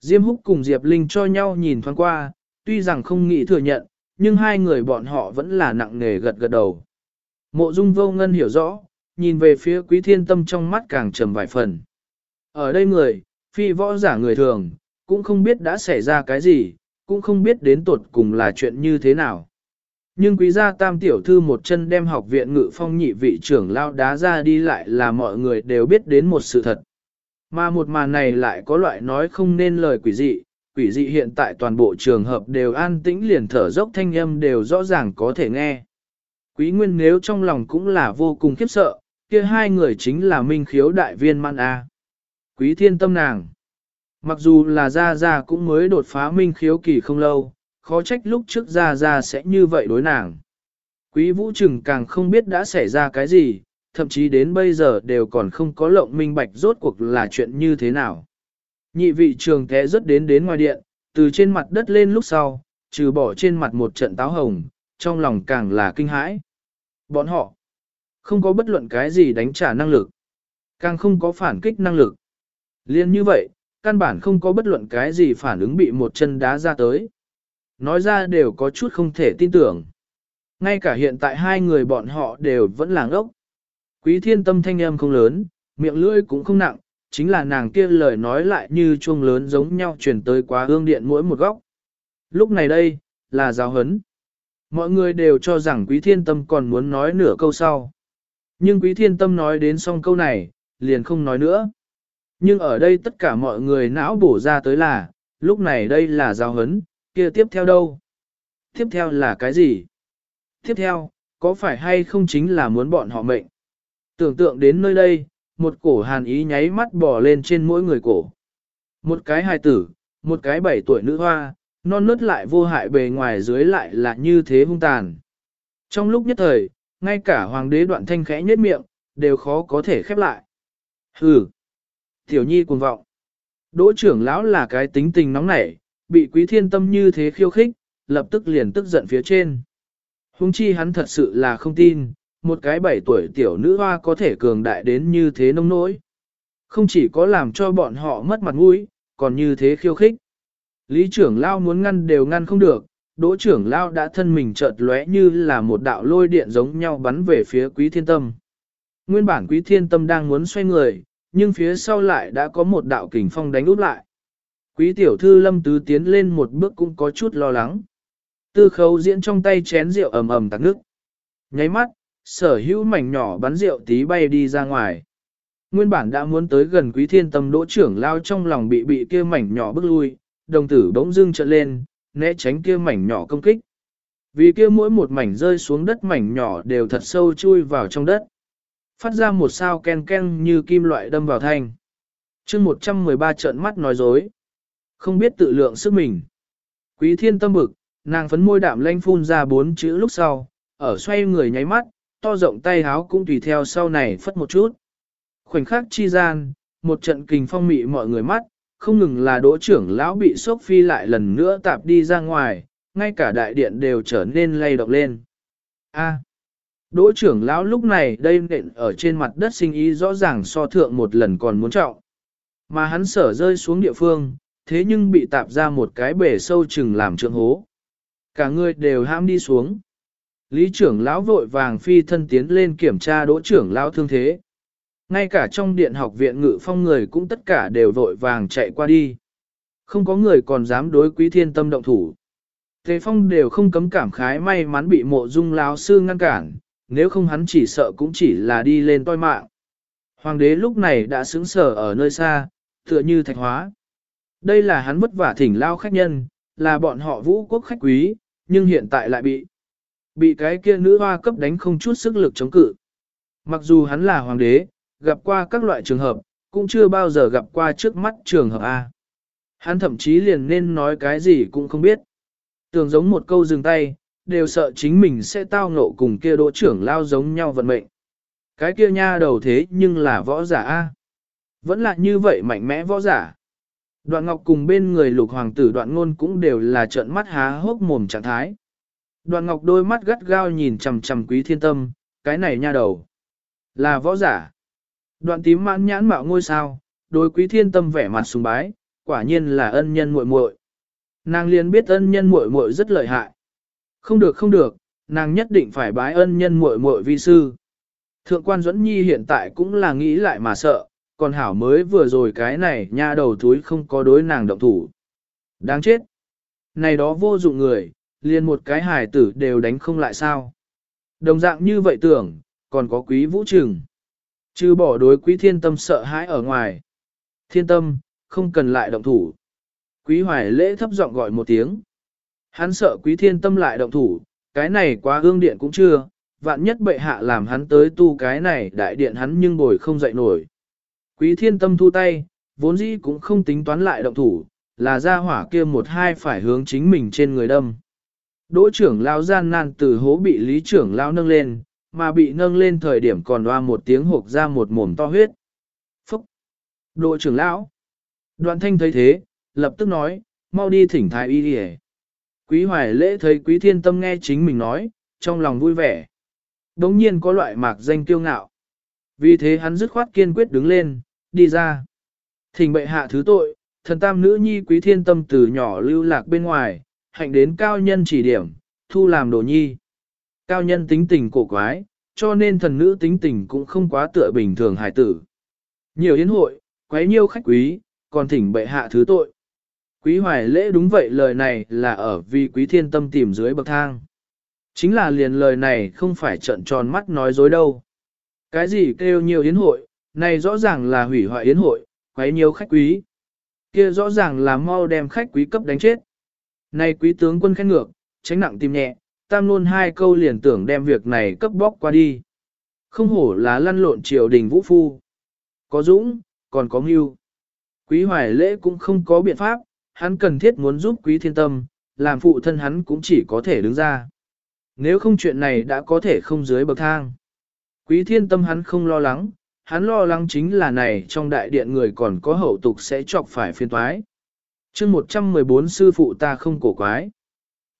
Diêm Húc cùng Diệp Linh cho nhau nhìn thoáng qua, tuy rằng không nghĩ thừa nhận, nhưng hai người bọn họ vẫn là nặng nề gật gật đầu. Mộ Dung Vô Ngân hiểu rõ, nhìn về phía Quý Thiên Tâm trong mắt càng trầm vài phần. Ở đây người, phi võ giả người thường, cũng không biết đã xảy ra cái gì, cũng không biết đến tuột cùng là chuyện như thế nào. Nhưng quý gia tam tiểu thư một chân đem học viện ngự phong nhị vị trưởng lao đá ra đi lại là mọi người đều biết đến một sự thật. Mà một màn này lại có loại nói không nên lời quỷ dị, quỷ dị hiện tại toàn bộ trường hợp đều an tĩnh liền thở dốc thanh âm đều rõ ràng có thể nghe. Quý nguyên nếu trong lòng cũng là vô cùng khiếp sợ, kia hai người chính là minh khiếu đại viên man A. Quý thiên tâm nàng. Mặc dù là Gia Gia cũng mới đột phá minh khiếu kỳ không lâu, khó trách lúc trước Gia Gia sẽ như vậy đối nàng. Quý vũ trừng càng không biết đã xảy ra cái gì, thậm chí đến bây giờ đều còn không có lộng minh bạch rốt cuộc là chuyện như thế nào. Nhị vị trường té rất đến đến ngoài điện, từ trên mặt đất lên lúc sau, trừ bỏ trên mặt một trận táo hồng, trong lòng càng là kinh hãi. Bọn họ không có bất luận cái gì đánh trả năng lực, càng không có phản kích năng lực. Liên như vậy, căn bản không có bất luận cái gì phản ứng bị một chân đá ra tới. Nói ra đều có chút không thể tin tưởng. Ngay cả hiện tại hai người bọn họ đều vẫn là ngốc. Quý thiên tâm thanh âm không lớn, miệng lưỡi cũng không nặng, chính là nàng kia lời nói lại như chuông lớn giống nhau truyền tới quá hương điện mỗi một góc. Lúc này đây, là giáo hấn. Mọi người đều cho rằng quý thiên tâm còn muốn nói nửa câu sau. Nhưng quý thiên tâm nói đến xong câu này, liền không nói nữa. Nhưng ở đây tất cả mọi người não bổ ra tới là, lúc này đây là giáo hấn, kia tiếp theo đâu? Tiếp theo là cái gì? Tiếp theo, có phải hay không chính là muốn bọn họ mệnh? Tưởng tượng đến nơi đây, một cổ hàn ý nháy mắt bò lên trên mỗi người cổ. Một cái hài tử, một cái bảy tuổi nữ hoa, non nớt lại vô hại bề ngoài dưới lại là như thế hung tàn. Trong lúc nhất thời, ngay cả hoàng đế đoạn thanh khẽ nhếch miệng, đều khó có thể khép lại. Hừ, tiểu nhi cuồng vọng. Đỗ trưởng lão là cái tính tình nóng nảy, bị quý thiên tâm như thế khiêu khích, lập tức liền tức giận phía trên. Hùng chi hắn thật sự là không tin, một cái bảy tuổi tiểu nữ hoa có thể cường đại đến như thế nông nỗi. Không chỉ có làm cho bọn họ mất mặt mũi, còn như thế khiêu khích. Lý trưởng lao muốn ngăn đều ngăn không được, đỗ trưởng lao đã thân mình chợt lóe như là một đạo lôi điện giống nhau bắn về phía quý thiên tâm. Nguyên bản quý thiên tâm đang muốn xoay người, nhưng phía sau lại đã có một đạo kình phong đánh út lại. Quý tiểu thư lâm tứ tiến lên một bước cũng có chút lo lắng. Tư khấu diễn trong tay chén rượu ầm ầm tạc nước. Nháy mắt, sở hữu mảnh nhỏ bắn rượu tí bay đi ra ngoài. Nguyên bản đã muốn tới gần quý thiên tâm đỗ trưởng lao trong lòng bị bị kia mảnh nhỏ bước lui, đồng tử bỗng dưng trợn lên, né tránh kia mảnh nhỏ công kích. Vì kia mỗi một mảnh rơi xuống đất mảnh nhỏ đều thật sâu chui vào trong đất. Phát ra một sao ken ken như kim loại đâm vào thanh. chương 113 trợn mắt nói dối. Không biết tự lượng sức mình. Quý thiên tâm bực, nàng phấn môi đạm lanh phun ra bốn chữ lúc sau, ở xoay người nháy mắt, to rộng tay háo cũng tùy theo sau này phất một chút. Khoảnh khắc chi gian, một trận kình phong mị mọi người mắt, không ngừng là đỗ trưởng lão bị sốc phi lại lần nữa tạp đi ra ngoài, ngay cả đại điện đều trở nên lay động lên. A. đỗ trưởng lão lúc này đây nện ở trên mặt đất sinh ý rõ ràng so thượng một lần còn muốn trọng. Mà hắn sở rơi xuống địa phương, thế nhưng bị tạp ra một cái bể sâu chừng làm trượng hố. Cả người đều ham đi xuống. Lý trưởng lão vội vàng phi thân tiến lên kiểm tra đỗ trưởng lão thương thế. Ngay cả trong điện học viện ngự phong người cũng tất cả đều vội vàng chạy qua đi. Không có người còn dám đối quý thiên tâm động thủ. Thế phong đều không cấm cảm khái may mắn bị mộ dung lão sư ngăn cản, nếu không hắn chỉ sợ cũng chỉ là đi lên toi mạng. Hoàng đế lúc này đã xứng sở ở nơi xa, tựa như thạch hóa. Đây là hắn vất vả thỉnh lao khách nhân, là bọn họ vũ quốc khách quý, nhưng hiện tại lại bị bị cái kia nữ hoa cấp đánh không chút sức lực chống cự. Mặc dù hắn là hoàng đế, gặp qua các loại trường hợp, cũng chưa bao giờ gặp qua trước mắt trường hợp A. Hắn thậm chí liền nên nói cái gì cũng không biết. Tường giống một câu dừng tay, đều sợ chính mình sẽ tao ngộ cùng kia đỗ trưởng lao giống nhau vận mệnh. Cái kia nha đầu thế nhưng là võ giả A. Vẫn là như vậy mạnh mẽ võ giả. Đoạn ngọc cùng bên người lục hoàng tử đoạn ngôn cũng đều là trợn mắt há hốc mồm trạng thái. Đoàn ngọc đôi mắt gắt gao nhìn chằm chằm quý thiên tâm, cái này nha đầu. Là võ giả. Đoạn tím mãn nhãn mạo ngôi sao, đối quý thiên tâm vẻ mặt sùng bái, quả nhiên là ân nhân muội muội. Nàng liền biết ân nhân muội muội rất lợi hại. Không được không được, nàng nhất định phải bái ân nhân muội muội vi sư. Thượng quan Duẫn Nhi hiện tại cũng là nghĩ lại mà sợ, còn hảo mới vừa rồi cái này nha đầu túi không có đối nàng động thủ. Đáng chết. Này đó vô dụng người, liền một cái hài tử đều đánh không lại sao. Đồng dạng như vậy tưởng, còn có quý vũ trừng. Chứ bỏ đối quý thiên tâm sợ hãi ở ngoài. Thiên tâm, không cần lại động thủ. Quý hoài lễ thấp giọng gọi một tiếng. Hắn sợ quý thiên tâm lại động thủ, cái này quá hương điện cũng chưa, vạn nhất bệ hạ làm hắn tới tu cái này đại điện hắn nhưng bồi không dậy nổi. Quý thiên tâm thu tay, vốn dĩ cũng không tính toán lại động thủ, là ra hỏa kia một hai phải hướng chính mình trên người đâm. Đỗ trưởng lao gian nan từ hố bị lý trưởng lao nâng lên, mà bị nâng lên thời điểm còn loa một tiếng hộp ra một mồm to huyết. Phúc! Đỗ trưởng lão! Đoạn thanh thấy thế, lập tức nói, mau đi thỉnh thái y đi Quý hoài lễ thấy quý thiên tâm nghe chính mình nói, trong lòng vui vẻ. Đống nhiên có loại mạc danh kiêu ngạo. Vì thế hắn dứt khoát kiên quyết đứng lên, đi ra. Thỉnh bệ hạ thứ tội, thần tam nữ nhi quý thiên tâm từ nhỏ lưu lạc bên ngoài, hạnh đến cao nhân chỉ điểm, thu làm đồ nhi. Cao nhân tính tình cổ quái, cho nên thần nữ tính tình cũng không quá tựa bình thường hải tử. Nhiều yến hội, quấy nhiêu khách quý, còn thỉnh bệ hạ thứ tội. Quý hoài lễ đúng vậy lời này là ở vì quý thiên tâm tìm dưới bậc thang. Chính là liền lời này không phải trận tròn mắt nói dối đâu. Cái gì kêu nhiều yến hội, này rõ ràng là hủy hoại yến hội, quấy nhiều khách quý. Kia rõ ràng là mau đem khách quý cấp đánh chết. Này quý tướng quân khen ngược, tránh nặng tim nhẹ, tam luôn hai câu liền tưởng đem việc này cấp bóc qua đi. Không hổ là lăn lộn triều đình vũ phu. Có dũng, còn có mưu. Quý hoài lễ cũng không có biện pháp, hắn cần thiết muốn giúp quý thiên tâm, làm phụ thân hắn cũng chỉ có thể đứng ra. Nếu không chuyện này đã có thể không dưới bậc thang. Quý thiên tâm hắn không lo lắng, hắn lo lắng chính là này trong đại điện người còn có hậu tục sẽ chọc phải phiên toái chương 114 sư phụ ta không cổ quái.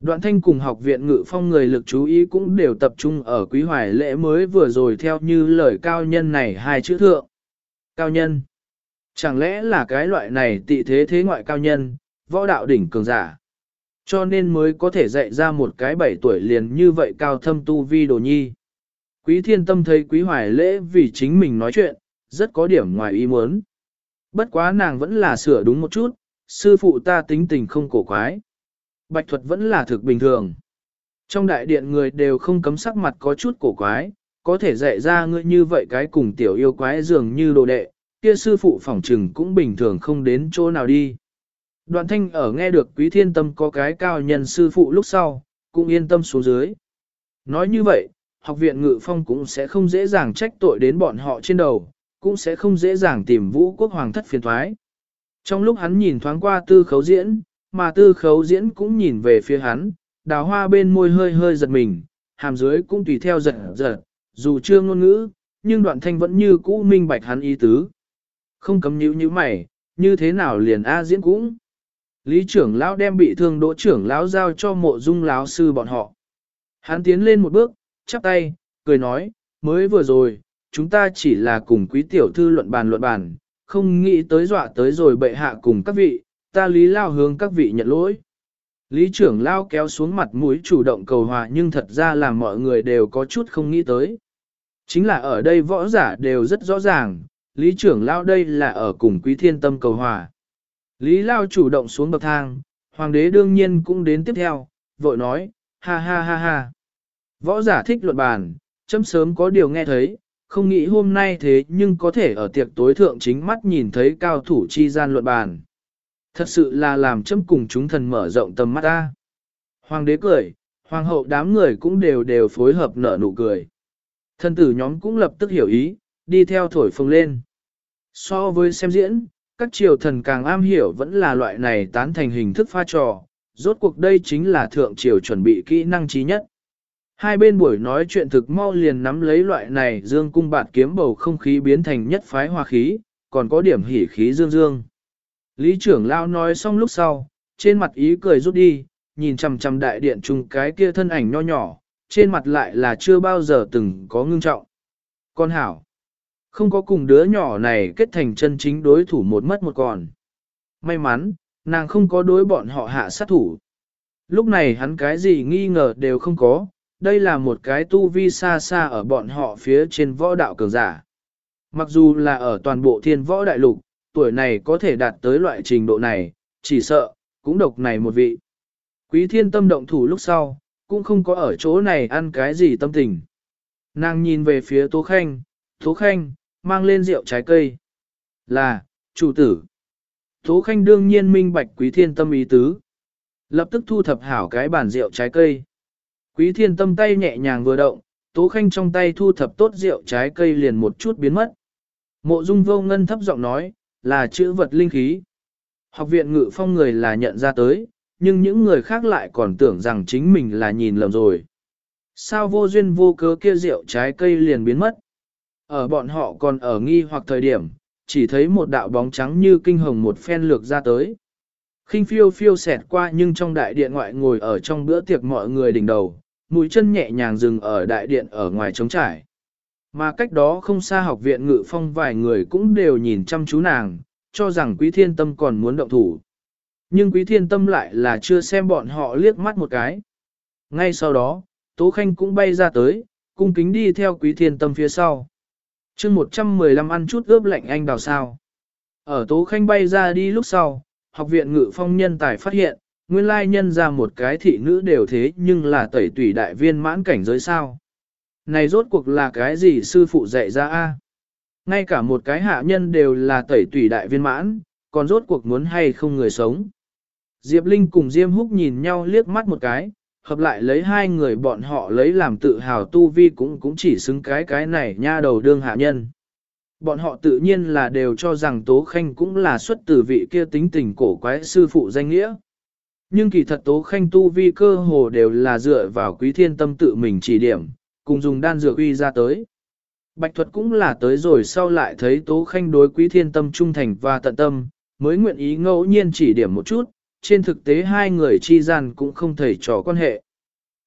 Đoạn thanh cùng học viện ngự phong người lực chú ý cũng đều tập trung ở quý hoài lễ mới vừa rồi theo như lời cao nhân này hai chữ thượng. Cao nhân. Chẳng lẽ là cái loại này tị thế thế ngoại cao nhân, võ đạo đỉnh cường giả. Cho nên mới có thể dạy ra một cái bảy tuổi liền như vậy cao thâm tu vi đồ nhi. Quý thiên tâm thấy quý hoài lễ vì chính mình nói chuyện, rất có điểm ngoài ý muốn. Bất quá nàng vẫn là sửa đúng một chút, sư phụ ta tính tình không cổ quái. Bạch thuật vẫn là thực bình thường. Trong đại điện người đều không cấm sắc mặt có chút cổ quái, có thể dạy ra ngươi như vậy cái cùng tiểu yêu quái dường như đồ đệ, kia sư phụ phỏng trừng cũng bình thường không đến chỗ nào đi. Đoạn thanh ở nghe được quý thiên tâm có cái cao nhân sư phụ lúc sau, cũng yên tâm xuống dưới. Nói như vậy, học viện ngự phong cũng sẽ không dễ dàng trách tội đến bọn họ trên đầu, cũng sẽ không dễ dàng tìm vũ quốc hoàng thất phiền thoái. Trong lúc hắn nhìn thoáng qua tư khấu diễn, mà tư khấu diễn cũng nhìn về phía hắn, đào hoa bên môi hơi hơi giật mình, hàm dưới cũng tùy theo giật giật, dù chưa ngôn ngữ, nhưng đoạn thanh vẫn như cũ minh bạch hắn ý tứ. Không cấm nhíu như mày, như thế nào liền A diễn cũng. Lý trưởng lão đem bị thương đỗ trưởng lão giao cho mộ dung lão sư bọn họ. Hắn tiến lên một bước, chắp tay, cười nói, mới vừa rồi, chúng ta chỉ là cùng quý tiểu thư luận bàn luận bàn, không nghĩ tới dọa tới rồi bệ hạ cùng các vị, ta lý lao hướng các vị nhận lỗi. Lý trưởng lao kéo xuống mặt mũi chủ động cầu hòa nhưng thật ra là mọi người đều có chút không nghĩ tới. Chính là ở đây võ giả đều rất rõ ràng, lý trưởng lao đây là ở cùng quý thiên tâm cầu hòa. Lý lao chủ động xuống bậc thang, hoàng đế đương nhiên cũng đến tiếp theo, vội nói, ha ha ha ha. Võ giả thích luận bàn, chấm sớm có điều nghe thấy, không nghĩ hôm nay thế nhưng có thể ở tiệc tối thượng chính mắt nhìn thấy cao thủ chi gian luận bàn. Thật sự là làm châm cùng chúng thần mở rộng tầm mắt ta. Hoàng đế cười, hoàng hậu đám người cũng đều đều phối hợp nở nụ cười. Thân tử nhóm cũng lập tức hiểu ý, đi theo thổi phồng lên. So với xem diễn, các triều thần càng am hiểu vẫn là loại này tán thành hình thức pha trò, rốt cuộc đây chính là thượng triều chuẩn bị kỹ năng trí nhất. Hai bên buổi nói chuyện thực mau liền nắm lấy loại này dương cung bạt kiếm bầu không khí biến thành nhất phái hòa khí, còn có điểm hỉ khí dương dương. Lý trưởng lao nói xong lúc sau, trên mặt ý cười rút đi, nhìn chằm chằm đại điện chung cái kia thân ảnh nho nhỏ, trên mặt lại là chưa bao giờ từng có ngưng trọng. Con hảo, không có cùng đứa nhỏ này kết thành chân chính đối thủ một mất một còn. May mắn, nàng không có đối bọn họ hạ sát thủ. Lúc này hắn cái gì nghi ngờ đều không có, đây là một cái tu vi xa xa ở bọn họ phía trên võ đạo cường giả. Mặc dù là ở toàn bộ thiên võ đại lục, tuổi này có thể đạt tới loại trình độ này, chỉ sợ, cũng độc này một vị. Quý thiên tâm động thủ lúc sau, cũng không có ở chỗ này ăn cái gì tâm tình. Nàng nhìn về phía Tố Khanh, Tố Khanh, mang lên rượu trái cây. Là, chủ tử. Tố Khanh đương nhiên minh bạch quý thiên tâm ý tứ. Lập tức thu thập hảo cái bàn rượu trái cây. Quý thiên tâm tay nhẹ nhàng vừa động, Tố Khanh trong tay thu thập tốt rượu trái cây liền một chút biến mất. Mộ dung vô ngân thấp giọng nói, là chữ vật linh khí. Học viện ngự phong người là nhận ra tới, nhưng những người khác lại còn tưởng rằng chính mình là nhìn lầm rồi. Sao vô duyên vô cớ kia rượu trái cây liền biến mất? Ở bọn họ còn ở nghi hoặc thời điểm, chỉ thấy một đạo bóng trắng như kinh hồng một phen lược ra tới. khinh phiêu phiêu xẹt qua nhưng trong đại điện ngoại ngồi ở trong bữa tiệc mọi người đỉnh đầu, mũi chân nhẹ nhàng dừng ở đại điện ở ngoài trống trải. Mà cách đó không xa học viện ngự phong vài người cũng đều nhìn chăm chú nàng, cho rằng quý thiên tâm còn muốn động thủ. Nhưng quý thiên tâm lại là chưa xem bọn họ liếc mắt một cái. Ngay sau đó, Tố Khanh cũng bay ra tới, cung kính đi theo quý thiên tâm phía sau. chương 115 ăn chút ướp lạnh anh đào sao. Ở Tố Khanh bay ra đi lúc sau, học viện ngự phong nhân tài phát hiện, nguyên lai nhân ra một cái thị nữ đều thế nhưng là tẩy tùy đại viên mãn cảnh giới sao. Này rốt cuộc là cái gì sư phụ dạy ra a? Ngay cả một cái hạ nhân đều là tẩy tùy đại viên mãn, còn rốt cuộc muốn hay không người sống. Diệp Linh cùng Diêm Húc nhìn nhau liếc mắt một cái, hợp lại lấy hai người bọn họ lấy làm tự hào tu vi cũng cũng chỉ xứng cái cái này nha đầu đương hạ nhân. Bọn họ tự nhiên là đều cho rằng Tố Khanh cũng là xuất từ vị kia tính tình cổ quái sư phụ danh nghĩa. Nhưng kỳ thật Tố Khanh tu vi cơ hồ đều là dựa vào quý thiên tâm tự mình chỉ điểm, cùng dùng đan dược uy ra tới. Bạch thuật cũng là tới rồi sau lại thấy Tố Khanh đối quý thiên tâm trung thành và tận tâm, mới nguyện ý ngẫu nhiên chỉ điểm một chút, trên thực tế hai người chi gian cũng không thể trò quan hệ.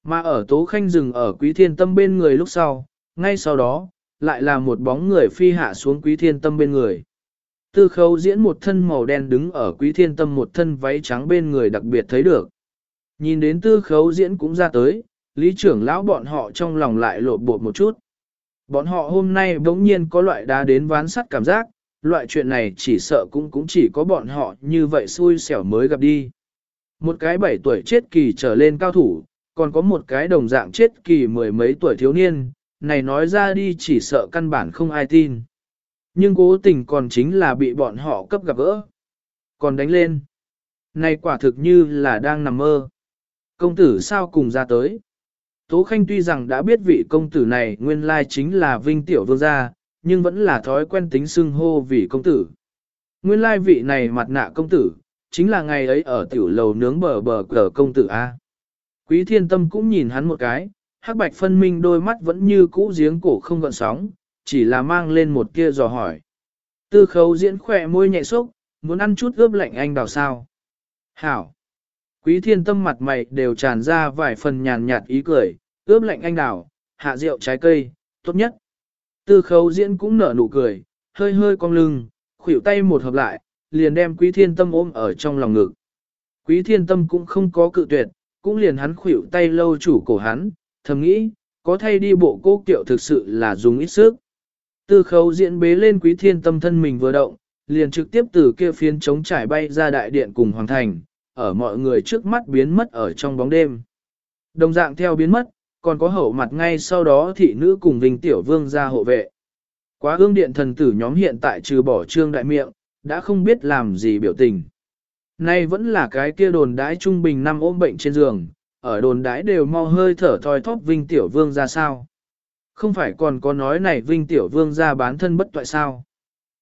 Mà ở Tố Khanh dừng ở quý thiên tâm bên người lúc sau, ngay sau đó, lại là một bóng người phi hạ xuống quý thiên tâm bên người. Tư khấu diễn một thân màu đen đứng ở quý thiên tâm một thân váy trắng bên người đặc biệt thấy được. Nhìn đến tư khấu diễn cũng ra tới, lý trưởng lão bọn họ trong lòng lại lộ bột một chút. Bọn họ hôm nay bỗng nhiên có loại đá đến ván sắt cảm giác, loại chuyện này chỉ sợ cũng cũng chỉ có bọn họ như vậy xui xẻo mới gặp đi. Một cái bảy tuổi chết kỳ trở lên cao thủ, còn có một cái đồng dạng chết kỳ mười mấy tuổi thiếu niên, này nói ra đi chỉ sợ căn bản không ai tin. Nhưng cố tình còn chính là bị bọn họ cấp gặp gỡ. Còn đánh lên. Này quả thực như là đang nằm mơ. Công tử sao cùng ra tới. Tố Khanh tuy rằng đã biết vị công tử này nguyên lai chính là Vinh Tiểu Vương gia, nhưng vẫn là thói quen tính xưng hô vì công tử. Nguyên lai vị này mặt nạ công tử, chính là ngày ấy ở tiểu lầu nướng bờ bờ cờ công tử A. Quý thiên tâm cũng nhìn hắn một cái, hắc bạch phân minh đôi mắt vẫn như cũ giếng cổ không gợn sóng, chỉ là mang lên một kia dò hỏi. Tư khấu diễn khỏe môi nhẹ xúc, muốn ăn chút ướp lạnh anh đào sao. Hảo! Quý thiên tâm mặt mày đều tràn ra vài phần nhàn nhạt ý cười, ướp lạnh anh đào, hạ rượu trái cây, tốt nhất. Tư khấu diễn cũng nở nụ cười, hơi hơi cong lưng, khuỷu tay một hợp lại, liền đem quý thiên tâm ôm ở trong lòng ngực. Quý thiên tâm cũng không có cự tuyệt, cũng liền hắn khuỷu tay lâu chủ cổ hắn, thầm nghĩ, có thay đi bộ cô kiệu thực sự là dùng ít sức. Tư khấu diễn bế lên quý thiên tâm thân mình vừa động, liền trực tiếp từ kia phiến chống trải bay ra đại điện cùng hoàng thành, ở mọi người trước mắt biến mất ở trong bóng đêm. Đồng dạng theo biến mất, còn có hậu mặt ngay sau đó thị nữ cùng Vinh Tiểu Vương ra hộ vệ. Quá ương điện thần tử nhóm hiện tại trừ bỏ trương đại miệng, đã không biết làm gì biểu tình. Nay vẫn là cái kia đồn đái trung bình năm ôm bệnh trên giường, ở đồn đái đều mau hơi thở thoi thóp Vinh Tiểu Vương ra sao. Không phải còn có nói này Vinh Tiểu Vương ra bán thân bất toại sao.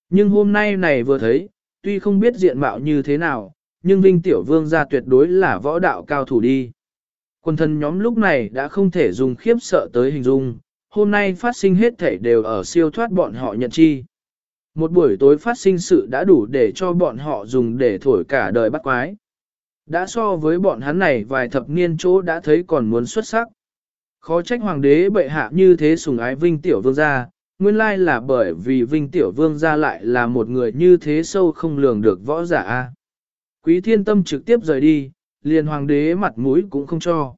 Nhưng hôm nay này vừa thấy, tuy không biết diện mạo như thế nào, nhưng Vinh Tiểu Vương ra tuyệt đối là võ đạo cao thủ đi. Quân thân nhóm lúc này đã không thể dùng khiếp sợ tới hình dung, hôm nay phát sinh hết thể đều ở siêu thoát bọn họ nhận chi. Một buổi tối phát sinh sự đã đủ để cho bọn họ dùng để thổi cả đời bắt quái. Đã so với bọn hắn này vài thập niên chỗ đã thấy còn muốn xuất sắc. Khó trách hoàng đế bệ hạ như thế sùng ái Vinh Tiểu Vương gia, nguyên lai là bởi vì Vinh Tiểu Vương gia lại là một người như thế sâu không lường được võ giả. Quý thiên tâm trực tiếp rời đi, liền hoàng đế mặt mũi cũng không cho.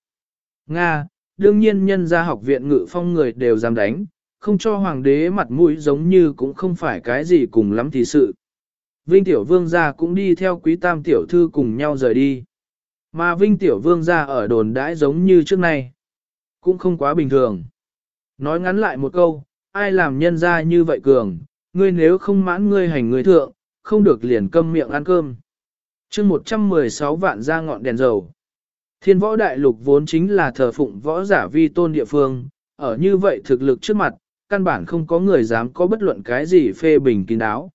Nga, đương nhiên nhân gia học viện ngự phong người đều dám đánh, không cho hoàng đế mặt mũi giống như cũng không phải cái gì cùng lắm thì sự. Vinh Tiểu Vương gia cũng đi theo quý tam tiểu thư cùng nhau rời đi. Mà Vinh Tiểu Vương gia ở đồn đãi giống như trước nay. Cũng không quá bình thường. Nói ngắn lại một câu, ai làm nhân gia như vậy cường, ngươi nếu không mãn ngươi hành ngươi thượng, không được liền câm miệng ăn cơm. chương 116 vạn ra ngọn đèn dầu. Thiên võ đại lục vốn chính là thờ phụng võ giả vi tôn địa phương, ở như vậy thực lực trước mặt, căn bản không có người dám có bất luận cái gì phê bình kín đáo.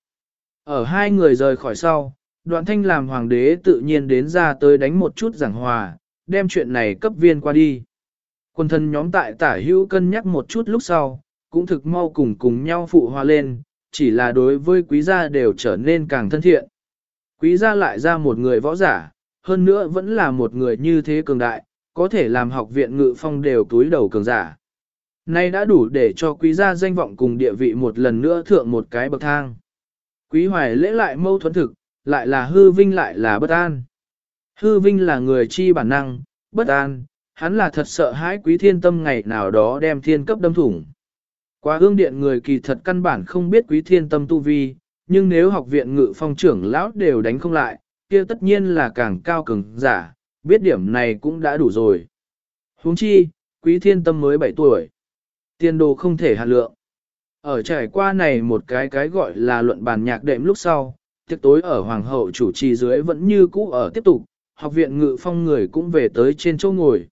Ở hai người rời khỏi sau, đoạn thanh làm hoàng đế tự nhiên đến ra tới đánh một chút giảng hòa, đem chuyện này cấp viên qua đi. Quần thân nhóm tại tả hữu cân nhắc một chút lúc sau, cũng thực mau cùng cùng nhau phụ hòa lên, chỉ là đối với quý gia đều trở nên càng thân thiện. Quý gia lại ra một người võ giả, hơn nữa vẫn là một người như thế cường đại, có thể làm học viện ngự phong đều túi đầu cường giả. Nay đã đủ để cho quý gia danh vọng cùng địa vị một lần nữa thượng một cái bậc thang. Quý hoài lễ lại mâu thuẫn thực, lại là hư vinh lại là bất an. Hư vinh là người chi bản năng, bất an, hắn là thật sợ hãi quý thiên tâm ngày nào đó đem thiên cấp đâm thủng. Qua hương điện người kỳ thật căn bản không biết quý thiên tâm tu vi, nhưng nếu học viện ngự phong trưởng lão đều đánh không lại, kia tất nhiên là càng cao cường giả, biết điểm này cũng đã đủ rồi. huống chi, quý thiên tâm mới 7 tuổi. Tiên đồ không thể hạt lượng. Ở trải qua này một cái cái gọi là luận bàn nhạc đệm lúc sau, tiệc tối ở Hoàng hậu chủ trì dưới vẫn như cũ ở tiếp tục, học viện ngự phong người cũng về tới trên chỗ ngồi.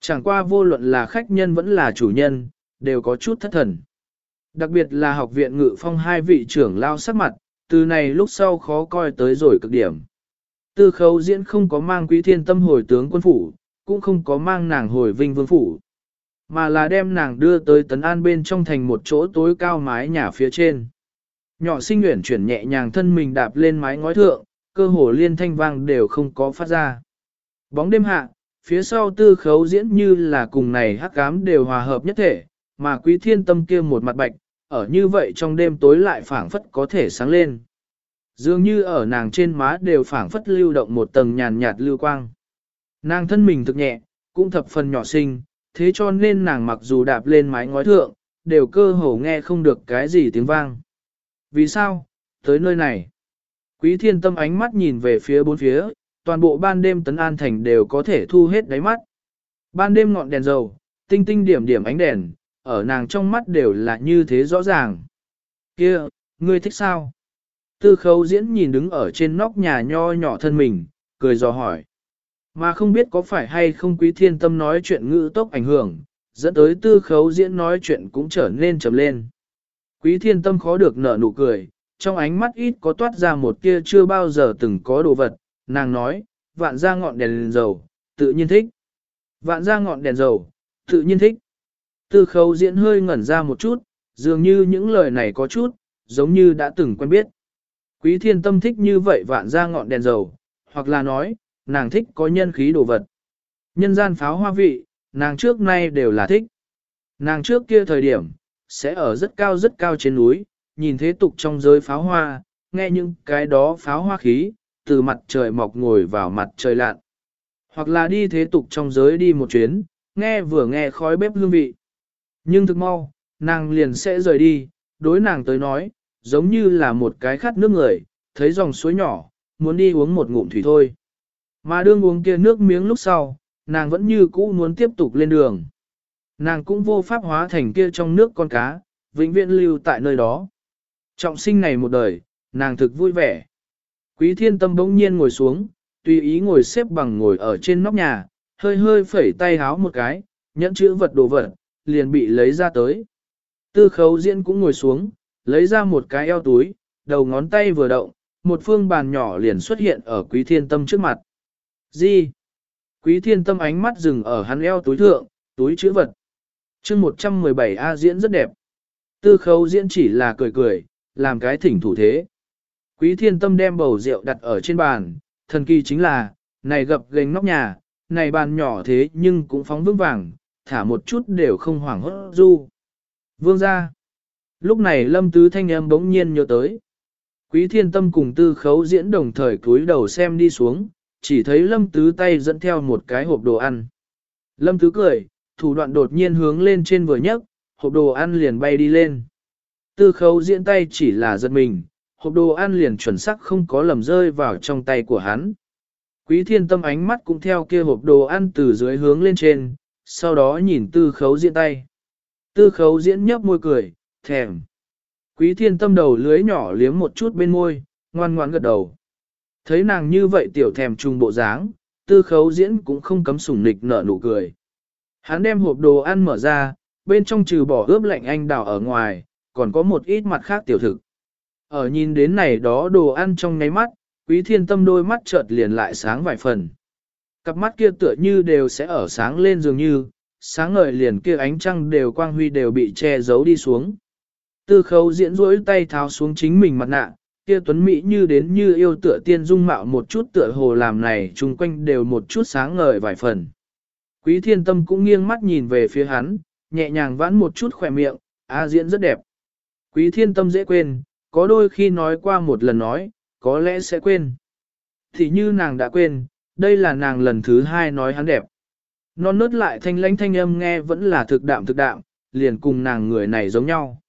Chẳng qua vô luận là khách nhân vẫn là chủ nhân, đều có chút thất thần. Đặc biệt là học viện ngự phong hai vị trưởng lao sắc mặt, từ này lúc sau khó coi tới rồi cực điểm. Tư khấu diễn không có mang quý thiên tâm hồi tướng quân phủ, cũng không có mang nàng hồi vinh vương phủ, mà là đem nàng đưa tới tấn an bên trong thành một chỗ tối cao mái nhà phía trên. Nhỏ sinh nguyện chuyển nhẹ nhàng thân mình đạp lên mái ngói thượng, cơ hồ liên thanh vang đều không có phát ra. Bóng đêm hạ, phía sau tư khấu diễn như là cùng này hắc cám đều hòa hợp nhất thể, mà quý thiên tâm kia một mặt bạch, ở như vậy trong đêm tối lại phảng phất có thể sáng lên. Dường như ở nàng trên má đều phảng phất lưu động một tầng nhàn nhạt lưu quang. Nàng thân mình thực nhẹ, cũng thập phần nhỏ xinh, thế cho nên nàng mặc dù đạp lên mái ngói thượng, đều cơ hồ nghe không được cái gì tiếng vang. Vì sao? Tới nơi này. Quý thiên tâm ánh mắt nhìn về phía bốn phía, toàn bộ ban đêm tấn an thành đều có thể thu hết đáy mắt. Ban đêm ngọn đèn dầu, tinh tinh điểm điểm ánh đèn, ở nàng trong mắt đều là như thế rõ ràng. Kia, ngươi thích sao? Tư khấu diễn nhìn đứng ở trên nóc nhà nho nhỏ thân mình, cười dò hỏi. Mà không biết có phải hay không quý thiên tâm nói chuyện ngữ tốc ảnh hưởng, dẫn tới tư khấu diễn nói chuyện cũng trở nên chậm lên. Quý thiên tâm khó được nở nụ cười, trong ánh mắt ít có toát ra một kia chưa bao giờ từng có đồ vật, nàng nói, vạn ra ngọn đèn, đèn dầu, tự nhiên thích. Vạn ra ngọn đèn dầu, tự nhiên thích. Tư khấu diễn hơi ngẩn ra một chút, dường như những lời này có chút, giống như đã từng quen biết. Quý thiên tâm thích như vậy vạn ra ngọn đèn dầu, hoặc là nói, nàng thích có nhân khí đồ vật. Nhân gian pháo hoa vị, nàng trước nay đều là thích. Nàng trước kia thời điểm, sẽ ở rất cao rất cao trên núi, nhìn thế tục trong giới pháo hoa, nghe những cái đó pháo hoa khí, từ mặt trời mọc ngồi vào mặt trời lặn. Hoặc là đi thế tục trong giới đi một chuyến, nghe vừa nghe khói bếp hương vị. Nhưng thực mau, nàng liền sẽ rời đi, đối nàng tới nói, giống như là một cái khát nước người, thấy dòng suối nhỏ, muốn đi uống một ngụm thủy thôi. Mà đương uống kia nước miếng lúc sau, nàng vẫn như cũ muốn tiếp tục lên đường. Nàng cũng vô pháp hóa thành kia trong nước con cá, vĩnh viễn lưu tại nơi đó. Trọng sinh này một đời, nàng thực vui vẻ. Quý thiên tâm bỗng nhiên ngồi xuống, tùy ý ngồi xếp bằng ngồi ở trên nóc nhà, hơi hơi phẩy tay háo một cái, nhẫn chữ vật đồ vật, liền bị lấy ra tới. Tư khấu diễn cũng ngồi xuống, lấy ra một cái eo túi, đầu ngón tay vừa động, một phương bàn nhỏ liền xuất hiện ở quý thiên tâm trước mặt. Gì? Quý thiên tâm ánh mắt dừng ở hắn eo túi thượng, túi chữ vật. chương 117A diễn rất đẹp. Tư khấu diễn chỉ là cười cười, làm cái thỉnh thủ thế. Quý thiên tâm đem bầu rượu đặt ở trên bàn, thần kỳ chính là, này gập gành nóc nhà, này bàn nhỏ thế nhưng cũng phóng vững vàng, thả một chút đều không hoảng hốt du. Vương ra. Lúc này lâm tứ thanh em bỗng nhiên nhớ tới. Quý thiên tâm cùng tư khấu diễn đồng thời cúi đầu xem đi xuống, chỉ thấy lâm tứ tay dẫn theo một cái hộp đồ ăn. Lâm tứ cười, thủ đoạn đột nhiên hướng lên trên vừa nhấc, hộp đồ ăn liền bay đi lên. Tư khấu diễn tay chỉ là giật mình, hộp đồ ăn liền chuẩn xác không có lầm rơi vào trong tay của hắn. Quý thiên tâm ánh mắt cũng theo kia hộp đồ ăn từ dưới hướng lên trên, sau đó nhìn tư khấu diễn tay. Tư khấu diễn nhấp môi cười, thèm. Quý thiên tâm đầu lưới nhỏ liếm một chút bên môi, ngoan ngoan gật đầu. Thấy nàng như vậy tiểu thèm trùng bộ dáng, tư khấu diễn cũng không cấm sủng nịch nở nụ cười. Hắn đem hộp đồ ăn mở ra, bên trong trừ bỏ ướp lạnh anh đào ở ngoài, còn có một ít mặt khác tiểu thực. Ở nhìn đến này đó đồ ăn trong ngáy mắt, quý thiên tâm đôi mắt chợt liền lại sáng vài phần. Cặp mắt kia tựa như đều sẽ ở sáng lên dường như, sáng ngời liền kia ánh trăng đều quang huy đều bị che giấu đi xuống. Tư khấu diễn rỗi tay tháo xuống chính mình mặt nạ, kia tuấn mỹ như đến như yêu tựa tiên dung mạo một chút tựa hồ làm này chung quanh đều một chút sáng ngời vài phần. Quý thiên tâm cũng nghiêng mắt nhìn về phía hắn, nhẹ nhàng vãn một chút khỏe miệng, a diễn rất đẹp. Quý thiên tâm dễ quên, có đôi khi nói qua một lần nói, có lẽ sẽ quên. Thì như nàng đã quên, đây là nàng lần thứ hai nói hắn đẹp. Non nớt lại thanh lãnh thanh âm nghe vẫn là thực đạm thực đạm, liền cùng nàng người này giống nhau.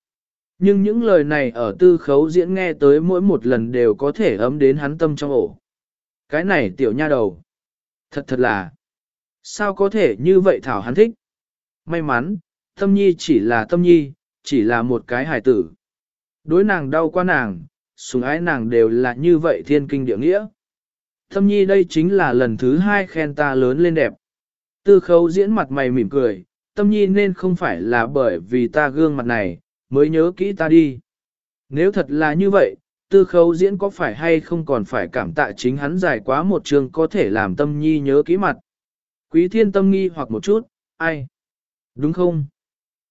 Nhưng những lời này ở tư khấu diễn nghe tới mỗi một lần đều có thể ấm đến hắn tâm trong ổ. Cái này tiểu nha đầu. Thật thật là. Sao có thể như vậy Thảo hắn thích? May mắn, tâm nhi chỉ là tâm nhi, chỉ là một cái hài tử. Đối nàng đau qua nàng, sùng ái nàng đều là như vậy thiên kinh địa nghĩa. Tâm nhi đây chính là lần thứ hai khen ta lớn lên đẹp. Tư khấu diễn mặt mày mỉm cười, tâm nhi nên không phải là bởi vì ta gương mặt này, mới nhớ kỹ ta đi. Nếu thật là như vậy, tư khấu diễn có phải hay không còn phải cảm tạ chính hắn dài quá một trường có thể làm tâm nhi nhớ kỹ mặt. Quý thiên tâm nghi hoặc một chút, ai? Đúng không?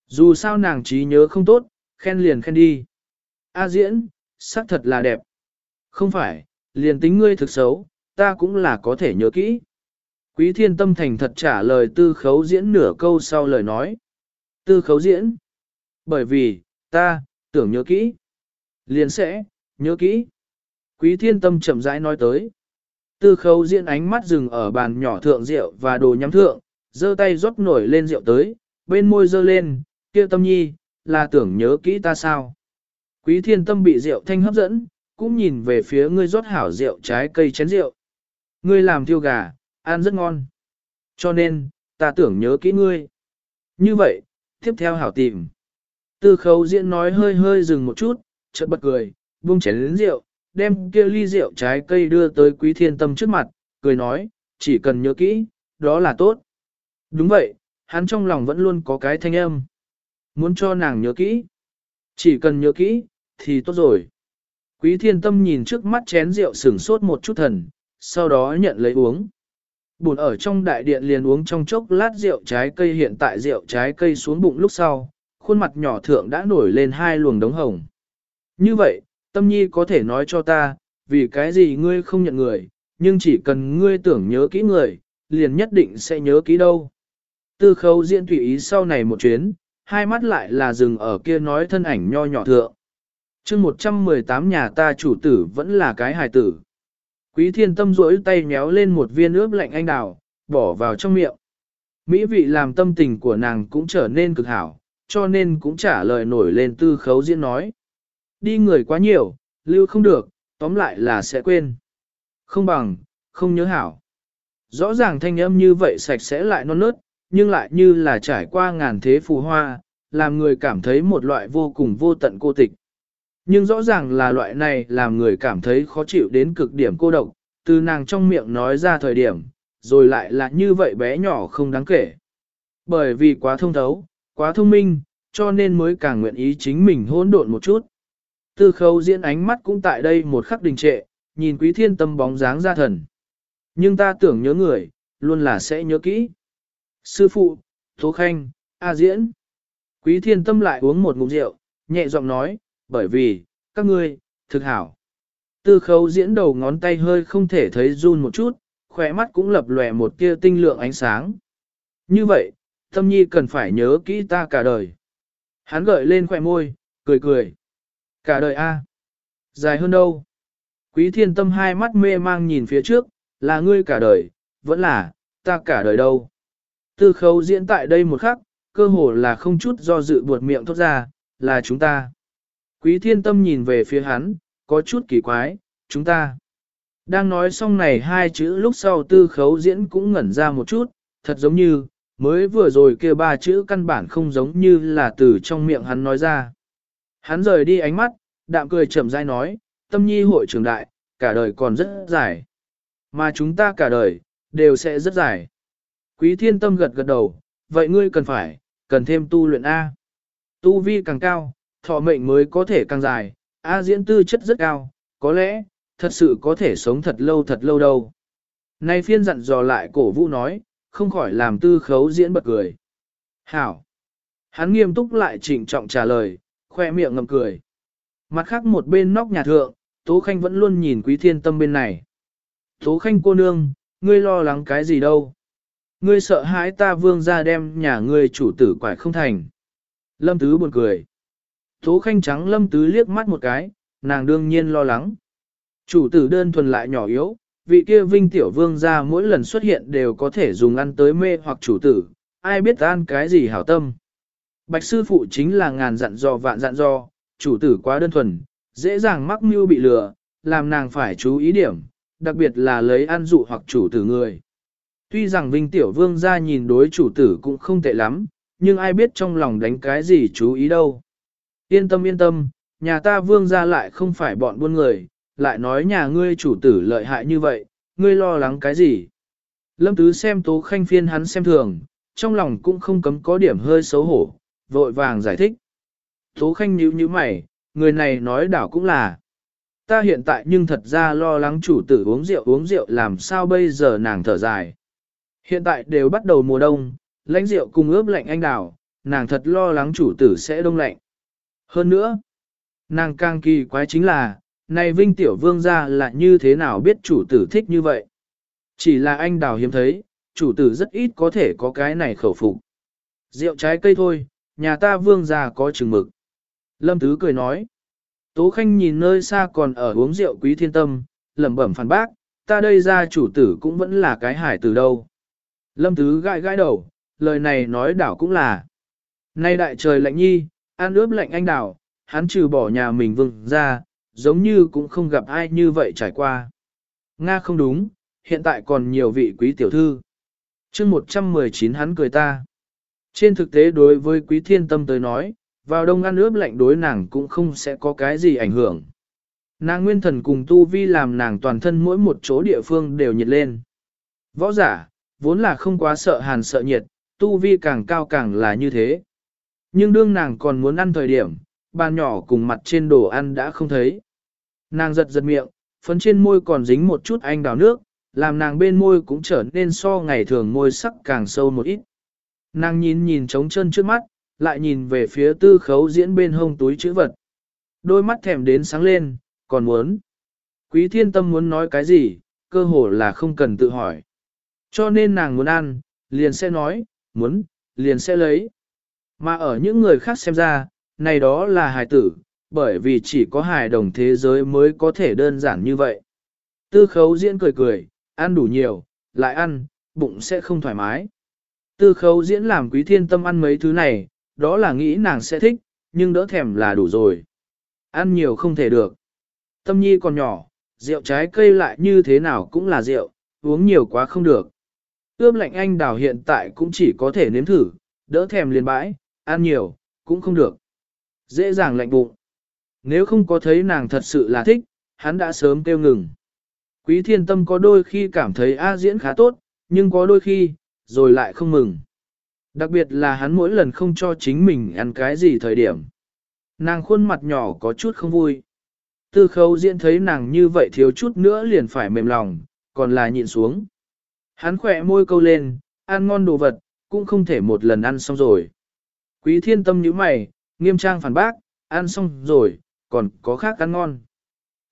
Dù sao nàng trí nhớ không tốt, khen liền khen đi. A diễn, sắc thật là đẹp. Không phải, liền tính ngươi thực xấu, ta cũng là có thể nhớ kỹ. Quý thiên tâm thành thật trả lời tư khấu diễn nửa câu sau lời nói. Tư khấu diễn. Bởi vì, ta, tưởng nhớ kỹ. Liền sẽ, nhớ kỹ. Quý thiên tâm chậm rãi nói tới. Tư khấu diễn ánh mắt dừng ở bàn nhỏ thượng rượu và đồ nhắm thượng, giơ tay rót nổi lên rượu tới, bên môi giơ lên, kia tâm nhi, là tưởng nhớ kỹ ta sao. Quý thiên tâm bị rượu thanh hấp dẫn, cũng nhìn về phía ngươi rót hảo rượu trái cây chén rượu. Ngươi làm thiêu gà, ăn rất ngon. Cho nên, ta tưởng nhớ kỹ ngươi. Như vậy, tiếp theo hảo tìm. Tư khấu diễn nói hơi hơi dừng một chút, chợt bật cười, buông chén lĩnh rượu, đem kia ly rượu trái cây đưa tới quý thiên tâm trước mặt, cười nói, chỉ cần nhớ kỹ, đó là tốt. Đúng vậy, hắn trong lòng vẫn luôn có cái thanh âm. Muốn cho nàng nhớ kỹ. Chỉ cần nhớ kỹ, thì tốt rồi. Quý thiên tâm nhìn trước mắt chén rượu sửng sốt một chút thần, sau đó nhận lấy uống. Bùn ở trong đại điện liền uống trong chốc lát rượu trái cây hiện tại rượu trái cây xuống bụng lúc sau, khuôn mặt nhỏ thượng đã nổi lên hai luồng đống hồng. Như vậy, tâm nhi có thể nói cho ta, vì cái gì ngươi không nhận người, nhưng chỉ cần ngươi tưởng nhớ kỹ người, liền nhất định sẽ nhớ kỹ đâu. Tư khấu diễn tùy ý sau này một chuyến, hai mắt lại là dừng ở kia nói thân ảnh nho nhỏ thượng chương 118 nhà ta chủ tử vẫn là cái hài tử. Quý thiên tâm rỗi tay méo lên một viên ướp lạnh anh đào, bỏ vào trong miệng. Mỹ vị làm tâm tình của nàng cũng trở nên cực hảo, cho nên cũng trả lời nổi lên tư khấu diễn nói. Đi người quá nhiều, lưu không được, tóm lại là sẽ quên. Không bằng, không nhớ hảo. Rõ ràng thanh âm như vậy sạch sẽ lại non nớt, nhưng lại như là trải qua ngàn thế phù hoa, làm người cảm thấy một loại vô cùng vô tận cô tịch. Nhưng rõ ràng là loại này làm người cảm thấy khó chịu đến cực điểm cô độc, từ nàng trong miệng nói ra thời điểm, rồi lại là như vậy bé nhỏ không đáng kể. Bởi vì quá thông thấu, quá thông minh, cho nên mới càng nguyện ý chính mình hỗn độn một chút. Tư khâu diễn ánh mắt cũng tại đây một khắc đình trệ, nhìn quý thiên tâm bóng dáng ra thần. Nhưng ta tưởng nhớ người, luôn là sẽ nhớ kỹ. Sư phụ, Tố Khanh, A Diễn. Quý thiên tâm lại uống một ngụm rượu, nhẹ giọng nói, bởi vì, các ngươi, thực hảo. Tư khấu diễn đầu ngón tay hơi không thể thấy run một chút, khỏe mắt cũng lập lòe một tia tinh lượng ánh sáng. Như vậy, tâm nhi cần phải nhớ kỹ ta cả đời. Hắn gợi lên khỏe môi, cười cười. Cả đời A. Dài hơn đâu? Quý thiên tâm hai mắt mê mang nhìn phía trước, là ngươi cả đời, vẫn là, ta cả đời đâu. Tư khấu diễn tại đây một khắc, cơ hồ là không chút do dự buột miệng thốt ra, là chúng ta. Quý thiên tâm nhìn về phía hắn, có chút kỳ quái, chúng ta. Đang nói xong này hai chữ lúc sau tư khấu diễn cũng ngẩn ra một chút, thật giống như, mới vừa rồi kia ba chữ căn bản không giống như là từ trong miệng hắn nói ra. Hắn rời đi ánh mắt, đạm cười chậm rãi nói, tâm nhi hội trưởng đại, cả đời còn rất dài. Mà chúng ta cả đời, đều sẽ rất dài. Quý thiên tâm gật gật đầu, vậy ngươi cần phải, cần thêm tu luyện A. Tu vi càng cao, thọ mệnh mới có thể càng dài, A diễn tư chất rất cao, có lẽ, thật sự có thể sống thật lâu thật lâu đâu. Nay phiên dặn dò lại cổ vũ nói, không khỏi làm tư khấu diễn bật cười. Hảo! Hắn nghiêm túc lại trịnh trọng trả lời, khoe miệng ngầm cười. Mặt khác một bên nóc nhà thượng, Tố Khanh vẫn luôn nhìn quý thiên tâm bên này. Tố Khanh cô nương, ngươi lo lắng cái gì đâu? Ngươi sợ hãi ta vương ra đem nhà ngươi chủ tử quải không thành. Lâm Tứ buồn cười. Tố Khanh trắng Lâm Tứ liếc mắt một cái, nàng đương nhiên lo lắng. Chủ tử đơn thuần lại nhỏ yếu, vị kia vinh tiểu vương ra mỗi lần xuất hiện đều có thể dùng ăn tới mê hoặc chủ tử, ai biết ăn cái gì hảo tâm. Bạch sư phụ chính là ngàn dặn dò vạn dặn dò, chủ tử quá đơn thuần, dễ dàng mắc mưu bị lừa, làm nàng phải chú ý điểm, đặc biệt là lấy ăn dụ hoặc chủ tử người. Tuy rằng Vinh Tiểu Vương ra nhìn đối chủ tử cũng không tệ lắm, nhưng ai biết trong lòng đánh cái gì chú ý đâu. Yên tâm yên tâm, nhà ta Vương ra lại không phải bọn buôn người, lại nói nhà ngươi chủ tử lợi hại như vậy, ngươi lo lắng cái gì. Lâm Tứ xem Tố Khanh phiên hắn xem thường, trong lòng cũng không cấm có điểm hơi xấu hổ, vội vàng giải thích. Tố Khanh nhíu nhíu mày, người này nói đảo cũng là. Ta hiện tại nhưng thật ra lo lắng chủ tử uống rượu uống rượu làm sao bây giờ nàng thở dài. Hiện tại đều bắt đầu mùa đông, lãnh rượu cùng ướp lạnh anh đào, nàng thật lo lắng chủ tử sẽ đông lạnh. Hơn nữa, nàng càng kỳ quái chính là, này Vinh Tiểu Vương ra là như thế nào biết chủ tử thích như vậy. Chỉ là anh đào hiếm thấy, chủ tử rất ít có thể có cái này khẩu phục. Rượu trái cây thôi, nhà ta vương ra có chừng mực. Lâm Tứ cười nói. Tố Khanh nhìn nơi xa còn ở uống rượu quý thiên tâm, lẩm bẩm phản bác, ta đây ra chủ tử cũng vẫn là cái hải từ đâu. Lâm Tứ gãi gãi đầu, lời này nói đảo cũng là. Nay đại trời lạnh nhi, ăn ướp lạnh anh đảo, hắn trừ bỏ nhà mình vương ra, giống như cũng không gặp ai như vậy trải qua. Nga không đúng, hiện tại còn nhiều vị quý tiểu thư. chương 119 hắn cười ta. Trên thực tế đối với quý thiên tâm tới nói, vào đông ăn ướp lạnh đối nàng cũng không sẽ có cái gì ảnh hưởng. Nàng nguyên thần cùng tu vi làm nàng toàn thân mỗi một chỗ địa phương đều nhiệt lên. Võ giả, vốn là không quá sợ hàn sợ nhiệt, tu vi càng cao càng là như thế. Nhưng đương nàng còn muốn ăn thời điểm, bàn nhỏ cùng mặt trên đồ ăn đã không thấy. Nàng giật giật miệng, phấn trên môi còn dính một chút anh đào nước, làm nàng bên môi cũng trở nên so ngày thường môi sắc càng sâu một ít. Nàng nhìn nhìn trống chân trước mắt, lại nhìn về phía tư khấu diễn bên hông túi chữ vật. Đôi mắt thèm đến sáng lên, còn muốn. Quý thiên tâm muốn nói cái gì, cơ hồ là không cần tự hỏi. Cho nên nàng muốn ăn, liền sẽ nói, muốn, liền sẽ lấy. Mà ở những người khác xem ra, này đó là hài tử, bởi vì chỉ có hài đồng thế giới mới có thể đơn giản như vậy. Tư khấu diễn cười cười, ăn đủ nhiều, lại ăn, bụng sẽ không thoải mái. Tư khấu diễn làm quý thiên tâm ăn mấy thứ này, đó là nghĩ nàng sẽ thích, nhưng đỡ thèm là đủ rồi. Ăn nhiều không thể được. Tâm nhi còn nhỏ, rượu trái cây lại như thế nào cũng là rượu, uống nhiều quá không được. Ướp lạnh anh đào hiện tại cũng chỉ có thể nếm thử, đỡ thèm liền bãi, ăn nhiều, cũng không được. Dễ dàng lạnh bụng. Nếu không có thấy nàng thật sự là thích, hắn đã sớm kêu ngừng. Quý thiên tâm có đôi khi cảm thấy A diễn khá tốt, nhưng có đôi khi, rồi lại không mừng. Đặc biệt là hắn mỗi lần không cho chính mình ăn cái gì thời điểm. Nàng khuôn mặt nhỏ có chút không vui. Tư Khâu diễn thấy nàng như vậy thiếu chút nữa liền phải mềm lòng, còn là nhịn xuống. Hắn khỏe môi câu lên, ăn ngon đồ vật, cũng không thể một lần ăn xong rồi. Quý thiên tâm như mày, nghiêm trang phản bác, ăn xong rồi, còn có khác ăn ngon.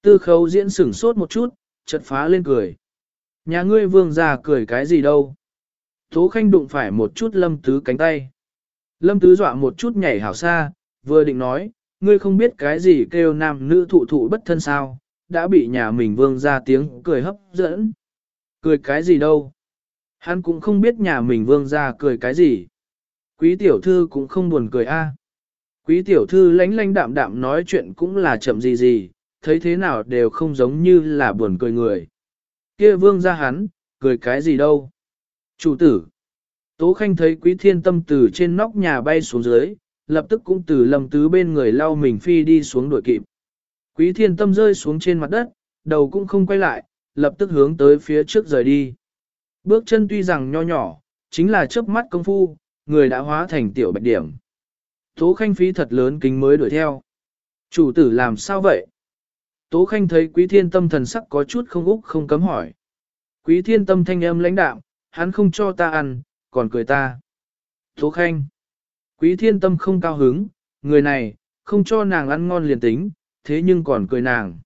Tư khấu diễn sửng sốt một chút, chợt phá lên cười. Nhà ngươi vương già cười cái gì đâu. Tố Khanh đụng phải một chút Lâm Tứ cánh tay. Lâm Tứ dọa một chút nhảy hảo xa, vừa định nói, ngươi không biết cái gì kêu nam nữ thụ thụ bất thân sao, đã bị nhà mình vương ra tiếng cười hấp dẫn. Cười cái gì đâu? Hắn cũng không biết nhà mình vương ra cười cái gì. Quý tiểu thư cũng không buồn cười a. Quý tiểu thư lánh lánh đạm đạm nói chuyện cũng là chậm gì gì, thấy thế nào đều không giống như là buồn cười người. Kia vương ra hắn, cười cái gì đâu. Chủ tử. Tố Khanh thấy quý thiên tâm từ trên nóc nhà bay xuống dưới, lập tức cũng từ lầm tứ bên người lau mình phi đi xuống đuổi kịp. Quý thiên tâm rơi xuống trên mặt đất, đầu cũng không quay lại, lập tức hướng tới phía trước rời đi. Bước chân tuy rằng nho nhỏ, chính là chớp mắt công phu, người đã hóa thành tiểu bạch điểm. Tố Khanh phí thật lớn kính mới đuổi theo. Chủ tử làm sao vậy? Tố Khanh thấy quý thiên tâm thần sắc có chút không úc không cấm hỏi. Quý thiên tâm thanh âm lãnh đạm, hắn không cho ta ăn, còn cười ta. Tố Khanh. Quý thiên tâm không cao hứng, người này, không cho nàng ăn ngon liền tính, thế nhưng còn cười nàng.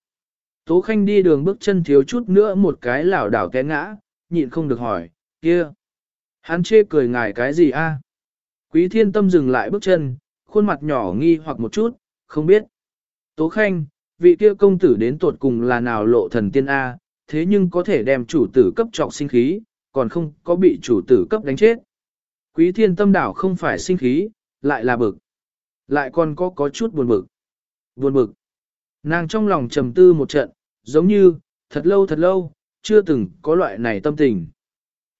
Tố Khanh đi đường bước chân thiếu chút nữa một cái lảo đảo té ngã, nhịn không được hỏi, kia. Hắn chê cười ngài cái gì a? Quý thiên tâm dừng lại bước chân, khuôn mặt nhỏ nghi hoặc một chút, không biết. Tố Khanh, vị kia công tử đến tuột cùng là nào lộ thần tiên A, thế nhưng có thể đem chủ tử cấp trọc sinh khí, còn không có bị chủ tử cấp đánh chết. Quý thiên tâm đảo không phải sinh khí, lại là bực. Lại còn có có chút buồn bực. Buồn bực. Nàng trong lòng trầm tư một trận, giống như, thật lâu thật lâu, chưa từng có loại này tâm tình.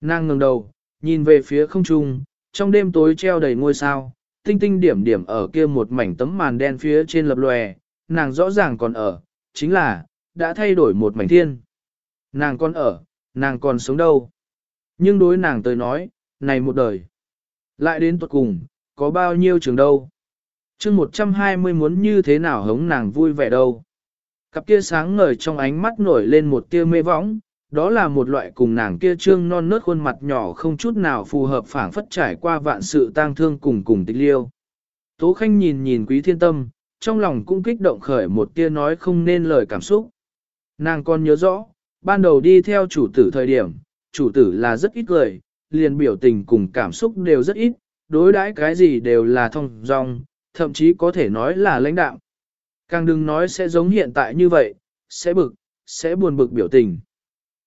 Nàng ngẩng đầu, nhìn về phía không trung, trong đêm tối treo đầy ngôi sao, tinh tinh điểm điểm ở kia một mảnh tấm màn đen phía trên lập lòe, nàng rõ ràng còn ở, chính là, đã thay đổi một mảnh thiên. Nàng còn ở, nàng còn sống đâu. Nhưng đối nàng tới nói, này một đời. Lại đến tuột cùng, có bao nhiêu trường đâu. chương 120 muốn như thế nào hống nàng vui vẻ đâu. Cặp kia sáng ngời trong ánh mắt nổi lên một tia mê võng, đó là một loại cùng nàng kia trương non nớt khuôn mặt nhỏ không chút nào phù hợp phảng phất trải qua vạn sự tang thương cùng cùng tịch liêu. Tố Khanh nhìn nhìn quý thiên tâm, trong lòng cũng kích động khởi một tia nói không nên lời cảm xúc. Nàng còn nhớ rõ, ban đầu đi theo chủ tử thời điểm, chủ tử là rất ít lời, liền biểu tình cùng cảm xúc đều rất ít, đối đãi cái gì đều là thông dong, thậm chí có thể nói là lãnh đạo. Càng đừng nói sẽ giống hiện tại như vậy, sẽ bực, sẽ buồn bực biểu tình.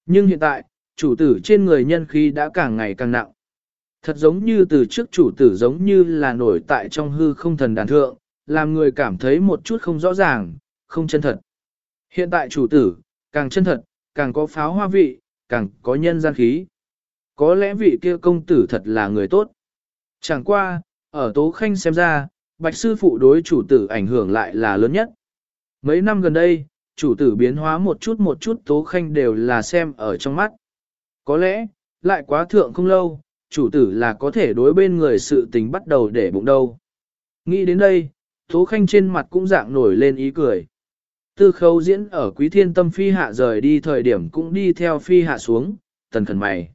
Nhưng hiện tại, chủ tử trên người nhân khí đã càng ngày càng nặng. Thật giống như từ trước chủ tử giống như là nổi tại trong hư không thần đàn thượng, làm người cảm thấy một chút không rõ ràng, không chân thật. Hiện tại chủ tử, càng chân thật, càng có pháo hoa vị, càng có nhân gian khí. Có lẽ vị kia công tử thật là người tốt. Chẳng qua, ở Tố Khanh xem ra, bạch sư phụ đối chủ tử ảnh hưởng lại là lớn nhất. Mấy năm gần đây, chủ tử biến hóa một chút một chút Tố Khanh đều là xem ở trong mắt. Có lẽ, lại quá thượng không lâu, chủ tử là có thể đối bên người sự tình bắt đầu để bụng đâu. Nghĩ đến đây, Tố Khanh trên mặt cũng dạng nổi lên ý cười. Tư khấu diễn ở quý thiên tâm phi hạ rời đi thời điểm cũng đi theo phi hạ xuống, tần khẩn mày.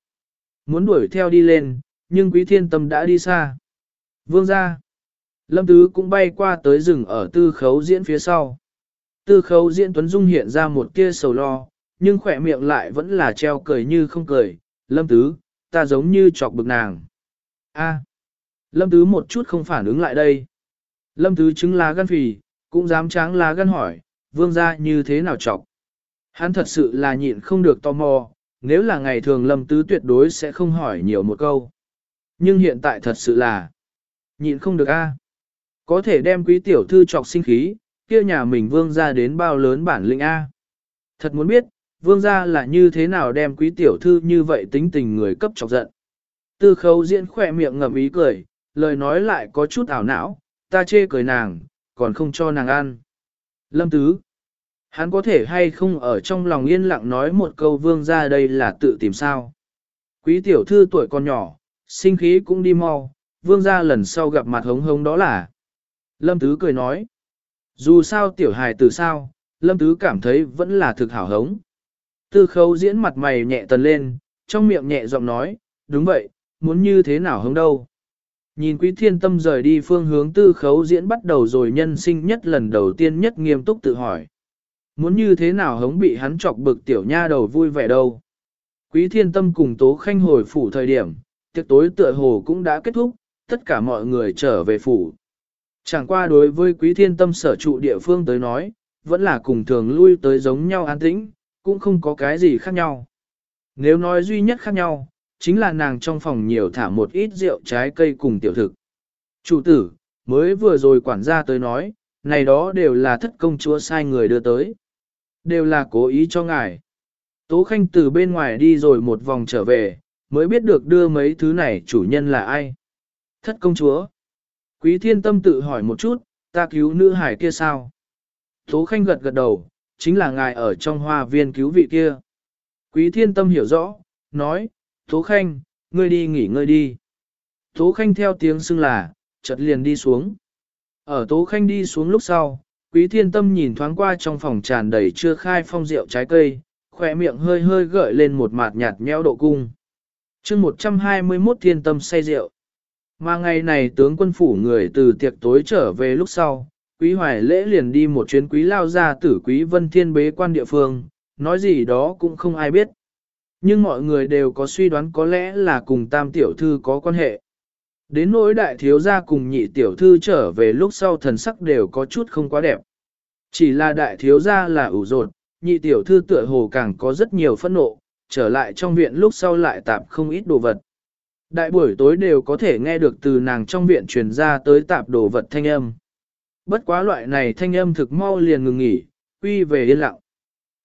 Muốn đuổi theo đi lên, nhưng quý thiên tâm đã đi xa. Vương ra. Lâm Tứ cũng bay qua tới rừng ở tư khấu diễn phía sau. Tư khấu diễn Tuấn Dung hiện ra một tia sầu lo, nhưng khỏe miệng lại vẫn là treo cười như không cười. Lâm Tứ, ta giống như chọc bực nàng. A. Lâm Tứ một chút không phản ứng lại đây. Lâm Tứ chứng lá gan phì, cũng dám tráng lá gan hỏi, vương gia như thế nào chọc. Hắn thật sự là nhịn không được tò mò, nếu là ngày thường Lâm Tứ tuyệt đối sẽ không hỏi nhiều một câu. Nhưng hiện tại thật sự là nhịn không được a. Có thể đem quý tiểu thư chọc sinh khí, kia nhà mình vương gia đến bao lớn bản lĩnh a. Thật muốn biết, vương gia là như thế nào đem quý tiểu thư như vậy tính tình người cấp chọc giận. Tư khấu diễn khỏe miệng ngậm ý cười, lời nói lại có chút ảo não, ta chê cười nàng, còn không cho nàng ăn. Lâm Tứ, hắn có thể hay không ở trong lòng yên lặng nói một câu vương ra đây là tự tìm sao. Quý tiểu thư tuổi còn nhỏ, sinh khí cũng đi mau, vương ra lần sau gặp mặt hống hống đó là. Lâm Tứ cười nói, dù sao tiểu hài từ sao, Lâm Tứ cảm thấy vẫn là thực hảo hống. Tư khấu diễn mặt mày nhẹ tần lên, trong miệng nhẹ giọng nói, đúng vậy, muốn như thế nào hống đâu. Nhìn quý thiên tâm rời đi phương hướng tư khấu diễn bắt đầu rồi nhân sinh nhất lần đầu tiên nhất nghiêm túc tự hỏi. Muốn như thế nào hống bị hắn chọc bực tiểu nha đầu vui vẻ đâu. Quý thiên tâm cùng tố khanh hồi phủ thời điểm, tiệc tối tựa hồ cũng đã kết thúc, tất cả mọi người trở về phủ. Chẳng qua đối với quý thiên tâm sở trụ địa phương tới nói, vẫn là cùng thường lui tới giống nhau an tĩnh, cũng không có cái gì khác nhau. Nếu nói duy nhất khác nhau, chính là nàng trong phòng nhiều thả một ít rượu trái cây cùng tiểu thực. Chủ tử, mới vừa rồi quản gia tới nói, này đó đều là thất công chúa sai người đưa tới. Đều là cố ý cho ngài. Tố Khanh từ bên ngoài đi rồi một vòng trở về, mới biết được đưa mấy thứ này chủ nhân là ai. Thất công chúa. Quý thiên tâm tự hỏi một chút, ta cứu nữ hải kia sao? Tố Khanh gật gật đầu, chính là ngài ở trong hoa viên cứu vị kia. Quý thiên tâm hiểu rõ, nói, Tố Khanh, ngươi đi nghỉ ngơi đi. Tố Khanh theo tiếng xưng là, chợt liền đi xuống. Ở Tố Khanh đi xuống lúc sau, Quý thiên tâm nhìn thoáng qua trong phòng tràn đầy chưa khai phong rượu trái cây, khỏe miệng hơi hơi gợi lên một mạt nhạt nhẽo độ cung. chương 121 thiên tâm say rượu. Mà ngày này tướng quân phủ người từ tiệc tối trở về lúc sau, quý hoài lễ liền đi một chuyến quý lao ra tử quý vân thiên bế quan địa phương, nói gì đó cũng không ai biết. Nhưng mọi người đều có suy đoán có lẽ là cùng tam tiểu thư có quan hệ. Đến nỗi đại thiếu gia cùng nhị tiểu thư trở về lúc sau thần sắc đều có chút không quá đẹp. Chỉ là đại thiếu gia là ủ rột, nhị tiểu thư tựa hồ càng có rất nhiều phẫn nộ, trở lại trong viện lúc sau lại tạp không ít đồ vật. Đại buổi tối đều có thể nghe được từ nàng trong viện truyền ra tới tạp đồ vật thanh âm. Bất quá loại này thanh âm thực mau liền ngừng nghỉ, quy về yên lặng.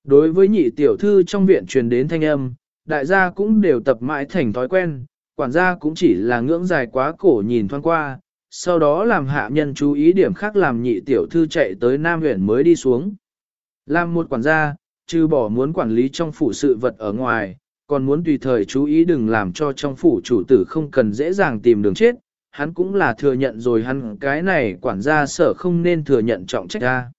Đối với nhị tiểu thư trong viện truyền đến thanh âm, đại gia cũng đều tập mãi thành thói quen, quản gia cũng chỉ là ngưỡng dài quá cổ nhìn thoáng qua, sau đó làm hạ nhân chú ý điểm khác làm nhị tiểu thư chạy tới Nam huyện mới đi xuống. Làm một quản gia, trừ bỏ muốn quản lý trong phủ sự vật ở ngoài, còn muốn tùy thời chú ý đừng làm cho trong phủ chủ tử không cần dễ dàng tìm đường chết, hắn cũng là thừa nhận rồi hắn cái này quản gia sở không nên thừa nhận trọng trách ra.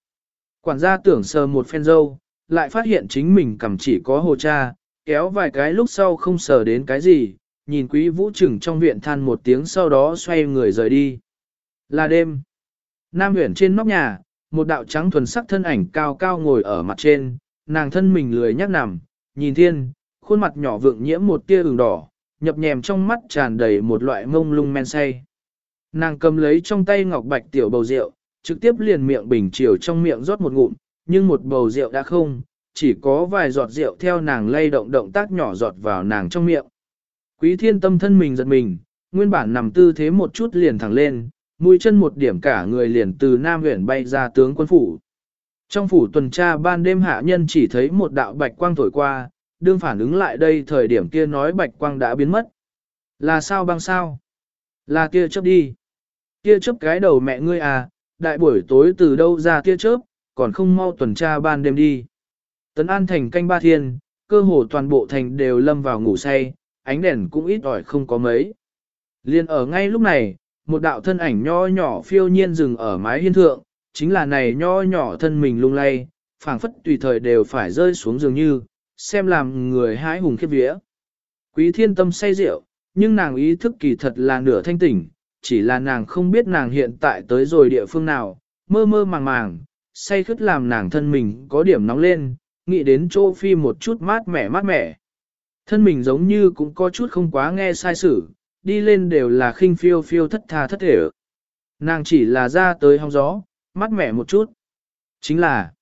Quản gia tưởng sờ một phen dâu, lại phát hiện chính mình cầm chỉ có hồ cha, kéo vài cái lúc sau không sờ đến cái gì, nhìn quý vũ trừng trong viện than một tiếng sau đó xoay người rời đi. Là đêm. Nam huyện trên nóc nhà, một đạo trắng thuần sắc thân ảnh cao cao ngồi ở mặt trên, nàng thân mình lười nhắc nằm, nhìn thiên, khuôn mặt nhỏ vượng nhiễm một tia ửng đỏ, nhập nhèm trong mắt tràn đầy một loại mông lung men say. Nàng cầm lấy trong tay ngọc bạch tiểu bầu rượu, trực tiếp liền miệng bình chiều trong miệng rót một ngụm, nhưng một bầu rượu đã không, chỉ có vài giọt rượu theo nàng lay động động tác nhỏ giọt vào nàng trong miệng. Quý thiên tâm thân mình giật mình, nguyên bản nằm tư thế một chút liền thẳng lên, mũi chân một điểm cả người liền từ Nam huyện bay ra tướng quân phủ. Trong phủ tuần tra ban đêm hạ nhân chỉ thấy một đạo bạch quang thổi qua, đương phản ứng lại đây thời điểm kia nói bạch quang đã biến mất. Là sao băng sao? Là kia chớp đi. Kia chớp cái đầu mẹ ngươi à, đại buổi tối từ đâu ra kia chớp, còn không mau tuần tra ban đêm đi. Tấn An thành canh ba thiên, cơ hồ toàn bộ thành đều lâm vào ngủ say, ánh đèn cũng ít ỏi không có mấy. Liên ở ngay lúc này, một đạo thân ảnh nho nhỏ phiêu nhiên dừng ở mái hiên thượng, chính là này nho nhỏ thân mình lung lay, phảng phất tùy thời đều phải rơi xuống dường như, xem làm người hái hùng khiếp vía. Quý thiên tâm say rượu, nhưng nàng ý thức kỳ thật là nửa thanh tỉnh, chỉ là nàng không biết nàng hiện tại tới rồi địa phương nào, mơ mơ màng màng, say khứt làm nàng thân mình có điểm nóng lên, nghĩ đến chỗ phi một chút mát mẻ mát mẻ. Thân mình giống như cũng có chút không quá nghe sai sử, đi lên đều là khinh phiêu phiêu thất tha thất thể. Nàng chỉ là ra tới hong gió, mát mẻ một chút. Chính là,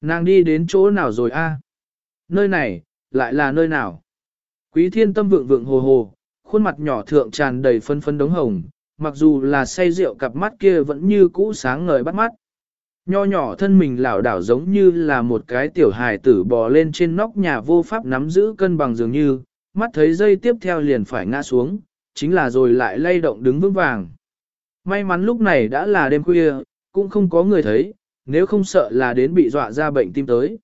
nàng đi đến chỗ nào rồi a? Nơi này, lại là nơi nào? Quý thiên tâm vượng vượng hồ hồ, khuôn mặt nhỏ thượng tràn đầy phân phân đống hồng, mặc dù là say rượu cặp mắt kia vẫn như cũ sáng ngời bắt mắt. Nho nhỏ thân mình lảo đảo giống như là một cái tiểu hài tử bò lên trên nóc nhà vô pháp nắm giữ cân bằng dường như, mắt thấy dây tiếp theo liền phải ngã xuống, chính là rồi lại lay động đứng vững vàng. May mắn lúc này đã là đêm khuya, cũng không có người thấy, nếu không sợ là đến bị dọa ra bệnh tim tới.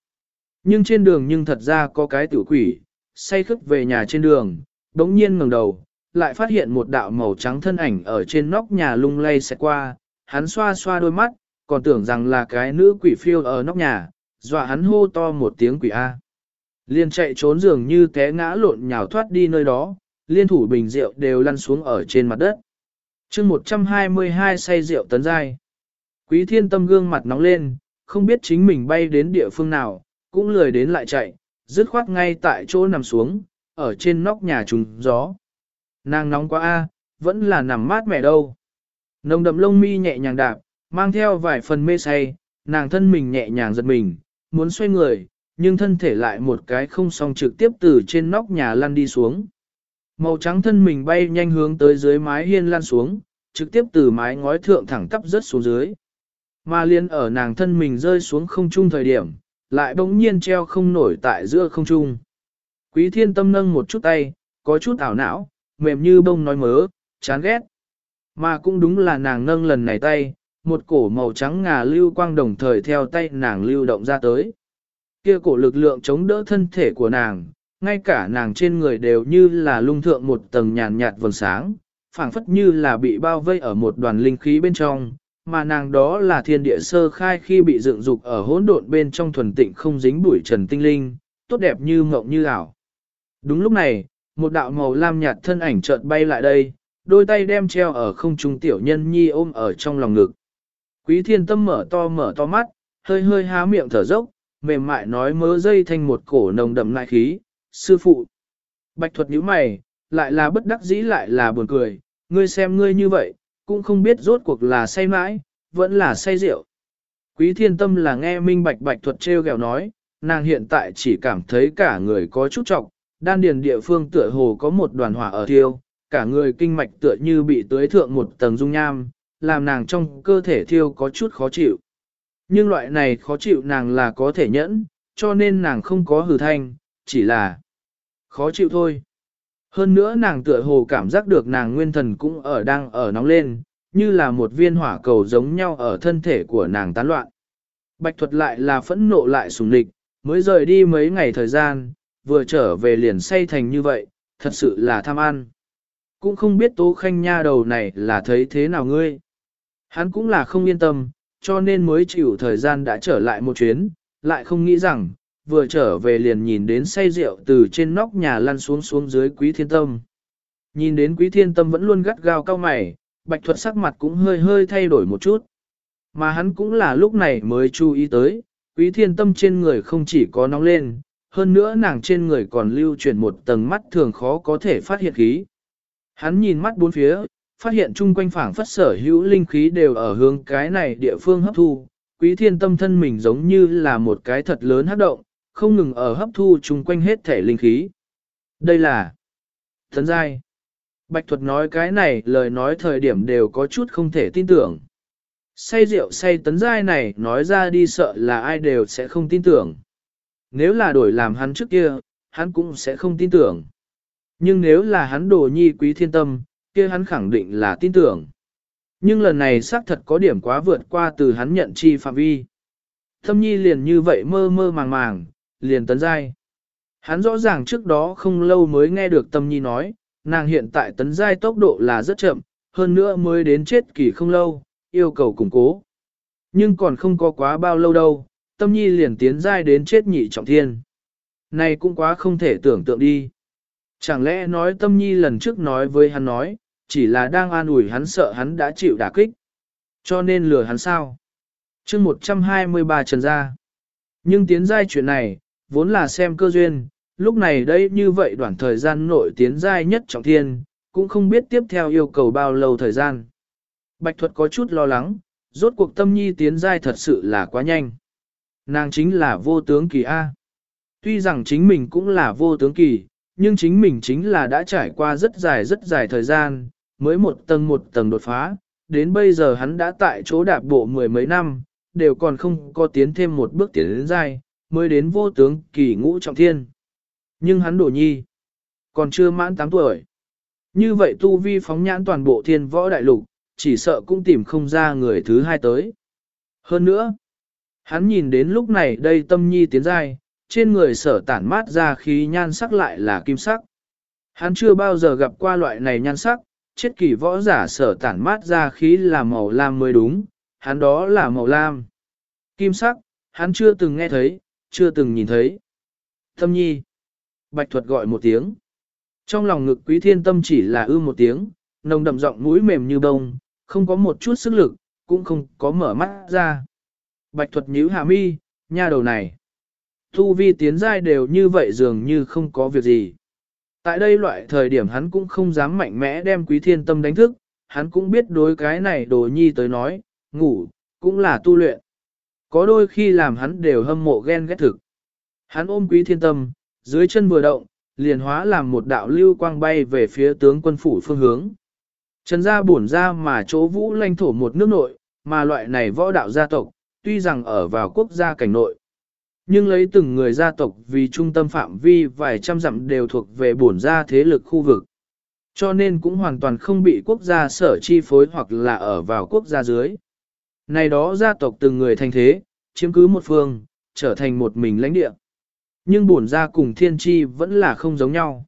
Nhưng trên đường nhưng thật ra có cái tiểu quỷ, say khức về nhà trên đường, đống nhiên ngẩng đầu, lại phát hiện một đạo màu trắng thân ảnh ở trên nóc nhà lung lay xẹt qua, hắn xoa xoa đôi mắt, còn tưởng rằng là cái nữ quỷ phiêu ở nóc nhà, dọa hắn hô to một tiếng quỷ A. Liên chạy trốn dường như té ngã lộn nhào thoát đi nơi đó, liên thủ bình rượu đều lăn xuống ở trên mặt đất. chương 122 say rượu tấn giai. Quý thiên tâm gương mặt nóng lên, không biết chính mình bay đến địa phương nào, cũng lười đến lại chạy, dứt khoát ngay tại chỗ nằm xuống, ở trên nóc nhà trùng gió. Nàng nóng quá a, vẫn là nằm mát mẻ đâu. Nồng đậm lông mi nhẹ nhàng đạp, mang theo vài phần mê say, nàng thân mình nhẹ nhàng giật mình, muốn xoay người, nhưng thân thể lại một cái không song trực tiếp từ trên nóc nhà lăn đi xuống. Màu trắng thân mình bay nhanh hướng tới dưới mái hiên lăn xuống, trực tiếp từ mái ngói thượng thẳng tắp rớt xuống dưới. Mà liên ở nàng thân mình rơi xuống không trung thời điểm, lại bỗng nhiên treo không nổi tại giữa không trung. Quý thiên tâm nâng một chút tay, có chút ảo não, mềm như bông nói mớ, chán ghét. Mà cũng đúng là nàng nâng lần này tay, một cổ màu trắng ngà lưu quang đồng thời theo tay nàng lưu động ra tới. Kia cổ lực lượng chống đỡ thân thể của nàng, ngay cả nàng trên người đều như là lung thượng một tầng nhàn nhạt vầng sáng, phảng phất như là bị bao vây ở một đoàn linh khí bên trong, mà nàng đó là thiên địa sơ khai khi bị dựng dục ở hỗn độn bên trong thuần tịnh không dính bụi trần tinh linh, tốt đẹp như mộng như ảo. Đúng lúc này, một đạo màu lam nhạt thân ảnh chợt bay lại đây, đôi tay đem treo ở không trung tiểu nhân nhi ôm ở trong lòng ngực. Quý thiên tâm mở to mở to mắt, hơi hơi há miệng thở dốc, mềm mại nói mớ dây thành một cổ nồng đậm lại khí, sư phụ. Bạch thuật nhíu mày, lại là bất đắc dĩ lại là buồn cười, ngươi xem ngươi như vậy, cũng không biết rốt cuộc là say mãi, vẫn là say rượu. Quý thiên tâm là nghe minh bạch bạch thuật treo gẹo nói, nàng hiện tại chỉ cảm thấy cả người có chút trọng, đan điền địa phương tựa hồ có một đoàn hỏa ở thiêu, cả người kinh mạch tựa như bị tưới thượng một tầng dung nham, làm nàng trong cơ thể thiêu có chút khó chịu. Nhưng loại này khó chịu nàng là có thể nhẫn, cho nên nàng không có hừ thanh, chỉ là khó chịu thôi. Hơn nữa nàng tựa hồ cảm giác được nàng nguyên thần cũng ở đang ở nóng lên, như là một viên hỏa cầu giống nhau ở thân thể của nàng tán loạn. Bạch thuật lại là phẫn nộ lại sùng địch, mới rời đi mấy ngày thời gian, vừa trở về liền say thành như vậy, thật sự là tham ăn. Cũng không biết tố khanh nha đầu này là thấy thế nào ngươi. Hắn cũng là không yên tâm, cho nên mới chịu thời gian đã trở lại một chuyến, lại không nghĩ rằng, vừa trở về liền nhìn đến say rượu từ trên nóc nhà lăn xuống xuống dưới quý thiên tâm. Nhìn đến quý thiên tâm vẫn luôn gắt gao cao mày, bạch thuật sắc mặt cũng hơi hơi thay đổi một chút. Mà hắn cũng là lúc này mới chú ý tới, quý thiên tâm trên người không chỉ có nóng lên, hơn nữa nàng trên người còn lưu chuyển một tầng mắt thường khó có thể phát hiện khí. Hắn nhìn mắt bốn phía, phát hiện chung quanh phảng phất sở hữu linh khí đều ở hướng cái này địa phương hấp thu. Quý thiên tâm thân mình giống như là một cái thật lớn hấp động, không ngừng ở hấp thu chung quanh hết thể linh khí. Đây là thần giai. Bạch thuật nói cái này lời nói thời điểm đều có chút không thể tin tưởng. Say rượu say tấn giai này nói ra đi sợ là ai đều sẽ không tin tưởng. Nếu là đổi làm hắn trước kia, hắn cũng sẽ không tin tưởng. Nhưng nếu là hắn đồ nhi quý thiên tâm, kia hắn khẳng định là tin tưởng. Nhưng lần này xác thật có điểm quá vượt qua từ hắn nhận chi phạm vi. Thâm nhi liền như vậy mơ mơ màng màng, liền tấn giai. Hắn rõ ràng trước đó không lâu mới nghe được tâm nhi nói, nàng hiện tại tấn giai tốc độ là rất chậm, hơn nữa mới đến chết kỳ không lâu, yêu cầu củng cố. Nhưng còn không có quá bao lâu đâu, tâm nhi liền tiến giai đến chết nhị trọng thiên. Này cũng quá không thể tưởng tượng đi. Chẳng lẽ nói tâm nhi lần trước nói với hắn nói, chỉ là đang an ủi hắn sợ hắn đã chịu đả kích. Cho nên lừa hắn sao? chương 123 trần ra. Nhưng tiến giai chuyện này, vốn là xem cơ duyên, lúc này đây như vậy đoạn thời gian nội tiến giai nhất trọng thiên, cũng không biết tiếp theo yêu cầu bao lâu thời gian. Bạch thuật có chút lo lắng, rốt cuộc tâm nhi tiến giai thật sự là quá nhanh. Nàng chính là vô tướng kỳ A. Tuy rằng chính mình cũng là vô tướng kỳ, nhưng chính mình chính là đã trải qua rất dài rất dài thời gian, mới một tầng một tầng đột phá, đến bây giờ hắn đã tại chỗ đạp bộ mười mấy năm, đều còn không có tiến thêm một bước tiến đến dai, mới đến vô tướng kỳ ngũ trọng thiên. Nhưng hắn đổ nhi, còn chưa mãn 8 tuổi. Như vậy tu vi phóng nhãn toàn bộ thiên võ đại lục, chỉ sợ cũng tìm không ra người thứ hai tới. Hơn nữa, hắn nhìn đến lúc này đây tâm nhi tiến dai, trên người sở tản mát ra khí nhan sắc lại là kim sắc. Hắn chưa bao giờ gặp qua loại này nhan sắc, chết kỳ võ giả sở tản mát ra khí là màu lam mới đúng, hắn đó là màu lam. Kim sắc, hắn chưa từng nghe thấy, chưa từng nhìn thấy. Tâm nhi. Bạch thuật gọi một tiếng. Trong lòng ngực quý thiên tâm chỉ là ư một tiếng, nồng đậm giọng mũi mềm như bông, không có một chút sức lực, cũng không có mở mắt ra. Bạch thuật nhíu hạ mi, nha đầu này. Thu vi tiến giai đều như vậy dường như không có việc gì. Tại đây loại thời điểm hắn cũng không dám mạnh mẽ đem quý thiên tâm đánh thức, hắn cũng biết đối cái này đồ nhi tới nói, ngủ, cũng là tu luyện. Có đôi khi làm hắn đều hâm mộ ghen ghét thực. Hắn ôm quý thiên tâm, dưới chân vừa động, liền hóa làm một đạo lưu quang bay về phía tướng quân phủ phương hướng. Trần gia bổn ra mà chỗ vũ lãnh thổ một nước nội, mà loại này võ đạo gia tộc, tuy rằng ở vào quốc gia cảnh nội. Nhưng lấy từng người gia tộc vì trung tâm phạm vi vài trăm dặm đều thuộc về bổn gia thế lực khu vực. Cho nên cũng hoàn toàn không bị quốc gia sở chi phối hoặc là ở vào quốc gia dưới. Này đó gia tộc từng người thành thế, chiếm cứ một phương, trở thành một mình lãnh địa. Nhưng bổn gia cùng thiên chi vẫn là không giống nhau.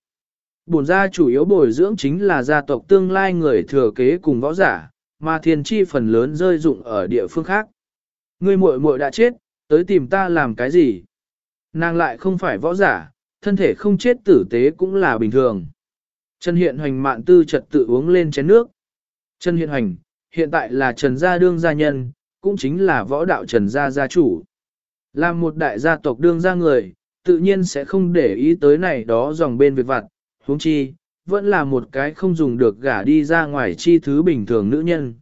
Bổn gia chủ yếu bồi dưỡng chính là gia tộc tương lai người thừa kế cùng võ giả, mà thiên chi phần lớn rơi dụng ở địa phương khác. Người muội muội đã chết, tới tìm ta làm cái gì? Nàng lại không phải võ giả, thân thể không chết tử tế cũng là bình thường. Trần Hiện Hoành mạn tư trật tự uống lên chén nước. Trần Hiện Hoành, hiện tại là Trần Gia Đương Gia Nhân, cũng chính là võ đạo Trần Gia Gia Chủ. Là một đại gia tộc đương gia người, tự nhiên sẽ không để ý tới này đó dòng bên việc vặt, huống chi, vẫn là một cái không dùng được gả đi ra ngoài chi thứ bình thường nữ nhân.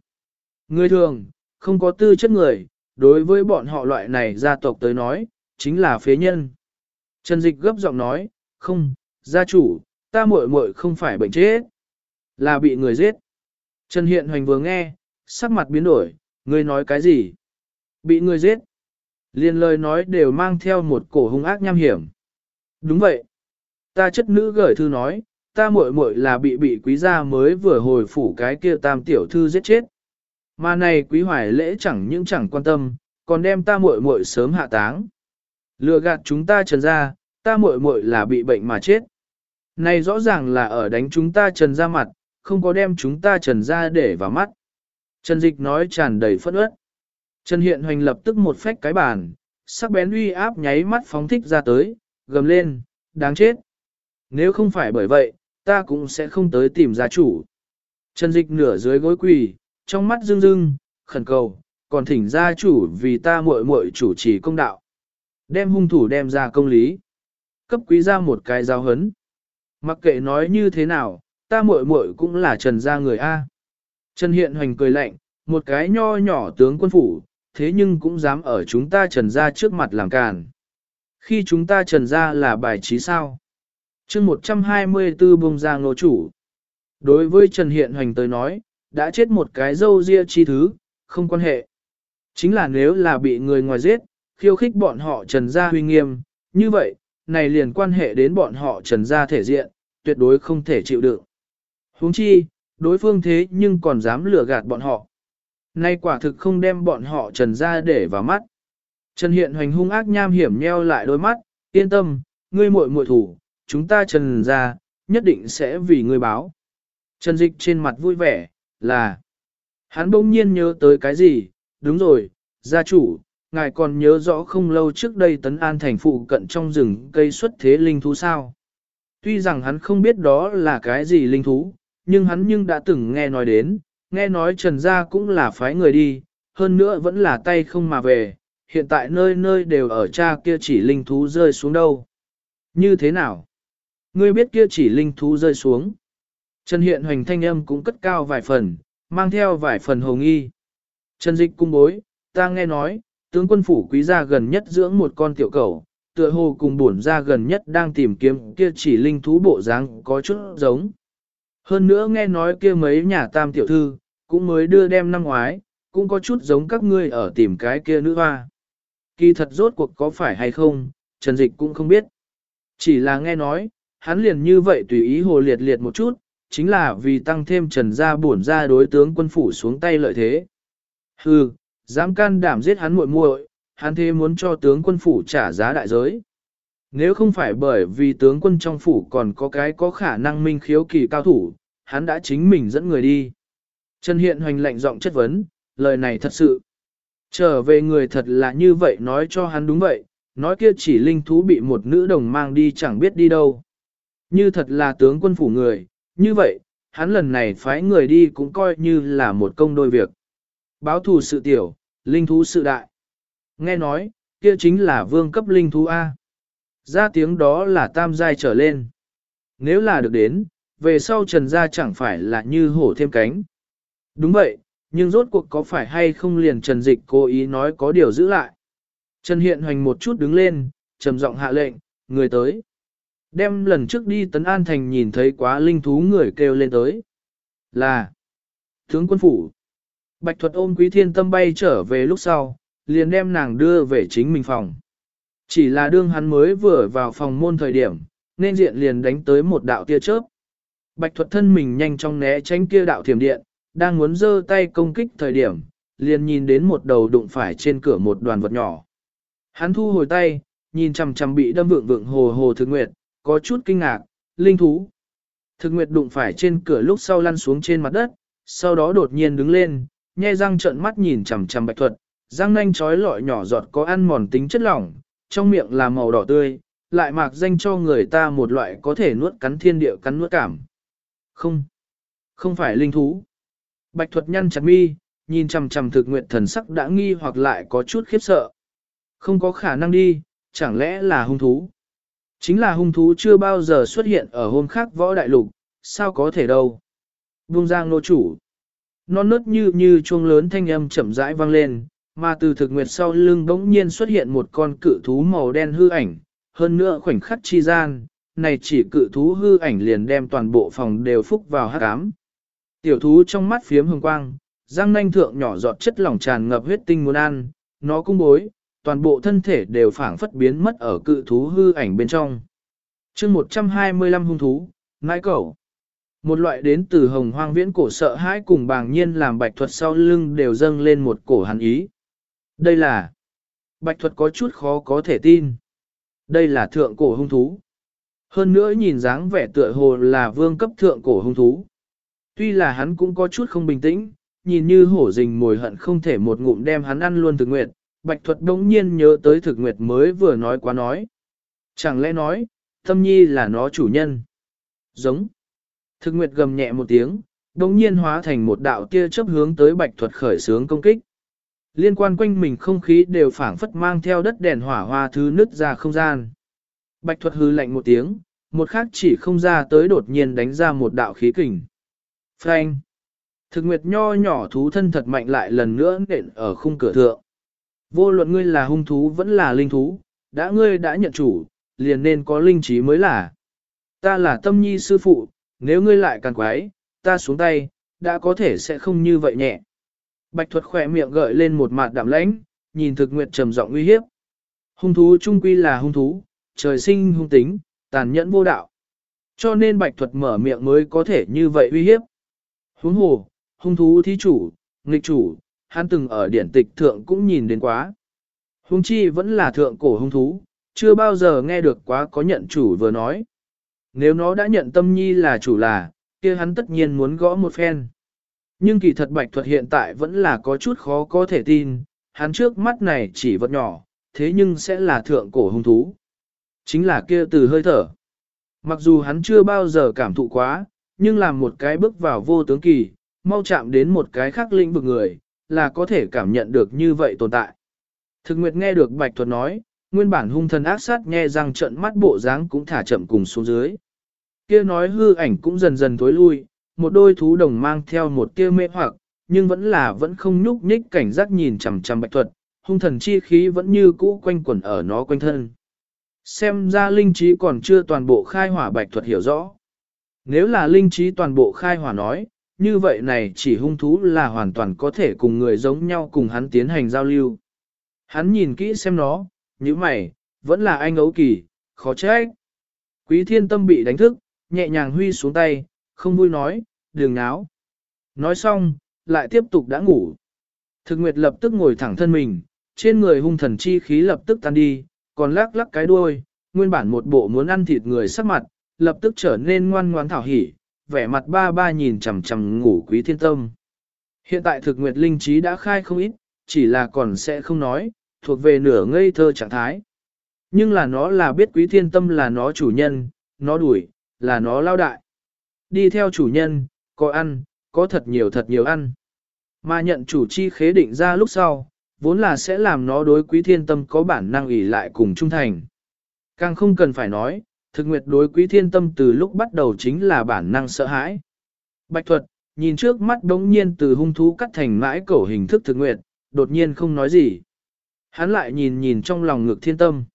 Người thường, không có tư chất người, đối với bọn họ loại này gia tộc tới nói, chính là phế nhân. Trần Dịch gấp giọng nói, không, gia chủ, ta muội muội không phải bệnh chết, là bị người giết. Trần Hiện Hoành vừa nghe, sắc mặt biến đổi, ngươi nói cái gì? Bị người giết. Liên lời nói đều mang theo một cổ hung ác nham hiểm. Đúng vậy. Ta chất nữ gửi thư nói, ta muội muội là bị bị quý gia mới vừa hồi phủ cái kia tam tiểu thư giết chết. Mà này quý hoài lễ chẳng những chẳng quan tâm, còn đem ta muội muội sớm hạ táng. Lừa gạt chúng ta trần ra, ta muội muội là bị bệnh mà chết. Này rõ ràng là ở đánh chúng ta trần ra mặt, không có đem chúng ta trần ra để vào mắt. Trần Dịch nói tràn đầy phẫn ướt. Trần Hiện Hoành lập tức một phách cái bàn, sắc bén uy áp nháy mắt phóng thích ra tới, gầm lên, đáng chết. Nếu không phải bởi vậy, ta cũng sẽ không tới tìm gia chủ. Trần Dịch nửa dưới gối quỳ, trong mắt rưng rưng, khẩn cầu, còn thỉnh gia chủ vì ta muội muội chủ trì công đạo. Đem hung thủ đem ra công lý. Cấp quý ra một cái giao hấn. Mặc kệ nói như thế nào, ta muội muội cũng là trần gia người A. Trần Hiện Hoành cười lạnh, một cái nho nhỏ tướng quân phủ, thế nhưng cũng dám ở chúng ta trần gia trước mặt làm càn. Khi chúng ta trần gia là bài trí sao? chương 124 bông ra ngô chủ. Đối với Trần Hiện Hoành tới nói, đã chết một cái dâu ria chi thứ, không quan hệ. Chính là nếu là bị người ngoài giết, khiêu khích bọn họ trần gia huy nghiêm, như vậy, này liền quan hệ đến bọn họ trần gia thể diện, tuyệt đối không thể chịu đựng. huống chi, đối phương thế nhưng còn dám lừa gạt bọn họ. Nay quả thực không đem bọn họ trần ra để vào mắt. Trần Hiện Hoành hung ác nham hiểm nheo lại đôi mắt, yên tâm, ngươi muội muội thủ, chúng ta trần ra, nhất định sẽ vì ngươi báo. Trần Dịch trên mặt vui vẻ, là, hắn bỗng nhiên nhớ tới cái gì, đúng rồi, gia chủ, ngài còn nhớ rõ không lâu trước đây tấn an thành phụ cận trong rừng cây xuất thế linh thú sao. Tuy rằng hắn không biết đó là cái gì linh thú, nhưng hắn nhưng đã từng nghe nói đến, nghe nói Trần Gia cũng là phái người đi, hơn nữa vẫn là tay không mà về, hiện tại nơi nơi đều ở cha kia chỉ linh thú rơi xuống đâu. Như thế nào? Ngươi biết kia chỉ linh thú rơi xuống. Trần Hiện Hoành thanh âm cũng cất cao vài phần, mang theo vài phần hồng nghi. Trần Dịch cung bối, ta nghe nói, tướng quân phủ quý gia gần nhất dưỡng một con tiểu cầu, tựa hồ cùng bổn gia gần nhất đang tìm kiếm kia chỉ linh thú bộ dáng có chút giống. Hơn nữa nghe nói kia mấy nhà tam tiểu thư, cũng mới đưa đem năm ngoái, cũng có chút giống các ngươi ở tìm cái kia nữ hoa. Kỳ thật rốt cuộc có phải hay không, Trần Dịch cũng không biết. Chỉ là nghe nói, hắn liền như vậy tùy ý hồ liệt liệt một chút, chính là vì tăng thêm Trần gia bổn ra đối tướng quân phủ xuống tay lợi thế. Hừ, dám can đảm giết hắn muội muội, hắn thế muốn cho tướng quân phủ trả giá đại giới. Nếu không phải bởi vì tướng quân trong phủ còn có cái có khả năng minh khiếu kỳ cao thủ, hắn đã chính mình dẫn người đi. Trần Hiện hoành lạnh giọng chất vấn, lời này thật sự. Trở về người thật là như vậy nói cho hắn đúng vậy, nói kia chỉ linh thú bị một nữ đồng mang đi chẳng biết đi đâu. Như thật là tướng quân phủ người, như vậy, hắn lần này phái người đi cũng coi như là một công đôi việc. Báo thù sự tiểu, linh thú sự đại. Nghe nói, kia chính là vương cấp linh thú A. Ra tiếng đó là tam giai trở lên. Nếu là được đến, về sau trần gia chẳng phải là như hổ thêm cánh. Đúng vậy, nhưng rốt cuộc có phải hay không liền Trần Dịch cố ý nói có điều giữ lại. Trần Hiện Hoành một chút đứng lên, trầm giọng hạ lệnh, người tới. Đem lần trước đi Tấn An Thành nhìn thấy quá linh thú người kêu lên tới. Là Tướng quân phủ. Bạch thuật ôm quý thiên tâm bay trở về lúc sau, liền đem nàng đưa về chính mình phòng. Chỉ là đương hắn mới vừa vào phòng môn thời điểm, nên diện liền đánh tới một đạo tia chớp. Bạch thuật thân mình nhanh chóng né tránh kia đạo thiểm điện, đang muốn giơ tay công kích thời điểm, liền nhìn đến một đầu đụng phải trên cửa một đoàn vật nhỏ. Hắn thu hồi tay, nhìn chằm chằm bị đâm vượng vượng hồ hồ thực nguyệt, có chút kinh ngạc, linh thú. Thực nguyệt đụng phải trên cửa lúc sau lăn xuống trên mặt đất, sau đó đột nhiên đứng lên, nhe răng trợn mắt nhìn chằm chằm bạch thuật, răng nanh trói lọi nhỏ giọt có ăn mòn tính chất lỏng, trong miệng là màu đỏ tươi, lại mạc danh cho người ta một loại có thể nuốt cắn thiên địa cắn nuốt cảm. Không, không phải linh thú. Bạch thuật nhăn chặt mi, nhìn chằm chằm thực nguyện thần sắc đã nghi hoặc lại có chút khiếp sợ. Không có khả năng đi, chẳng lẽ là hung thú. Chính là hung thú chưa bao giờ xuất hiện ở hôm khác võ đại lục, sao có thể đâu. Buông giang nô chủ. Non nớt như như chuông lớn thanh âm chậm rãi vang lên, mà từ thực nguyệt sau lưng bỗng nhiên xuất hiện một con cự thú màu đen hư ảnh, hơn nữa khoảnh khắc chi gian, này chỉ cự thú hư ảnh liền đem toàn bộ phòng đều phúc vào hắc ám. Tiểu thú trong mắt phiếm hồng quang, răng nanh thượng nhỏ giọt chất lỏng tràn ngập huyết tinh muốn ăn, nó cung bối, toàn bộ thân thể đều phảng phất biến mất ở cự thú hư ảnh bên trong. chương 125 hung thú, nãi cẩu. Một loại đến từ hồng hoang viễn cổ sợ hãi cùng bàng nhiên làm bạch thuật sau lưng đều dâng lên một cổ hàn ý. Đây là... Bạch thuật có chút khó có thể tin. Đây là thượng cổ hung thú. Hơn nữa nhìn dáng vẻ tựa hồ là vương cấp thượng cổ hung thú. Tuy là hắn cũng có chút không bình tĩnh, nhìn như hổ rình mồi hận không thể một ngụm đem hắn ăn luôn thực nguyệt, bạch thuật đống nhiên nhớ tới thực nguyệt mới vừa nói quá nói. Chẳng lẽ nói, thâm nhi là nó chủ nhân? Giống. Thực nguyệt gầm nhẹ một tiếng, đống nhiên hóa thành một đạo tia chớp hướng tới bạch thuật khởi sướng công kích. Liên quan quanh mình không khí đều phảng phất mang theo đất đèn hỏa hoa thứ nứt ra không gian. Bạch thuật hư lạnh một tiếng, một khắc chỉ không ra tới đột nhiên đánh ra một đạo khí kình. Phanh! Thực nguyệt nho nhỏ thú thân thật mạnh lại lần nữa nện ở khung cửa thượng. Vô luận ngươi là hung thú vẫn là linh thú, đã ngươi đã nhận chủ, liền nên có linh trí mới là. Ta là tâm nhi sư phụ, nếu ngươi lại càng quái, ta xuống tay, đã có thể sẽ không như vậy nhẹ. Bạch thuật khỏe miệng gợi lên một mặt đạm lãnh, nhìn thực nguyệt trầm giọng uy hiếp. Hung thú trung quy là hung thú, trời sinh hung tính, tàn nhẫn vô đạo. Cho nên bạch thuật mở miệng mới có thể như vậy uy hiếp. Huống hồ, hung thú thí chủ, nghịch chủ, hắn từng ở điển tịch thượng cũng nhìn đến quá. Hung chi vẫn là thượng cổ hung thú, chưa bao giờ nghe được quá có nhận chủ vừa nói. Nếu nó đã nhận tâm nhi là chủ là, kia hắn tất nhiên muốn gõ một phen. Nhưng kỳ thật bạch thuật hiện tại vẫn là có chút khó có thể tin, hắn trước mắt này chỉ vật nhỏ, thế nhưng sẽ là thượng cổ hung thú. Chính là kia từ hơi thở. Mặc dù hắn chưa bao giờ cảm thụ quá, nhưng làm một cái bước vào vô tướng kỳ, mau chạm đến một cái khác lĩnh vực người, là có thể cảm nhận được như vậy tồn tại. Thực nguyệt nghe được bạch thuật nói, nguyên bản hung thần ác sát nghe rằng trận mắt bộ dáng cũng thả chậm cùng xuống dưới. Kia nói hư ảnh cũng dần dần tối lui, một đôi thú đồng mang theo một tia mê hoặc, nhưng vẫn là vẫn không nhúc nhích cảnh giác nhìn chằm chằm bạch thuật, hung thần chi khí vẫn như cũ quanh quẩn ở nó quanh thân. Xem ra linh trí còn chưa toàn bộ khai hỏa bạch thuật hiểu rõ. Nếu là linh trí toàn bộ khai hỏa nói, như vậy này chỉ hung thú là hoàn toàn có thể cùng người giống nhau cùng hắn tiến hành giao lưu. Hắn nhìn kỹ xem nó, như mày, vẫn là anh ấu kỳ, khó trách. Quý thiên tâm bị đánh thức, nhẹ nhàng huy xuống tay, không vui nói, đường náo. Nói xong, lại tiếp tục đã ngủ. Thực nguyệt lập tức ngồi thẳng thân mình, trên người hung thần chi khí lập tức tan đi, còn lắc lắc cái đuôi, nguyên bản một bộ muốn ăn thịt người sắc mặt, lập tức trở nên ngoan ngoan thảo hỉ, vẻ mặt ba ba nhìn chằm chằm ngủ quý thiên tâm. Hiện tại thực nguyệt linh trí đã khai không ít, chỉ là còn sẽ không nói, thuộc về nửa ngây thơ trạng thái. Nhưng là nó là biết quý thiên tâm là nó chủ nhân, nó đuổi, là nó lao đại. Đi theo chủ nhân, có ăn, có thật nhiều thật nhiều ăn. Mà nhận chủ chi khế định ra lúc sau, vốn là sẽ làm nó đối quý thiên tâm có bản năng ủy lại cùng trung thành. Càng không cần phải nói, thực nguyệt đối quý thiên tâm từ lúc bắt đầu chính là bản năng sợ hãi. Bạch thuật, nhìn trước mắt đống nhiên từ hung thú cắt thành mãi cổ hình thức thực nguyện, đột nhiên không nói gì. Hắn lại nhìn nhìn trong lòng ngực thiên tâm.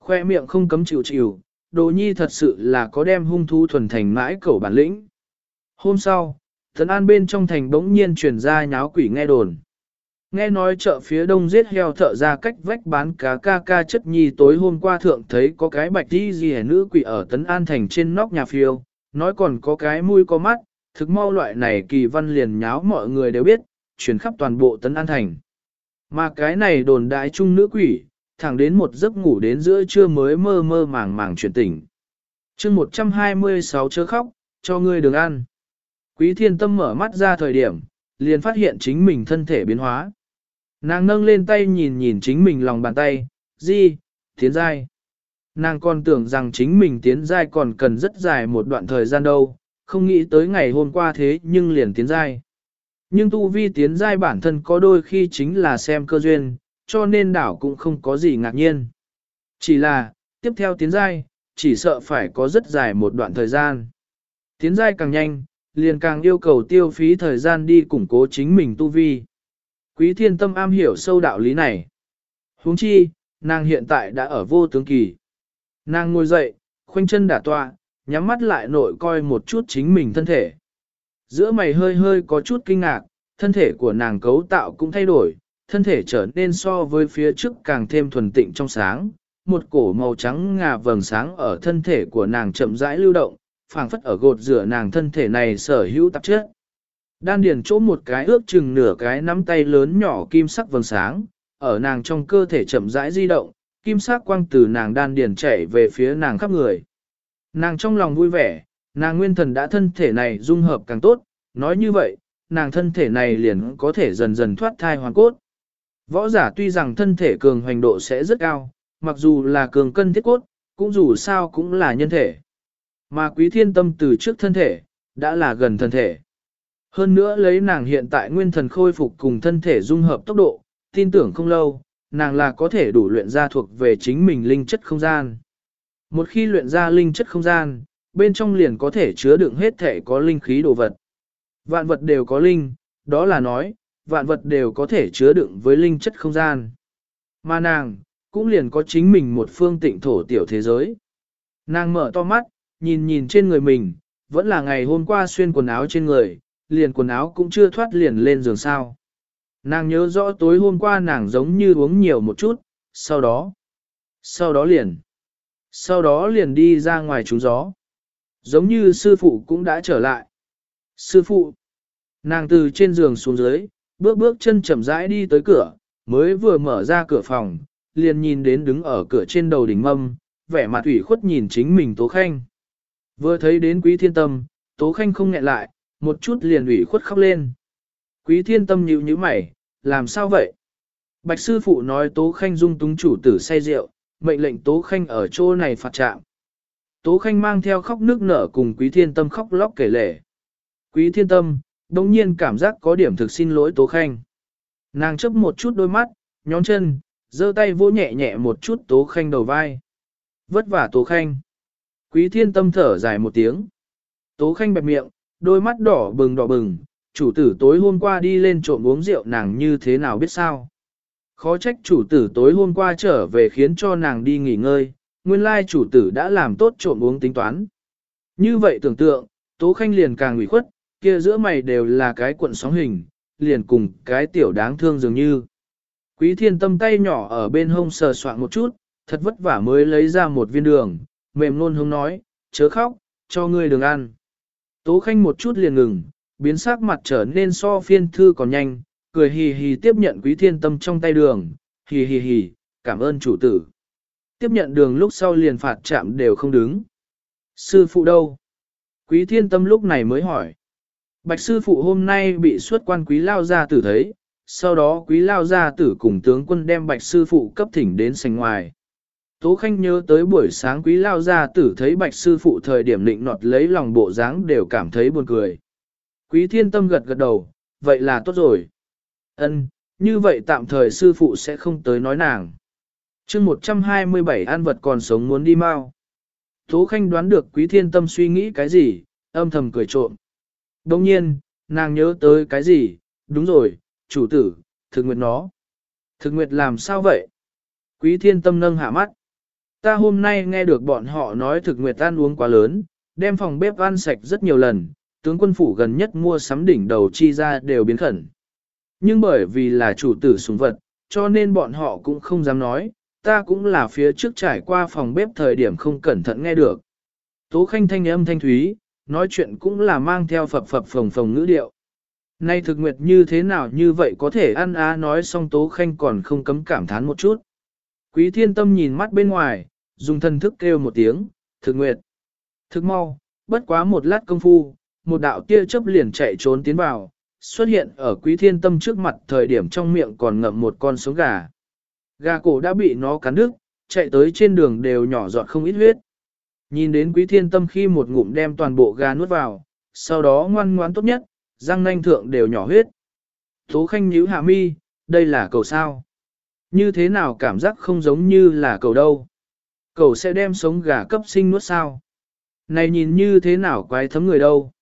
Khoe miệng không cấm chịu chịu, đồ nhi thật sự là có đem hung thú thuần thành mãi cẩu bản lĩnh. Hôm sau, thần an bên trong thành bỗng nhiên truyền ra nháo quỷ nghe đồn. Nghe nói chợ phía đông giết heo thợ ra cách vách bán cá ca ca chất nhi tối hôm qua thượng thấy có cái bạch đi gì nữ quỷ ở tấn an thành trên nóc nhà phiêu, nói còn có cái mũi có mắt, thực mau loại này kỳ văn liền nháo mọi người đều biết, chuyển khắp toàn bộ tấn an thành. Mà cái này đồn đại trung nữ quỷ, thẳng đến một giấc ngủ đến giữa trưa mới mơ mơ màng màng chuyển tỉnh. chương 126 chớ khóc, cho ngươi đừng ăn. Quý thiên tâm mở mắt ra thời điểm, liền phát hiện chính mình thân thể biến hóa. Nàng nâng lên tay nhìn nhìn chính mình lòng bàn tay, di, tiến giai. Nàng còn tưởng rằng chính mình tiến giai còn cần rất dài một đoạn thời gian đâu, không nghĩ tới ngày hôm qua thế nhưng liền tiến giai. Nhưng tu vi tiến giai bản thân có đôi khi chính là xem cơ duyên, cho nên đảo cũng không có gì ngạc nhiên. Chỉ là, tiếp theo tiến giai, chỉ sợ phải có rất dài một đoạn thời gian. Tiến giai càng nhanh, liền càng yêu cầu tiêu phí thời gian đi củng cố chính mình tu vi. Quý thiên tâm am hiểu sâu đạo lý này. huống chi, nàng hiện tại đã ở vô tướng kỳ. Nàng ngồi dậy, khoanh chân đả tọa, nhắm mắt lại nội coi một chút chính mình thân thể. Giữa mày hơi hơi có chút kinh ngạc, thân thể của nàng cấu tạo cũng thay đổi, thân thể trở nên so với phía trước càng thêm thuần tịnh trong sáng. Một cổ màu trắng ngà vầng sáng ở thân thể của nàng chậm rãi lưu động, phảng phất ở gột rửa nàng thân thể này sở hữu tạp chất. Đan điền chỗ một cái ước chừng nửa cái nắm tay lớn nhỏ kim sắc vầng sáng, ở nàng trong cơ thể chậm rãi di động, kim sắc quang từ nàng đan điền chảy về phía nàng khắp người. Nàng trong lòng vui vẻ, nàng nguyên thần đã thân thể này dung hợp càng tốt, nói như vậy, nàng thân thể này liền có thể dần dần thoát thai hoàn cốt. Võ giả tuy rằng thân thể cường hoành độ sẽ rất cao, mặc dù là cường cân thiết cốt, cũng dù sao cũng là nhân thể. Mà quý thiên tâm từ trước thân thể, đã là gần thân thể. Hơn nữa lấy nàng hiện tại nguyên thần khôi phục cùng thân thể dung hợp tốc độ, tin tưởng không lâu, nàng là có thể đủ luyện ra thuộc về chính mình linh chất không gian. Một khi luyện ra linh chất không gian, bên trong liền có thể chứa đựng hết thể có linh khí đồ vật. Vạn vật đều có linh, đó là nói, vạn vật đều có thể chứa đựng với linh chất không gian. Mà nàng, cũng liền có chính mình một phương tịnh thổ tiểu thế giới. Nàng mở to mắt, nhìn nhìn trên người mình, vẫn là ngày hôm qua xuyên quần áo trên người, liền quần áo cũng chưa thoát liền lên giường sao. Nàng nhớ rõ tối hôm qua nàng giống như uống nhiều một chút, sau đó, sau đó liền, sau đó liền đi ra ngoài trú gió. Giống như sư phụ cũng đã trở lại. Sư phụ, nàng từ trên giường xuống dưới, bước bước chân chậm rãi đi tới cửa, mới vừa mở ra cửa phòng, liền nhìn đến đứng ở cửa trên đầu đỉnh mâm, vẻ mặt ủy khuất nhìn chính mình Tố Khanh. Vừa thấy đến quý thiên tâm, Tố Khanh không nghẹn lại, một chút liền ủy khuất khóc lên. Quý thiên tâm nhíu nhíu mày, làm sao vậy? Bạch sư phụ nói Tố Khanh dung túng chủ tử say rượu, mệnh lệnh Tố Khanh ở chỗ này phạt trạm. Tố Khanh mang theo khóc nước nở cùng Quý Thiên Tâm khóc lóc kể lể. Quý Thiên Tâm, đồng nhiên cảm giác có điểm thực xin lỗi Tố Khanh. Nàng chấp một chút đôi mắt, nhón chân, giơ tay vỗ nhẹ nhẹ một chút Tố Khanh đầu vai. Vất vả Tố Khanh. Quý Thiên Tâm thở dài một tiếng. Tố Khanh bẹp miệng, đôi mắt đỏ bừng đỏ bừng, chủ tử tối hôm qua đi lên trộm uống rượu nàng như thế nào biết sao. Khó trách chủ tử tối hôm qua trở về khiến cho nàng đi nghỉ ngơi, nguyên lai chủ tử đã làm tốt trộm uống tính toán. Như vậy tưởng tượng, Tố Khanh liền càng ủy khuất, kia giữa mày đều là cái cuộn sóng hình, liền cùng cái tiểu đáng thương dường như. Quý thiên tâm tay nhỏ ở bên hông sờ soạn một chút, thật vất vả mới lấy ra một viên đường, mềm luôn hông nói, chớ khóc, cho ngươi đường ăn. Tố Khanh một chút liền ngừng, biến sắc mặt trở nên so phiên thư còn nhanh, cười hì hì tiếp nhận quý thiên tâm trong tay đường, hì hì hì, cảm ơn chủ tử. Tiếp nhận đường lúc sau liền phạt chạm đều không đứng. Sư phụ đâu? Quý thiên tâm lúc này mới hỏi. Bạch sư phụ hôm nay bị xuất quan quý lao gia tử thấy, sau đó quý lao gia tử cùng tướng quân đem bạch sư phụ cấp thỉnh đến sành ngoài. Tố Khanh nhớ tới buổi sáng quý lao gia tử thấy bạch sư phụ thời điểm định nọt lấy lòng bộ dáng đều cảm thấy buồn cười. Quý thiên tâm gật gật đầu, vậy là tốt rồi. Ân, như vậy tạm thời sư phụ sẽ không tới nói nàng. chương 127 an vật còn sống muốn đi mau. Tố Khanh đoán được quý thiên tâm suy nghĩ cái gì, âm thầm cười trộm. Đồng nhiên, nàng nhớ tới cái gì, đúng rồi, chủ tử, thực nguyệt nó. Thực nguyệt làm sao vậy? Quý thiên tâm nâng hạ mắt. Ta hôm nay nghe được bọn họ nói thực nguyệt ăn uống quá lớn, đem phòng bếp ăn sạch rất nhiều lần, tướng quân phủ gần nhất mua sắm đỉnh đầu chi ra đều biến khẩn. Nhưng bởi vì là chủ tử súng vật, cho nên bọn họ cũng không dám nói, ta cũng là phía trước trải qua phòng bếp thời điểm không cẩn thận nghe được. Tố khanh thanh âm thanh thúy, nói chuyện cũng là mang theo phập phập phồng phồng ngữ điệu. Nay thực nguyệt như thế nào như vậy có thể ăn á nói xong tố khanh còn không cấm cảm thán một chút. Quý thiên tâm nhìn mắt bên ngoài, dùng thân thức kêu một tiếng, thực nguyệt. Thực mau, bất quá một lát công phu, một đạo tia chớp liền chạy trốn tiến vào, xuất hiện ở quý thiên tâm trước mặt thời điểm trong miệng còn ngậm một con sống gà. Gà cổ đã bị nó cắn đứt, chạy tới trên đường đều nhỏ giọt không ít huyết. Nhìn đến quý thiên tâm khi một ngụm đem toàn bộ gà nuốt vào, sau đó ngoan ngoãn tốt nhất, răng nanh thượng đều nhỏ huyết. Tố khanh nhíu hạ mi, đây là cầu sao? Như thế nào cảm giác không giống như là cầu đâu? Cầu sẽ đem sống gà cấp sinh nuốt sao? Này nhìn như thế nào quái thấm người đâu?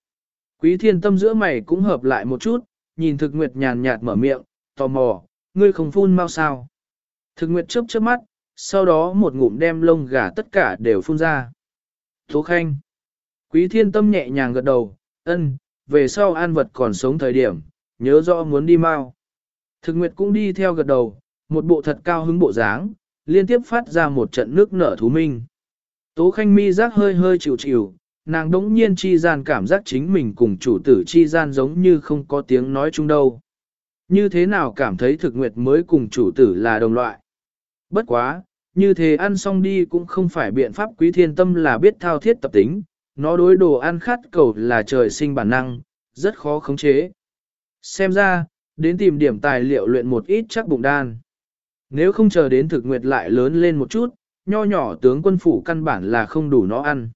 Quý thiên tâm giữa mày cũng hợp lại một chút, nhìn thực nguyệt nhàn nhạt mở miệng, tò mò, ngươi không phun mau sao? Thực nguyệt chớp chớp mắt, sau đó một ngụm đem lông gà tất cả đều phun ra. Tố khanh. Quý thiên tâm nhẹ nhàng gật đầu, ân, về sau an vật còn sống thời điểm, nhớ rõ muốn đi mau. Thực nguyệt cũng đi theo gật đầu, một bộ thật cao hứng bộ dáng, liên tiếp phát ra một trận nước nở thú minh. Tố khanh mi giác hơi hơi chịu chịu, nàng đống nhiên chi gian cảm giác chính mình cùng chủ tử chi gian giống như không có tiếng nói chung đâu. Như thế nào cảm thấy thực nguyệt mới cùng chủ tử là đồng loại. Bất quá, như thế ăn xong đi cũng không phải biện pháp quý thiên tâm là biết thao thiết tập tính, nó đối đồ ăn khát cầu là trời sinh bản năng, rất khó khống chế. Xem ra, đến tìm điểm tài liệu luyện một ít chắc bụng đan. Nếu không chờ đến thực nguyệt lại lớn lên một chút, nho nhỏ tướng quân phủ căn bản là không đủ nó ăn.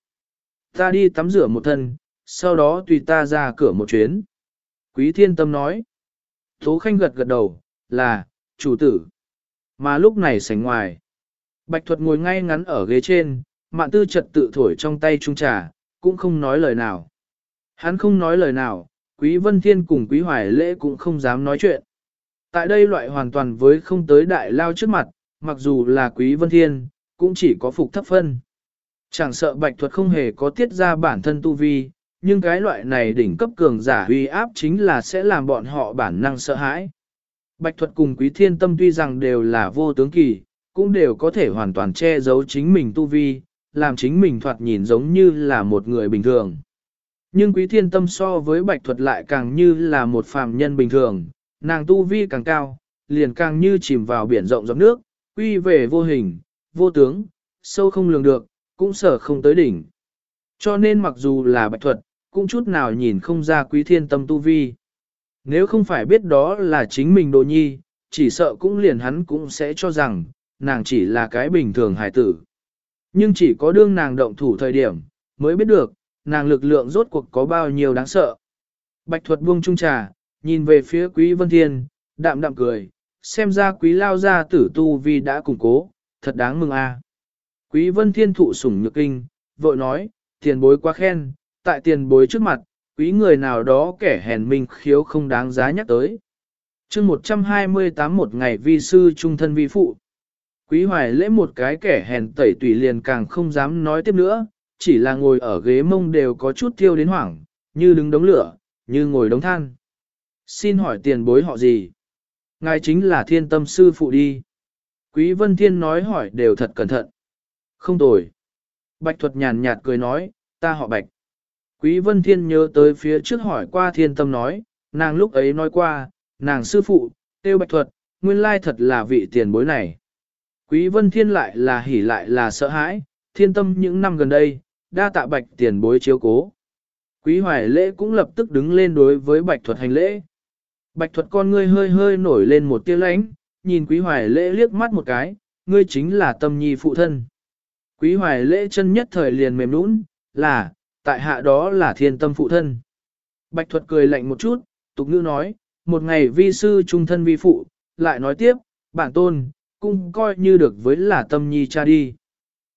Ta đi tắm rửa một thân, sau đó tùy ta ra cửa một chuyến. Quý thiên tâm nói. Tố khanh gật gật đầu, là, chủ tử. Mà lúc này sánh ngoài. Bạch thuật ngồi ngay ngắn ở ghế trên, mạn tư trật tự thổi trong tay trung trà, cũng không nói lời nào. Hắn không nói lời nào, quý vân thiên cùng quý hoài lễ cũng không dám nói chuyện. Tại đây loại hoàn toàn với không tới đại lao trước mặt, mặc dù là quý vân thiên, cũng chỉ có phục thấp phân. Chẳng sợ bạch thuật không hề có tiết ra bản thân tu vi, nhưng cái loại này đỉnh cấp cường giả uy áp chính là sẽ làm bọn họ bản năng sợ hãi. Bạch thuật cùng quý thiên tâm tuy rằng đều là vô tướng kỳ, cũng đều có thể hoàn toàn che giấu chính mình tu vi, làm chính mình thoạt nhìn giống như là một người bình thường. Nhưng quý thiên tâm so với bạch thuật lại càng như là một phàm nhân bình thường, nàng tu vi càng cao, liền càng như chìm vào biển rộng giọt nước, quy về vô hình, vô tướng, sâu không lường được, cũng sở không tới đỉnh. Cho nên mặc dù là bạch thuật, cũng chút nào nhìn không ra quý thiên tâm tu vi. Nếu không phải biết đó là chính mình đồ nhi, chỉ sợ cũng liền hắn cũng sẽ cho rằng, nàng chỉ là cái bình thường hài tử. Nhưng chỉ có đương nàng động thủ thời điểm, mới biết được, nàng lực lượng rốt cuộc có bao nhiêu đáng sợ. Bạch thuật buông trung trà, nhìn về phía quý vân thiên, đạm đạm cười, xem ra quý lao gia tử tu vi đã củng cố, thật đáng mừng a. Quý vân thiên thụ sủng nhược kinh, vội nói, tiền bối quá khen, tại tiền bối trước mặt, quý người nào đó kẻ hèn minh khiếu không đáng giá nhắc tới. chương 128 một ngày vi sư trung thân vi phụ. Quý hoài lễ một cái kẻ hèn tẩy tùy liền càng không dám nói tiếp nữa, chỉ là ngồi ở ghế mông đều có chút thiêu đến hoảng, như đứng đống lửa, như ngồi đống than. Xin hỏi tiền bối họ gì? Ngài chính là thiên tâm sư phụ đi. Quý vân thiên nói hỏi đều thật cẩn thận. Không tồi. Bạch thuật nhàn nhạt cười nói, ta họ bạch. Quý vân thiên nhớ tới phía trước hỏi qua thiên tâm nói, nàng lúc ấy nói qua, nàng sư phụ, tiêu bạch thuật, nguyên lai thật là vị tiền bối này. Quý vân thiên lại là hỉ lại là sợ hãi, thiên tâm những năm gần đây, đa tạ bạch tiền bối chiếu cố. Quý hoài lễ cũng lập tức đứng lên đối với bạch thuật hành lễ. Bạch thuật con ngươi hơi hơi nổi lên một tia lánh, nhìn quý hoài lễ liếc mắt một cái, ngươi chính là tâm nhi phụ thân. Quý hoài lễ chân nhất thời liền mềm nũng, là, tại hạ đó là thiên tâm phụ thân. Bạch thuật cười lạnh một chút, tục ngữ nói, một ngày vi sư trung thân vi phụ, lại nói tiếp, bản tôn, cũng coi như được với là tâm nhi cha đi.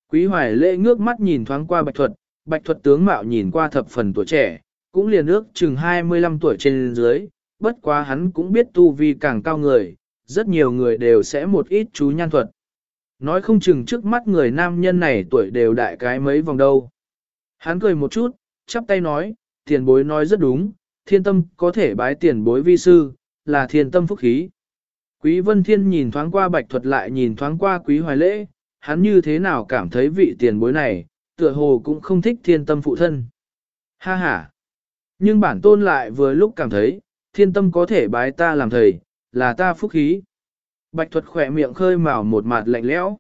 Quý hoài lễ ngước mắt nhìn thoáng qua bạch thuật, bạch thuật tướng mạo nhìn qua thập phần tuổi trẻ, cũng liền ước chừng 25 tuổi trên dưới, bất quá hắn cũng biết tu vi càng cao người, rất nhiều người đều sẽ một ít chú nhan thuật. Nói không chừng trước mắt người nam nhân này tuổi đều đại cái mấy vòng đâu. Hắn cười một chút, chắp tay nói, tiền bối nói rất đúng, thiên tâm có thể bái tiền bối vi sư, là thiên tâm phúc khí. Quý Vân Thiên nhìn thoáng qua bạch thuật lại nhìn thoáng qua quý hoài lễ, hắn như thế nào cảm thấy vị tiền bối này, tựa hồ cũng không thích thiên tâm phụ thân. Ha ha! Nhưng bản tôn lại vừa lúc cảm thấy, thiên tâm có thể bái ta làm thầy, là ta phúc khí. Bạch thuật khỏe miệng khơi mào một mặt lạnh lẽo.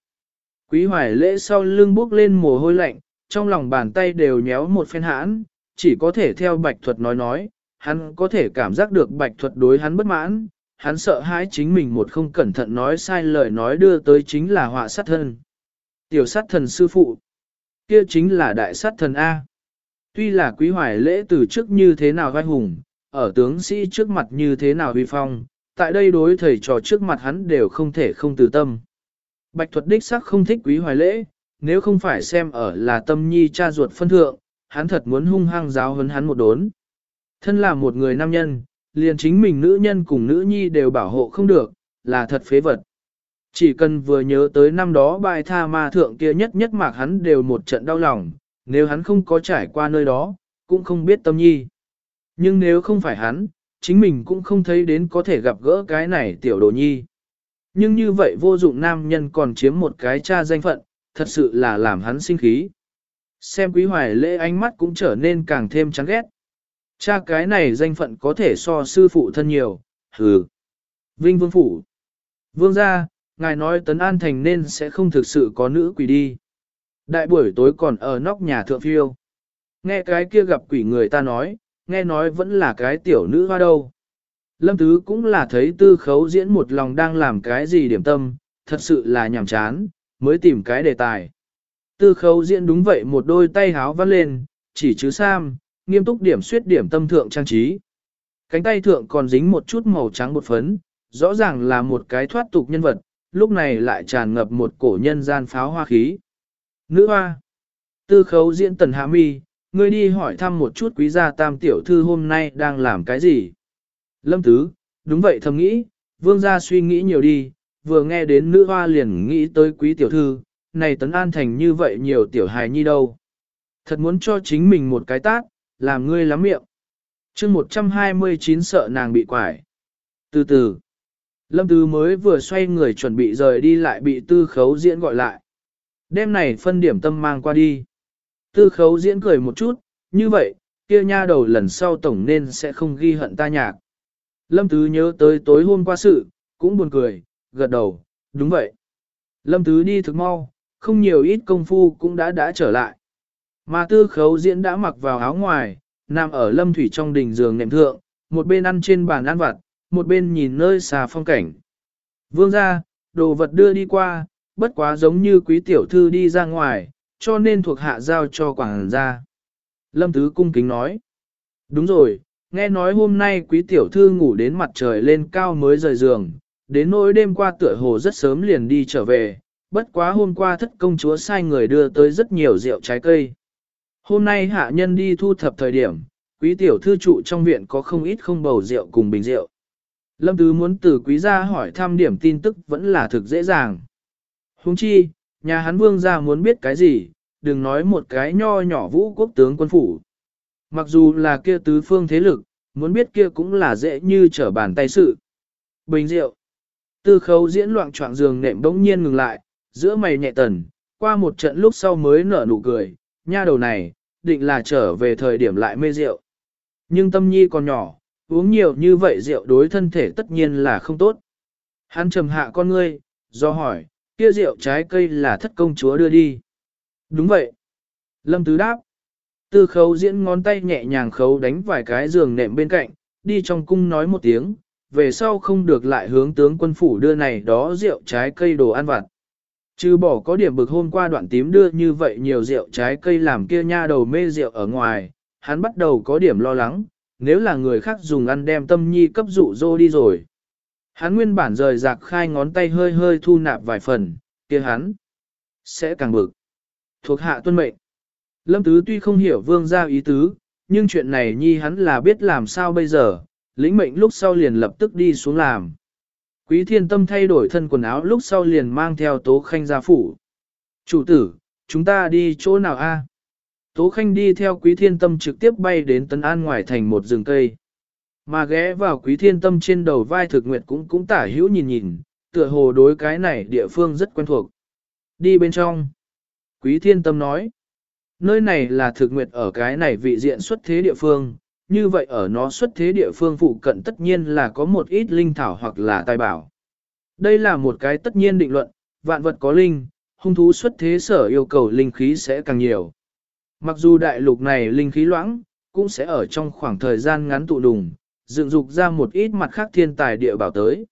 Quý hoài lễ sau lưng bước lên mồ hôi lạnh, trong lòng bàn tay đều nhéo một phen hãn, chỉ có thể theo bạch thuật nói nói, hắn có thể cảm giác được bạch thuật đối hắn bất mãn, hắn sợ hãi chính mình một không cẩn thận nói sai lời nói đưa tới chính là họa sát thân. Tiểu sát thần sư phụ, kia chính là đại sát thần A. Tuy là quý hoài lễ từ trước như thế nào vai hùng, ở tướng sĩ trước mặt như thế nào vi phong, tại đây đối thầy trò trước mặt hắn đều không thể không từ tâm. Bạch thuật đích sắc không thích quý hoài lễ, nếu không phải xem ở là tâm nhi cha ruột phân thượng, hắn thật muốn hung hăng giáo hấn hắn một đốn. Thân là một người nam nhân, liền chính mình nữ nhân cùng nữ nhi đều bảo hộ không được, là thật phế vật. Chỉ cần vừa nhớ tới năm đó bài tha ma thượng kia nhất nhất mạc hắn đều một trận đau lòng, nếu hắn không có trải qua nơi đó, cũng không biết tâm nhi. Nhưng nếu không phải hắn, chính mình cũng không thấy đến có thể gặp gỡ cái này tiểu đồ nhi. Nhưng như vậy vô dụng nam nhân còn chiếm một cái cha danh phận, thật sự là làm hắn sinh khí. Xem quý hoài lễ ánh mắt cũng trở nên càng thêm chán ghét. Cha cái này danh phận có thể so sư phụ thân nhiều, hừ. Vinh vương phủ. Vương gia, ngài nói tấn an thành nên sẽ không thực sự có nữ quỷ đi. Đại buổi tối còn ở nóc nhà thượng phiêu. Nghe cái kia gặp quỷ người ta nói, nghe nói vẫn là cái tiểu nữ hoa đâu. Lâm Tứ cũng là thấy tư khấu diễn một lòng đang làm cái gì điểm tâm, thật sự là nhàm chán, mới tìm cái đề tài. Tư khấu diễn đúng vậy một đôi tay háo vắt lên, chỉ chứ Sam, nghiêm túc điểm suyết điểm tâm thượng trang trí. Cánh tay thượng còn dính một chút màu trắng bột phấn, rõ ràng là một cái thoát tục nhân vật, lúc này lại tràn ngập một cổ nhân gian pháo hoa khí. Nữ hoa. Tư khấu diễn tần hạ mi, ngươi đi hỏi thăm một chút quý gia tam tiểu thư hôm nay đang làm cái gì. Lâm tứ, đúng vậy thầm nghĩ, vương gia suy nghĩ nhiều đi, vừa nghe đến nữ hoa liền nghĩ tới quý tiểu thư, này tấn an thành như vậy nhiều tiểu hài nhi đâu. Thật muốn cho chính mình một cái tát, làm ngươi lắm miệng. chương 129 sợ nàng bị quải. Từ từ, Lâm Tứ mới vừa xoay người chuẩn bị rời đi lại bị tư khấu diễn gọi lại. Đêm này phân điểm tâm mang qua đi. Tư khấu diễn cười một chút, như vậy, kia nha đầu lần sau tổng nên sẽ không ghi hận ta nhạc. Lâm Tứ nhớ tới tối hôm qua sự, cũng buồn cười, gật đầu, đúng vậy. Lâm Tứ đi thực mau, không nhiều ít công phu cũng đã đã trở lại. Mà tư khấu diễn đã mặc vào áo ngoài, nằm ở lâm thủy trong đình giường nệm thượng, một bên ăn trên bàn ăn vặt, một bên nhìn nơi xa phong cảnh. Vương ra, đồ vật đưa đi qua, bất quá giống như quý tiểu thư đi ra ngoài, cho nên thuộc hạ giao cho quảng gia. Lâm Tứ cung kính nói. Đúng rồi, nghe nói hôm nay quý tiểu thư ngủ đến mặt trời lên cao mới rời giường, đến nỗi đêm qua tựa hồ rất sớm liền đi trở về, bất quá hôm qua thất công chúa sai người đưa tới rất nhiều rượu trái cây. Hôm nay hạ nhân đi thu thập thời điểm, quý tiểu thư trụ trong viện có không ít không bầu rượu cùng bình rượu. Lâm Tứ muốn từ quý gia hỏi thăm điểm tin tức vẫn là thực dễ dàng. Huống chi, nhà hắn vương gia muốn biết cái gì, đừng nói một cái nho nhỏ vũ quốc tướng quân phủ. Mặc dù là kia tứ phương thế lực, muốn biết kia cũng là dễ như trở bàn tay sự. Bình rượu. Tư khấu diễn loạn trọng giường nệm bỗng nhiên ngừng lại, giữa mày nhẹ tần, qua một trận lúc sau mới nở nụ cười, nha đầu này, định là trở về thời điểm lại mê rượu. Nhưng tâm nhi còn nhỏ, uống nhiều như vậy rượu đối thân thể tất nhiên là không tốt. Hắn trầm hạ con ngươi, do hỏi, kia rượu trái cây là thất công chúa đưa đi. Đúng vậy. Lâm Tứ đáp. Tư khấu diễn ngón tay nhẹ nhàng khấu đánh vài cái giường nệm bên cạnh, đi trong cung nói một tiếng, về sau không được lại hướng tướng quân phủ đưa này đó rượu trái cây đồ ăn vặt. Chứ bỏ có điểm bực hôm qua đoạn tím đưa như vậy nhiều rượu trái cây làm kia nha đầu mê rượu ở ngoài, hắn bắt đầu có điểm lo lắng, nếu là người khác dùng ăn đem tâm nhi cấp dụ dô đi rồi. Hắn nguyên bản rời rạc khai ngón tay hơi hơi thu nạp vài phần, kia hắn sẽ càng bực. Thuộc hạ tuân mệnh. Lâm Tứ tuy không hiểu vương gia ý tứ, nhưng chuyện này nhi hắn là biết làm sao bây giờ, lĩnh mệnh lúc sau liền lập tức đi xuống làm. Quý thiên tâm thay đổi thân quần áo lúc sau liền mang theo tố khanh ra phủ. Chủ tử, chúng ta đi chỗ nào a? Tố khanh đi theo quý thiên tâm trực tiếp bay đến Tân An ngoài thành một rừng cây. Mà ghé vào quý thiên tâm trên đầu vai thực nguyệt cũng cũng tả hữu nhìn nhìn, tựa hồ đối cái này địa phương rất quen thuộc. Đi bên trong. Quý thiên tâm nói. Nơi này là thực nguyệt ở cái này vị diện xuất thế địa phương, như vậy ở nó xuất thế địa phương phụ cận tất nhiên là có một ít linh thảo hoặc là tài bảo. Đây là một cái tất nhiên định luận, vạn vật có linh, hung thú xuất thế sở yêu cầu linh khí sẽ càng nhiều. Mặc dù đại lục này linh khí loãng, cũng sẽ ở trong khoảng thời gian ngắn tụ đùng, dựng dục ra một ít mặt khác thiên tài địa bảo tới.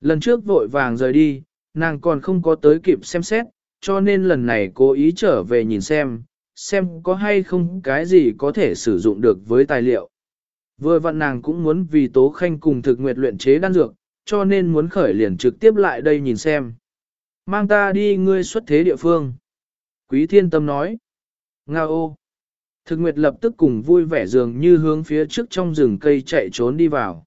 Lần trước vội vàng rời đi, nàng còn không có tới kịp xem xét, cho nên lần này cố ý trở về nhìn xem, xem có hay không cái gì có thể sử dụng được với tài liệu. Vừa vặn nàng cũng muốn vì Tố Khanh cùng thực nguyệt luyện chế đan dược, cho nên muốn khởi liền trực tiếp lại đây nhìn xem. Mang ta đi ngươi xuất thế địa phương. Quý thiên tâm nói. Nga ô. Thực nguyệt lập tức cùng vui vẻ dường như hướng phía trước trong rừng cây chạy trốn đi vào.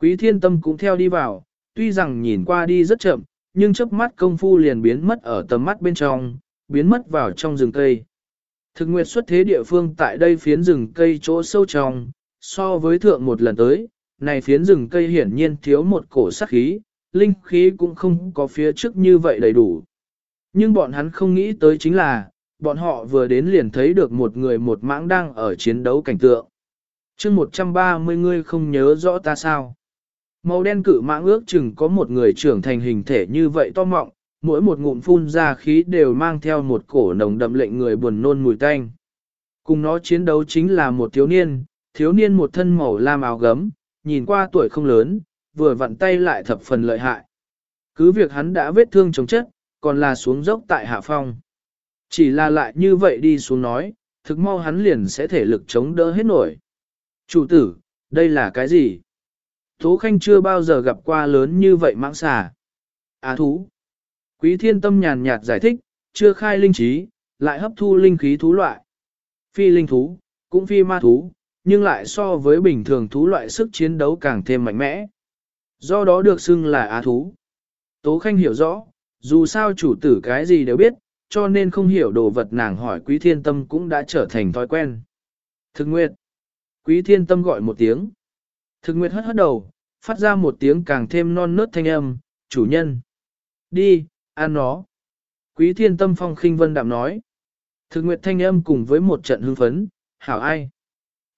Quý thiên tâm cũng theo đi vào, tuy rằng nhìn qua đi rất chậm, nhưng chớp mắt công phu liền biến mất ở tầm mắt bên trong, biến mất vào trong rừng cây. Thực nguyệt xuất thế địa phương tại đây phiến rừng cây chỗ sâu trong, so với thượng một lần tới, này phiến rừng cây hiển nhiên thiếu một cổ sắc khí, linh khí cũng không có phía trước như vậy đầy đủ. Nhưng bọn hắn không nghĩ tới chính là, bọn họ vừa đến liền thấy được một người một mãng đang ở chiến đấu cảnh tượng. chương 130 người không nhớ rõ ta sao. Màu đen cự mãng ước chừng có một người trưởng thành hình thể như vậy to mọng, mỗi một ngụm phun ra khí đều mang theo một cổ nồng đậm lệnh người buồn nôn mùi tanh. Cùng nó chiến đấu chính là một thiếu niên, thiếu niên một thân màu lam áo gấm, nhìn qua tuổi không lớn, vừa vặn tay lại thập phần lợi hại. Cứ việc hắn đã vết thương chống chất, còn là xuống dốc tại hạ phong. Chỉ là lại như vậy đi xuống nói, thực mau hắn liền sẽ thể lực chống đỡ hết nổi. Chủ tử, đây là cái gì? Tố Khanh chưa bao giờ gặp qua lớn như vậy mãng xà. Á thú. Quý thiên tâm nhàn nhạt giải thích, chưa khai linh trí, lại hấp thu linh khí thú loại. Phi linh thú, cũng phi ma thú, nhưng lại so với bình thường thú loại sức chiến đấu càng thêm mạnh mẽ. Do đó được xưng là á thú. Tố Khanh hiểu rõ, dù sao chủ tử cái gì đều biết, cho nên không hiểu đồ vật nàng hỏi quý thiên tâm cũng đã trở thành thói quen. Thực nguyệt. Quý thiên tâm gọi một tiếng. Thực nguyệt hất hất đầu, phát ra một tiếng càng thêm non nớt thanh âm, chủ nhân. Đi, ăn nó. Quý thiên tâm phong khinh vân đạm nói. Thực nguyệt thanh âm cùng với một trận hưng phấn, hảo ai.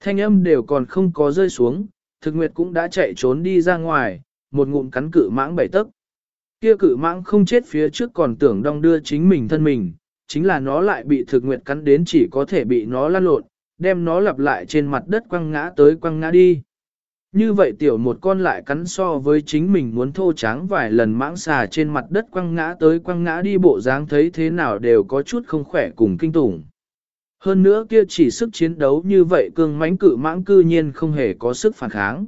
Thanh âm đều còn không có rơi xuống, thực nguyệt cũng đã chạy trốn đi ra ngoài, một ngụm cắn cự mãng bảy tấc. Kia cự mãng không chết phía trước còn tưởng đong đưa chính mình thân mình, chính là nó lại bị thực nguyệt cắn đến chỉ có thể bị nó lăn lộn, đem nó lặp lại trên mặt đất quăng ngã tới quăng ngã đi. Như vậy tiểu một con lại cắn so với chính mình muốn thô tráng vài lần mãng xà trên mặt đất quăng ngã tới quăng ngã đi bộ dáng thấy thế nào đều có chút không khỏe cùng kinh tủng. Hơn nữa kia chỉ sức chiến đấu như vậy cương mãnh cự mãng cư nhiên không hề có sức phản kháng.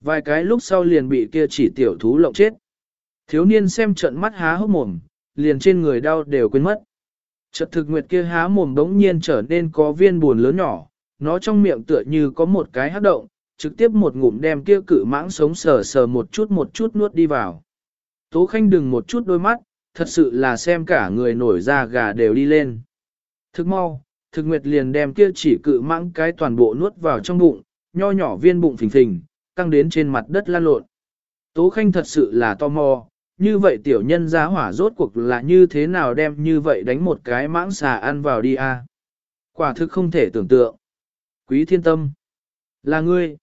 Vài cái lúc sau liền bị kia chỉ tiểu thú lộng chết. Thiếu niên xem trận mắt há hốc mồm, liền trên người đau đều quên mất. Chợt thực nguyệt kia há mồm đống nhiên trở nên có viên buồn lớn nhỏ, nó trong miệng tựa như có một cái hát động, trực tiếp một ngụm đem kia cự mãng sống sờ sờ một chút một chút nuốt đi vào. Tố Khanh đừng một chút đôi mắt, thật sự là xem cả người nổi da gà đều đi lên. Thức mau, thực nguyệt liền đem kia chỉ cự mãng cái toàn bộ nuốt vào trong bụng, nho nhỏ viên bụng phình phình, căng đến trên mặt đất lan lộn. Tố Khanh thật sự là tò mò, như vậy tiểu nhân giá hỏa rốt cuộc là như thế nào đem như vậy đánh một cái mãng xà ăn vào đi a? Quả thực không thể tưởng tượng. Quý thiên tâm. Là ngươi.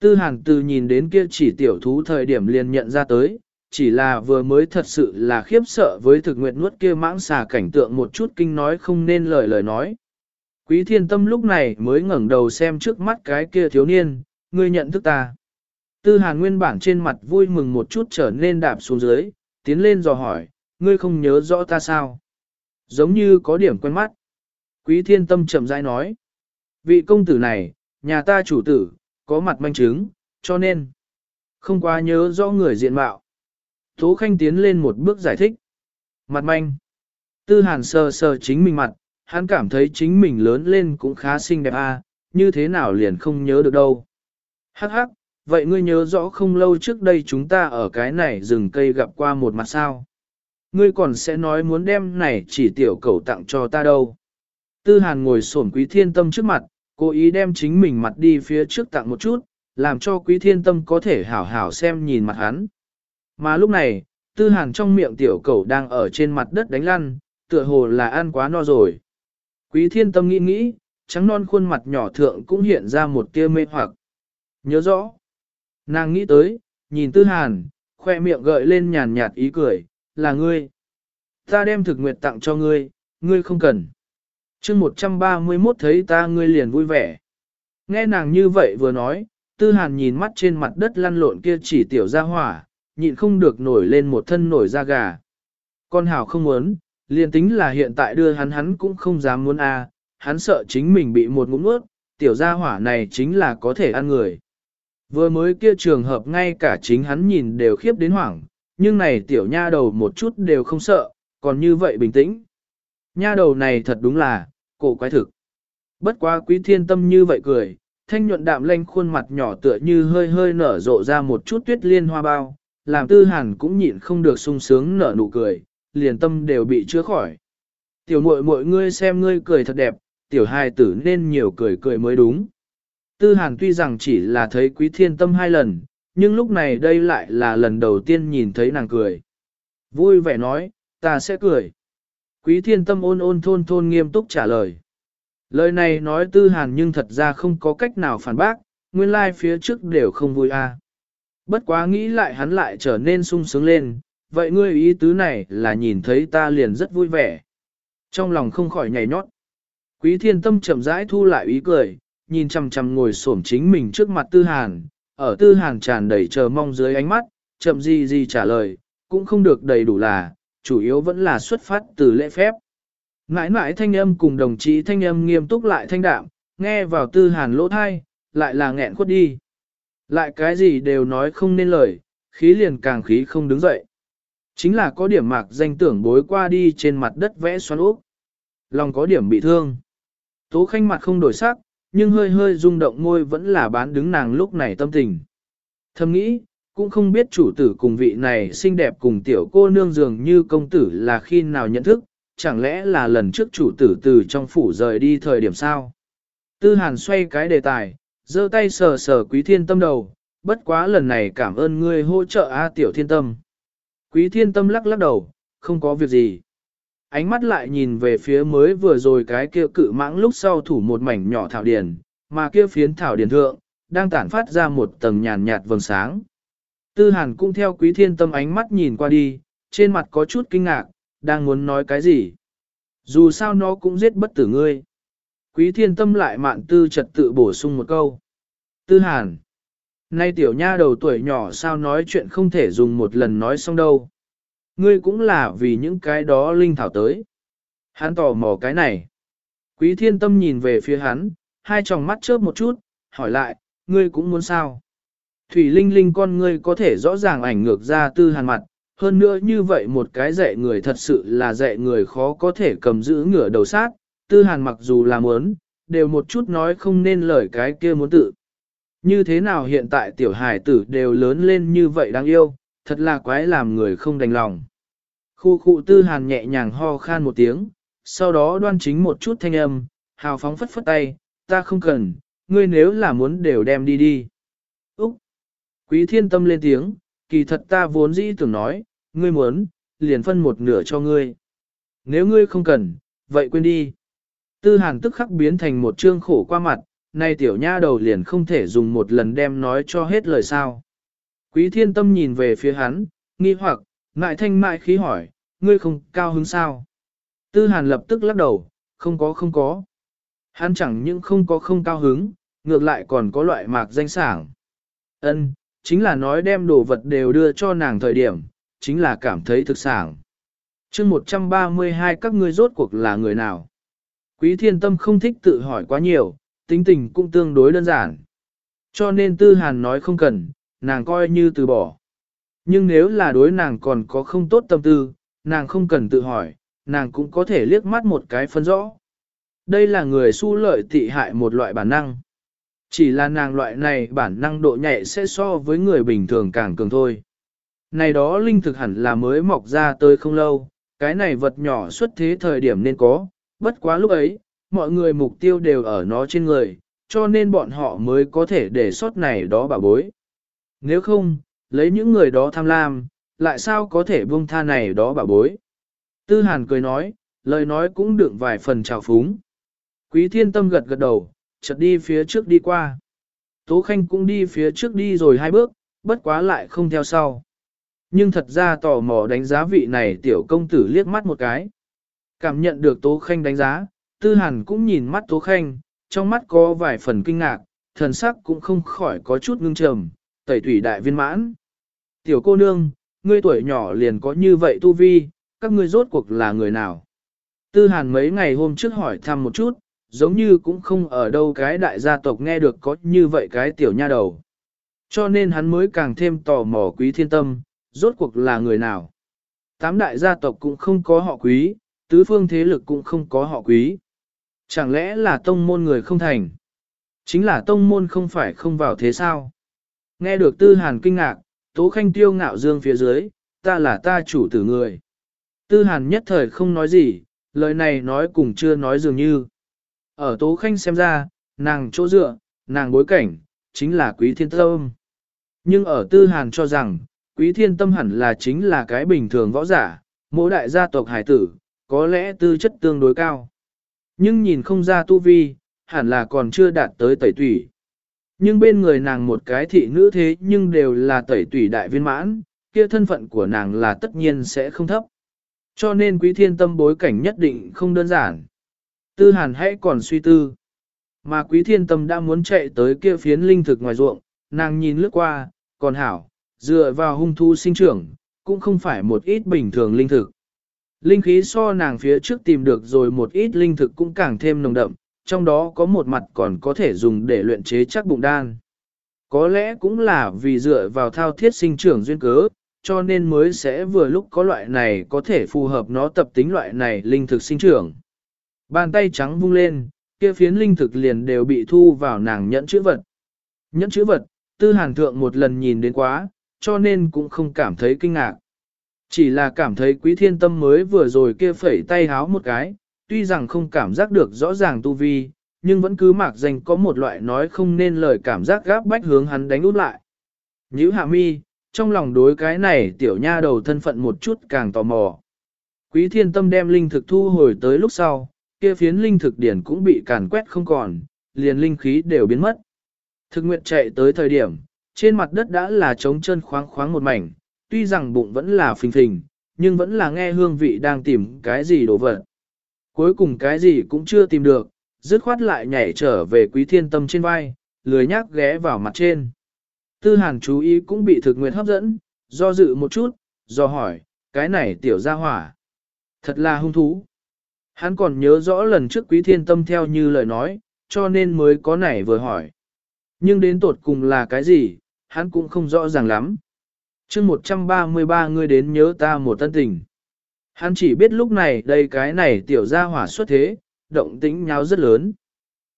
Tư hàn từ nhìn đến kia chỉ tiểu thú thời điểm liền nhận ra tới, chỉ là vừa mới thật sự là khiếp sợ với thực nguyện nuốt kia mãng xà cảnh tượng một chút kinh nói không nên lời lời nói. Quý thiên tâm lúc này mới ngẩng đầu xem trước mắt cái kia thiếu niên, ngươi nhận thức ta. Tư hàn nguyên bản trên mặt vui mừng một chút trở nên đạp xuống dưới, tiến lên dò hỏi, ngươi không nhớ rõ ta sao? Giống như có điểm quen mắt. Quý thiên tâm chậm rãi nói, vị công tử này, nhà ta chủ tử, có mặt manh chứng, cho nên, không quá nhớ rõ người diện mạo. Tố Khanh tiến lên một bước giải thích. Mặt manh. Tư hàn sờ sờ chính mình mặt, hắn cảm thấy chính mình lớn lên cũng khá xinh đẹp a, à, như thế nào liền không nhớ được đâu. Hắc hắc, vậy ngươi nhớ rõ không lâu trước đây chúng ta ở cái này rừng cây gặp qua một mặt sao? Ngươi còn sẽ nói muốn đem này chỉ tiểu cầu tặng cho ta đâu. Tư hàn ngồi sổn quý thiên tâm trước mặt, cố ý đem chính mình mặt đi phía trước tặng một chút, làm cho quý thiên tâm có thể hảo hảo xem nhìn mặt hắn. Mà lúc này, tư hàn trong miệng tiểu cầu đang ở trên mặt đất đánh lăn, tựa hồ là ăn quá no rồi. Quý thiên tâm nghĩ nghĩ, trắng non khuôn mặt nhỏ thượng cũng hiện ra một tia mê hoặc. Nhớ rõ. Nàng nghĩ tới, nhìn tư hàn, khoe miệng gợi lên nhàn nhạt ý cười, là ngươi. Ta đem thực nguyệt tặng cho ngươi, ngươi không cần chương 131 thấy ta ngươi liền vui vẻ. Nghe nàng như vậy vừa nói, tư hàn nhìn mắt trên mặt đất lăn lộn kia chỉ tiểu ra hỏa, nhịn không được nổi lên một thân nổi da gà. Con hảo không muốn, liền tính là hiện tại đưa hắn hắn cũng không dám muốn a, hắn sợ chính mình bị một ngụm nuốt, tiểu gia hỏa này chính là có thể ăn người. Vừa mới kia trường hợp ngay cả chính hắn nhìn đều khiếp đến hoảng, nhưng này tiểu nha đầu một chút đều không sợ, còn như vậy bình tĩnh. Nha đầu này thật đúng là, cổ quái thực. Bất quá quý thiên tâm như vậy cười, thanh nhuận đạm lanh khuôn mặt nhỏ tựa như hơi hơi nở rộ ra một chút tuyết liên hoa bao, làm tư hàn cũng nhịn không được sung sướng nở nụ cười, liền tâm đều bị chữa khỏi. Tiểu muội muội ngươi xem ngươi cười thật đẹp, tiểu hài tử nên nhiều cười cười mới đúng. Tư hàn tuy rằng chỉ là thấy quý thiên tâm hai lần, nhưng lúc này đây lại là lần đầu tiên nhìn thấy nàng cười. Vui vẻ nói, ta sẽ cười. Quý thiên tâm ôn ôn thôn thôn nghiêm túc trả lời. Lời này nói tư hàn nhưng thật ra không có cách nào phản bác, nguyên lai like phía trước đều không vui a. À. Bất quá nghĩ lại hắn lại trở nên sung sướng lên, vậy ngươi ý tứ này là nhìn thấy ta liền rất vui vẻ. Trong lòng không khỏi nhảy nhót. Quý thiên tâm chậm rãi thu lại ý cười, nhìn chằm chằm ngồi xổm chính mình trước mặt tư hàn, ở tư hàn tràn đầy chờ mong dưới ánh mắt, chậm gì gì trả lời, cũng không được đầy đủ là, chủ yếu vẫn là xuất phát từ lễ phép. Ngãi ngãi thanh âm cùng đồng chí thanh âm nghiêm túc lại thanh đạm, nghe vào tư hàn lỗ thai, lại là nghẹn khuất đi. Lại cái gì đều nói không nên lời, khí liền càng khí không đứng dậy. Chính là có điểm mạc danh tưởng bối qua đi trên mặt đất vẽ xoắn úp. Lòng có điểm bị thương. Tố khanh mặt không đổi sắc, nhưng hơi hơi rung động môi vẫn là bán đứng nàng lúc này tâm tình. Thầm nghĩ, cũng không biết chủ tử cùng vị này xinh đẹp cùng tiểu cô nương dường như công tử là khi nào nhận thức, chẳng lẽ là lần trước chủ tử từ trong phủ rời đi thời điểm sao? Tư hàn xoay cái đề tài, giơ tay sờ sờ quý thiên tâm đầu, bất quá lần này cảm ơn ngươi hỗ trợ A tiểu thiên tâm. Quý thiên tâm lắc lắc đầu, không có việc gì. Ánh mắt lại nhìn về phía mới vừa rồi cái kia cự mãng lúc sau thủ một mảnh nhỏ thảo điền, mà kia phiến thảo điền thượng, đang tản phát ra một tầng nhàn nhạt vầng sáng. Tư hàn cũng theo quý thiên tâm ánh mắt nhìn qua đi, trên mặt có chút kinh ngạc, đang muốn nói cái gì. Dù sao nó cũng giết bất tử ngươi. Quý thiên tâm lại mạn tư trật tự bổ sung một câu. Tư hàn. Nay tiểu nha đầu tuổi nhỏ sao nói chuyện không thể dùng một lần nói xong đâu. Ngươi cũng là vì những cái đó linh thảo tới. Hắn tò mò cái này. Quý thiên tâm nhìn về phía hắn, hai tròng mắt chớp một chút, hỏi lại, ngươi cũng muốn sao? Thủy linh linh con ngươi có thể rõ ràng ảnh ngược ra tư hàn mặt, hơn nữa như vậy một cái dạy người thật sự là dạy người khó có thể cầm giữ ngửa đầu sát, tư hàn mặc dù là muốn, đều một chút nói không nên lời cái kia muốn tự. Như thế nào hiện tại tiểu hải tử đều lớn lên như vậy đáng yêu, thật là quái làm người không đành lòng. Khu khu tư hàn nhẹ nhàng ho khan một tiếng, sau đó đoan chính một chút thanh âm, hào phóng phất phất tay, ta không cần, ngươi nếu là muốn đều đem đi đi. Úc! Quý thiên tâm lên tiếng, kỳ thật ta vốn dĩ tưởng nói, ngươi muốn, liền phân một nửa cho ngươi. Nếu ngươi không cần, vậy quên đi. Tư hàn tức khắc biến thành một trương khổ qua mặt, nay tiểu nha đầu liền không thể dùng một lần đem nói cho hết lời sao. Quý thiên tâm nhìn về phía hắn, nghi hoặc, ngại thanh mại khí hỏi, ngươi không cao hứng sao? Tư hàn lập tức lắc đầu, không có không có. Hắn chẳng những không có không cao hứng, ngược lại còn có loại mạc danh sảng. Ân, chính là nói đem đồ vật đều đưa cho nàng thời điểm, chính là cảm thấy thực sảng. chương 132 các ngươi rốt cuộc là người nào? Quý thiên tâm không thích tự hỏi quá nhiều, tính tình cũng tương đối đơn giản. Cho nên tư hàn nói không cần, nàng coi như từ bỏ. Nhưng nếu là đối nàng còn có không tốt tâm tư, nàng không cần tự hỏi, nàng cũng có thể liếc mắt một cái phân rõ. Đây là người su lợi tị hại một loại bản năng. Chỉ là nàng loại này bản năng độ nhạy sẽ so với người bình thường càng cường thôi. Này đó linh thực hẳn là mới mọc ra tới không lâu, cái này vật nhỏ xuất thế thời điểm nên có, bất quá lúc ấy, mọi người mục tiêu đều ở nó trên người, cho nên bọn họ mới có thể để sót này đó bảo bối. Nếu không, lấy những người đó tham lam, lại sao có thể buông tha này đó bảo bối. Tư Hàn cười nói, lời nói cũng đựng vài phần trào phúng. Quý thiên tâm gật gật đầu, chợt đi phía trước đi qua. Tố Khanh cũng đi phía trước đi rồi hai bước, bất quá lại không theo sau. Nhưng thật ra tò mò đánh giá vị này tiểu công tử liếc mắt một cái. Cảm nhận được Tố Khanh đánh giá, Tư Hàn cũng nhìn mắt Tố Khanh, trong mắt có vài phần kinh ngạc, thần sắc cũng không khỏi có chút ngưng trầm, tẩy thủy đại viên mãn. Tiểu cô nương, ngươi tuổi nhỏ liền có như vậy tu vi, các ngươi rốt cuộc là người nào? Tư Hàn mấy ngày hôm trước hỏi thăm một chút, giống như cũng không ở đâu cái đại gia tộc nghe được có như vậy cái tiểu nha đầu. Cho nên hắn mới càng thêm tò mò quý thiên tâm, rốt cuộc là người nào. Tám đại gia tộc cũng không có họ quý, tứ phương thế lực cũng không có họ quý. Chẳng lẽ là tông môn người không thành? Chính là tông môn không phải không vào thế sao? Nghe được tư hàn kinh ngạc, tố khanh tiêu ngạo dương phía dưới, ta là ta chủ tử người. Tư hàn nhất thời không nói gì, lời này nói cũng chưa nói dường như. Ở tố khanh xem ra, nàng chỗ dựa, nàng bối cảnh, chính là quý thiên tâm. Nhưng ở tư hàn cho rằng, quý thiên tâm hẳn là chính là cái bình thường võ giả, mỗi đại gia tộc hải tử, có lẽ tư chất tương đối cao. Nhưng nhìn không ra tu vi, hẳn là còn chưa đạt tới tẩy tủy. Nhưng bên người nàng một cái thị nữ thế nhưng đều là tẩy tủy đại viên mãn, kia thân phận của nàng là tất nhiên sẽ không thấp. Cho nên quý thiên tâm bối cảnh nhất định không đơn giản. Tư hàn hãy còn suy tư. Mà quý thiên tâm đã muốn chạy tới kia phiến linh thực ngoài ruộng, nàng nhìn lướt qua, còn hảo, dựa vào hung thu sinh trưởng, cũng không phải một ít bình thường linh thực. Linh khí so nàng phía trước tìm được rồi một ít linh thực cũng càng thêm nồng đậm, trong đó có một mặt còn có thể dùng để luyện chế chắc bụng đan. Có lẽ cũng là vì dựa vào thao thiết sinh trưởng duyên cớ, cho nên mới sẽ vừa lúc có loại này có thể phù hợp nó tập tính loại này linh thực sinh trưởng. Bàn tay trắng vung lên, kia phiến linh thực liền đều bị thu vào nàng nhẫn chữ vật. Nhẫn chữ vật, tư hàn thượng một lần nhìn đến quá, cho nên cũng không cảm thấy kinh ngạc. Chỉ là cảm thấy quý thiên tâm mới vừa rồi kia phẩy tay háo một cái, tuy rằng không cảm giác được rõ ràng tu vi, nhưng vẫn cứ mạc danh có một loại nói không nên lời cảm giác gáp bách hướng hắn đánh út lại. Nhữ hạ mi, trong lòng đối cái này tiểu nha đầu thân phận một chút càng tò mò. Quý thiên tâm đem linh thực thu hồi tới lúc sau, kia phiến linh thực điển cũng bị càn quét không còn, liền linh khí đều biến mất. Thực nguyện chạy tới thời điểm, trên mặt đất đã là trống chân khoáng khoáng một mảnh, tuy rằng bụng vẫn là phình phình, nhưng vẫn là nghe hương vị đang tìm cái gì đồ vật. Cuối cùng cái gì cũng chưa tìm được, dứt khoát lại nhảy trở về quý thiên tâm trên vai, lười nhác ghé vào mặt trên. Tư hàn chú ý cũng bị thực nguyện hấp dẫn, do dự một chút, do hỏi, cái này tiểu ra hỏa. Thật là hung thú. Hắn còn nhớ rõ lần trước quý thiên tâm theo như lời nói, cho nên mới có nảy vừa hỏi. Nhưng đến tột cùng là cái gì, hắn cũng không rõ ràng lắm chương 133 ngươi đến nhớ ta một tân tình. Hắn chỉ biết lúc này đây cái này tiểu gia hỏa xuất thế, động tĩnh nháo rất lớn.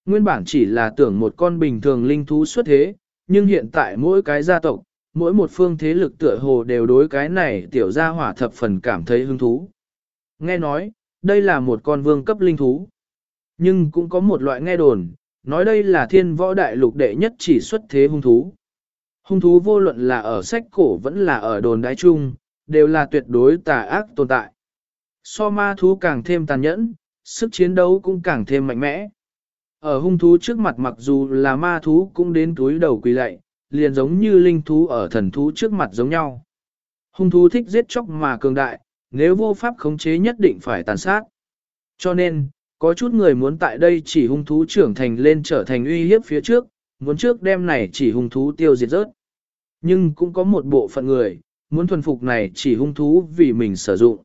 Nguyên bản chỉ là tưởng một con bình thường linh thú xuất thế, nhưng hiện tại mỗi cái gia tộc, mỗi một phương thế lực tựa hồ đều đối cái này tiểu gia hỏa thập phần cảm thấy hứng thú. Nghe nói, đây là một con vương cấp linh thú. Nhưng cũng có một loại nghe đồn, nói đây là thiên võ đại lục đệ nhất chỉ xuất thế hung thú. Hung thú vô luận là ở sách cổ vẫn là ở đồn đái chung, đều là tuyệt đối tà ác tồn tại. So ma thú càng thêm tàn nhẫn, sức chiến đấu cũng càng thêm mạnh mẽ. Ở hung thú trước mặt mặc dù là ma thú cũng đến túi đầu quỳ lạy, liền giống như linh thú ở thần thú trước mặt giống nhau. Hung thú thích giết chóc mà cường đại, nếu vô pháp khống chế nhất định phải tàn sát. Cho nên, có chút người muốn tại đây chỉ hung thú trưởng thành lên trở thành uy hiếp phía trước, muốn trước đem này chỉ hung thú tiêu diệt rớt. Nhưng cũng có một bộ phận người, muốn thuần phục này chỉ hung thú vì mình sử dụng.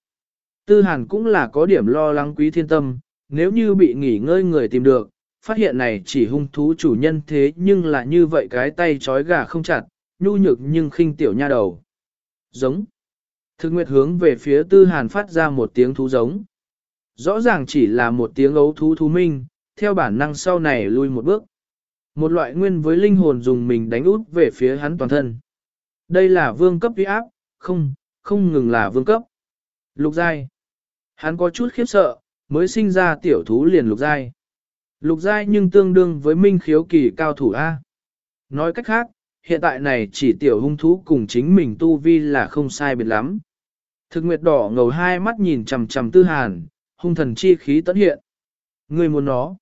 Tư Hàn cũng là có điểm lo lắng quý thiên tâm, nếu như bị nghỉ ngơi người tìm được, phát hiện này chỉ hung thú chủ nhân thế nhưng là như vậy cái tay trói gà không chặt, nhu nhược nhưng khinh tiểu nha đầu. Giống. Thực nguyệt hướng về phía tư hàn phát ra một tiếng thú giống. Rõ ràng chỉ là một tiếng ấu thú thú minh, theo bản năng sau này lui một bước. một loại nguyên với linh hồn dùng mình đánh út về phía hắn toàn thân. Đây là vương cấp uy áp, không, không ngừng là vương cấp. Lục giai. Hắn có chút khiếp sợ, mới sinh ra tiểu thú liền lục giai. Lục giai nhưng tương đương với minh khiếu kỳ cao thủ A. Nói cách khác, hiện tại này chỉ tiểu hung thú cùng chính mình tu vi là không sai biệt lắm. Thực nguyệt đỏ ngầu hai mắt nhìn chằm chằm tư hàn, hung thần chi khí tấn hiện. Người muốn nó.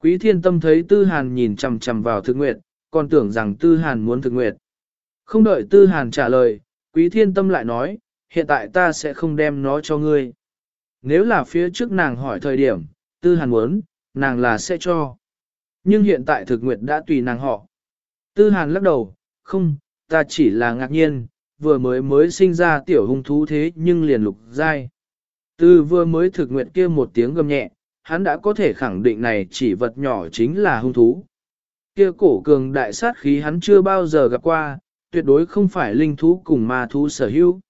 Quý thiên tâm thấy tư hàn nhìn chằm chằm vào thực nguyệt, còn tưởng rằng tư hàn muốn thực nguyệt. Không đợi tư hàn trả lời, quý thiên tâm lại nói, hiện tại ta sẽ không đem nó cho ngươi. Nếu là phía trước nàng hỏi thời điểm, tư hàn muốn, nàng là sẽ cho. Nhưng hiện tại thực nguyệt đã tùy nàng họ. Tư hàn lắc đầu, không, ta chỉ là ngạc nhiên, vừa mới mới sinh ra tiểu hung thú thế nhưng liền lục dai. Từ vừa mới thực nguyện kia một tiếng gầm nhẹ, hắn đã có thể khẳng định này chỉ vật nhỏ chính là hung thú. Kia cổ cường đại sát khí hắn chưa bao giờ gặp qua, tuyệt đối không phải linh thú cùng ma thú sở hữu.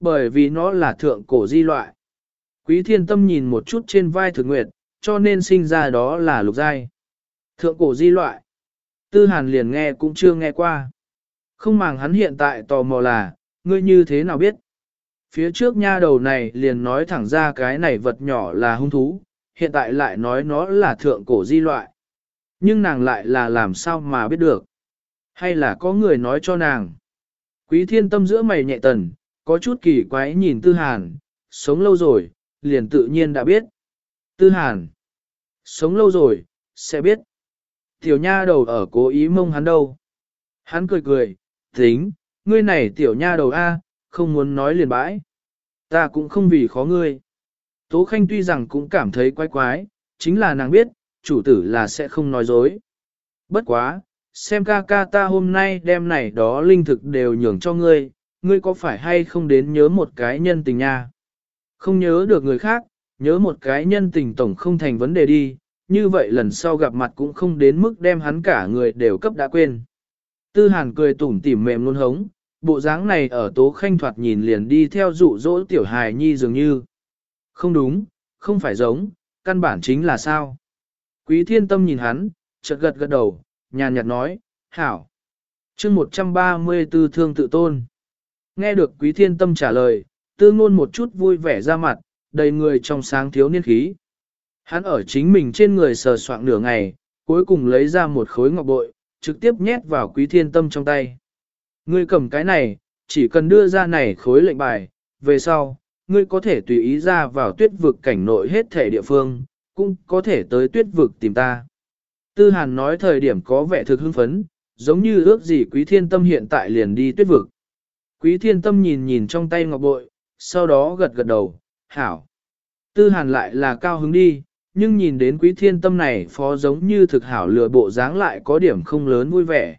Bởi vì nó là thượng cổ di loại. Quý thiên tâm nhìn một chút trên vai thực nguyệt, cho nên sinh ra đó là lục giai. Thượng cổ di loại. Tư hàn liền nghe cũng chưa nghe qua. Không màng hắn hiện tại tò mò là, ngươi như thế nào biết? Phía trước nha đầu này liền nói thẳng ra cái này vật nhỏ là hung thú, hiện tại lại nói nó là thượng cổ di loại. Nhưng nàng lại là làm sao mà biết được? Hay là có người nói cho nàng? Quý thiên tâm giữa mày nhẹ tần, có chút kỳ quái nhìn tư hàn, sống lâu rồi, liền tự nhiên đã biết. Tư hàn, sống lâu rồi, sẽ biết. Tiểu nha đầu ở cố ý mông hắn đâu. Hắn cười cười, tính, ngươi này tiểu nha đầu A, không muốn nói liền bãi. Ta cũng không vì khó ngươi. Tố Khanh tuy rằng cũng cảm thấy quái quái, chính là nàng biết, chủ tử là sẽ không nói dối. Bất quá, xem ca ca ta hôm nay đem này đó linh thực đều nhường cho ngươi, ngươi có phải hay không đến nhớ một cái nhân tình nha? Không nhớ được người khác, nhớ một cái nhân tình tổng không thành vấn đề đi, như vậy lần sau gặp mặt cũng không đến mức đem hắn cả người đều cấp đã quên. Tư hàn cười tủm tỉm mềm luôn hống, bộ dáng này ở tố khanh thoạt nhìn liền đi theo dụ dỗ tiểu hài nhi dường như. Không đúng, không phải giống, căn bản chính là sao. Quý thiên tâm nhìn hắn, chợt gật gật đầu, nhàn nhạt nói, hảo. chương 134 thương tự tôn. Nghe được quý thiên tâm trả lời, tư ngôn một chút vui vẻ ra mặt, đầy người trong sáng thiếu niên khí. Hắn ở chính mình trên người sờ soạn nửa ngày, cuối cùng lấy ra một khối ngọc bội, trực tiếp nhét vào quý thiên tâm trong tay. Ngươi cầm cái này, chỉ cần đưa ra này khối lệnh bài, về sau, ngươi có thể tùy ý ra vào tuyết vực cảnh nội hết thể địa phương, cũng có thể tới tuyết vực tìm ta. Tư Hàn nói thời điểm có vẻ thực hưng phấn, giống như ước gì quý thiên tâm hiện tại liền đi tuyết vực. Quý thiên tâm nhìn nhìn trong tay ngọc bội, sau đó gật gật đầu, hảo. Tư Hàn lại là cao hứng đi, nhưng nhìn đến quý thiên tâm này phó giống như thực hảo lừa bộ dáng lại có điểm không lớn vui vẻ.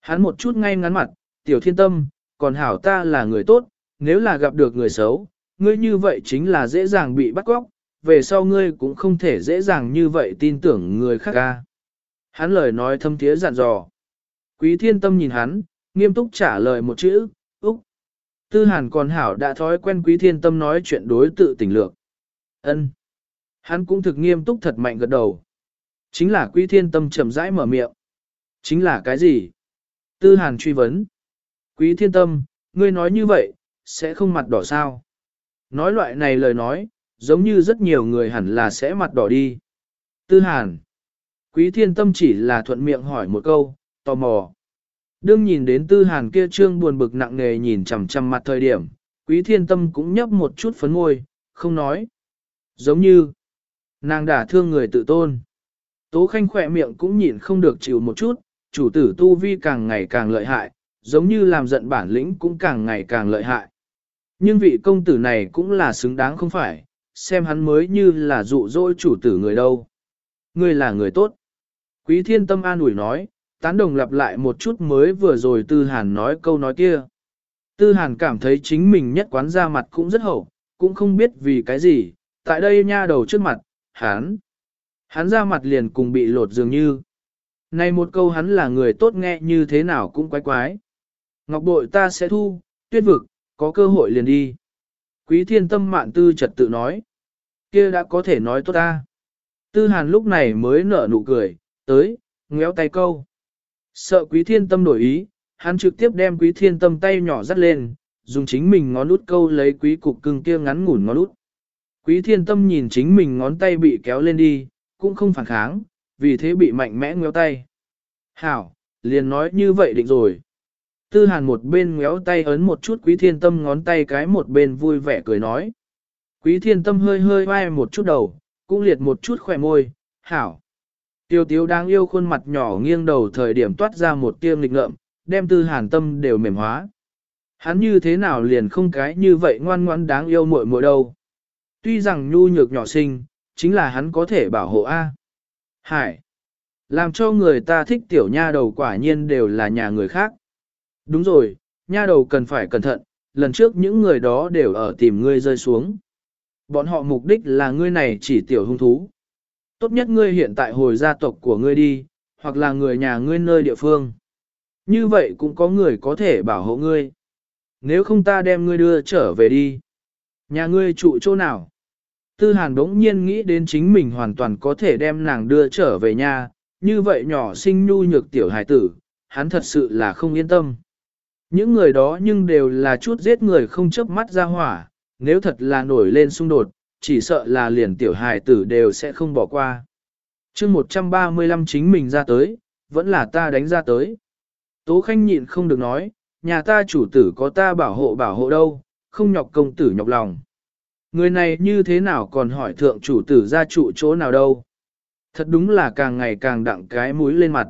Hắn một chút ngay ngắn mặt, tiểu thiên tâm, còn hảo ta là người tốt, nếu là gặp được người xấu, ngươi như vậy chính là dễ dàng bị bắt cóc, về sau ngươi cũng không thể dễ dàng như vậy tin tưởng người khác ca. Hắn lời nói thâm thiế dặn dò. Quý thiên tâm nhìn hắn, nghiêm túc trả lời một chữ, Úc. Tư hàn còn hảo đã thói quen quý thiên tâm nói chuyện đối tự tình lược. ân Hắn cũng thực nghiêm túc thật mạnh gật đầu. Chính là quý thiên tâm chậm rãi mở miệng. Chính là cái gì? Tư hàn truy vấn. Quý thiên tâm, ngươi nói như vậy, sẽ không mặt đỏ sao? Nói loại này lời nói, giống như rất nhiều người hẳn là sẽ mặt đỏ đi. Tư hàn. Quý thiên tâm chỉ là thuận miệng hỏi một câu, tò mò. Đương nhìn đến tư hàn kia trương buồn bực nặng nề nhìn chằm chằm mặt thời điểm, quý thiên tâm cũng nhấp một chút phấn môi, không nói. Giống như, nàng đã thương người tự tôn. Tố khanh khỏe miệng cũng nhịn không được chịu một chút, chủ tử tu vi càng ngày càng lợi hại, giống như làm giận bản lĩnh cũng càng ngày càng lợi hại. Nhưng vị công tử này cũng là xứng đáng không phải, xem hắn mới như là dụ dỗ chủ tử người đâu. Ngươi là người tốt. Quý thiên tâm an ủi nói, tán đồng lặp lại một chút mới vừa rồi tư hàn nói câu nói kia. Tư hàn cảm thấy chính mình nhất quán ra mặt cũng rất hậu, cũng không biết vì cái gì, tại đây nha đầu trước mặt, hắn. Hắn ra mặt liền cùng bị lột dường như. Này một câu hắn là người tốt nghe như thế nào cũng quái quái. Ngọc bội ta sẽ thu, tuyết vực, có cơ hội liền đi. Quý thiên tâm mạn tư trật tự nói. kia đã có thể nói tốt ta. Tư hàn lúc này mới nở nụ cười, tới, ngéo tay câu. Sợ quý thiên tâm đổi ý, hắn trực tiếp đem quý thiên tâm tay nhỏ dắt lên, dùng chính mình ngón út câu lấy quý cục cưng kia ngắn ngủn ngón út. Quý thiên tâm nhìn chính mình ngón tay bị kéo lên đi, cũng không phản kháng, vì thế bị mạnh mẽ ngéo tay. Hảo, liền nói như vậy định rồi. Tư hàn một bên ngéo tay ấn một chút quý thiên tâm ngón tay cái một bên vui vẻ cười nói. Quý thiên tâm hơi hơi vai một chút đầu, cũng liệt một chút khỏe môi, hảo. Tiêu tiếu đáng yêu khuôn mặt nhỏ nghiêng đầu thời điểm toát ra một tia nghịch ngợm, đem tư hàn tâm đều mềm hóa. Hắn như thế nào liền không cái như vậy ngoan ngoãn đáng yêu muội muội đâu. Tuy rằng nhu nhược nhỏ sinh, chính là hắn có thể bảo hộ A. Hải. Làm cho người ta thích tiểu nha đầu quả nhiên đều là nhà người khác. Đúng rồi, nha đầu cần phải cẩn thận, lần trước những người đó đều ở tìm ngươi rơi xuống. Bọn họ mục đích là ngươi này chỉ tiểu hung thú. Tốt nhất ngươi hiện tại hồi gia tộc của ngươi đi, hoặc là người nhà ngươi nơi địa phương. Như vậy cũng có người có thể bảo hộ ngươi. Nếu không ta đem ngươi đưa trở về đi. Nhà ngươi trụ chỗ nào? Tư Hàn đống nhiên nghĩ đến chính mình hoàn toàn có thể đem nàng đưa trở về nhà, như vậy nhỏ sinh nhu nhược tiểu hài tử, hắn thật sự là không yên tâm. Những người đó nhưng đều là chút giết người không chớp mắt ra hỏa, nếu thật là nổi lên xung đột, chỉ sợ là liền tiểu hài tử đều sẽ không bỏ qua. chương 135 chính mình ra tới, vẫn là ta đánh ra tới. Tố Khanh nhịn không được nói, nhà ta chủ tử có ta bảo hộ bảo hộ đâu, không nhọc công tử nhọc lòng. Người này như thế nào còn hỏi thượng chủ tử ra trụ chỗ nào đâu. Thật đúng là càng ngày càng đặng cái mũi lên mặt.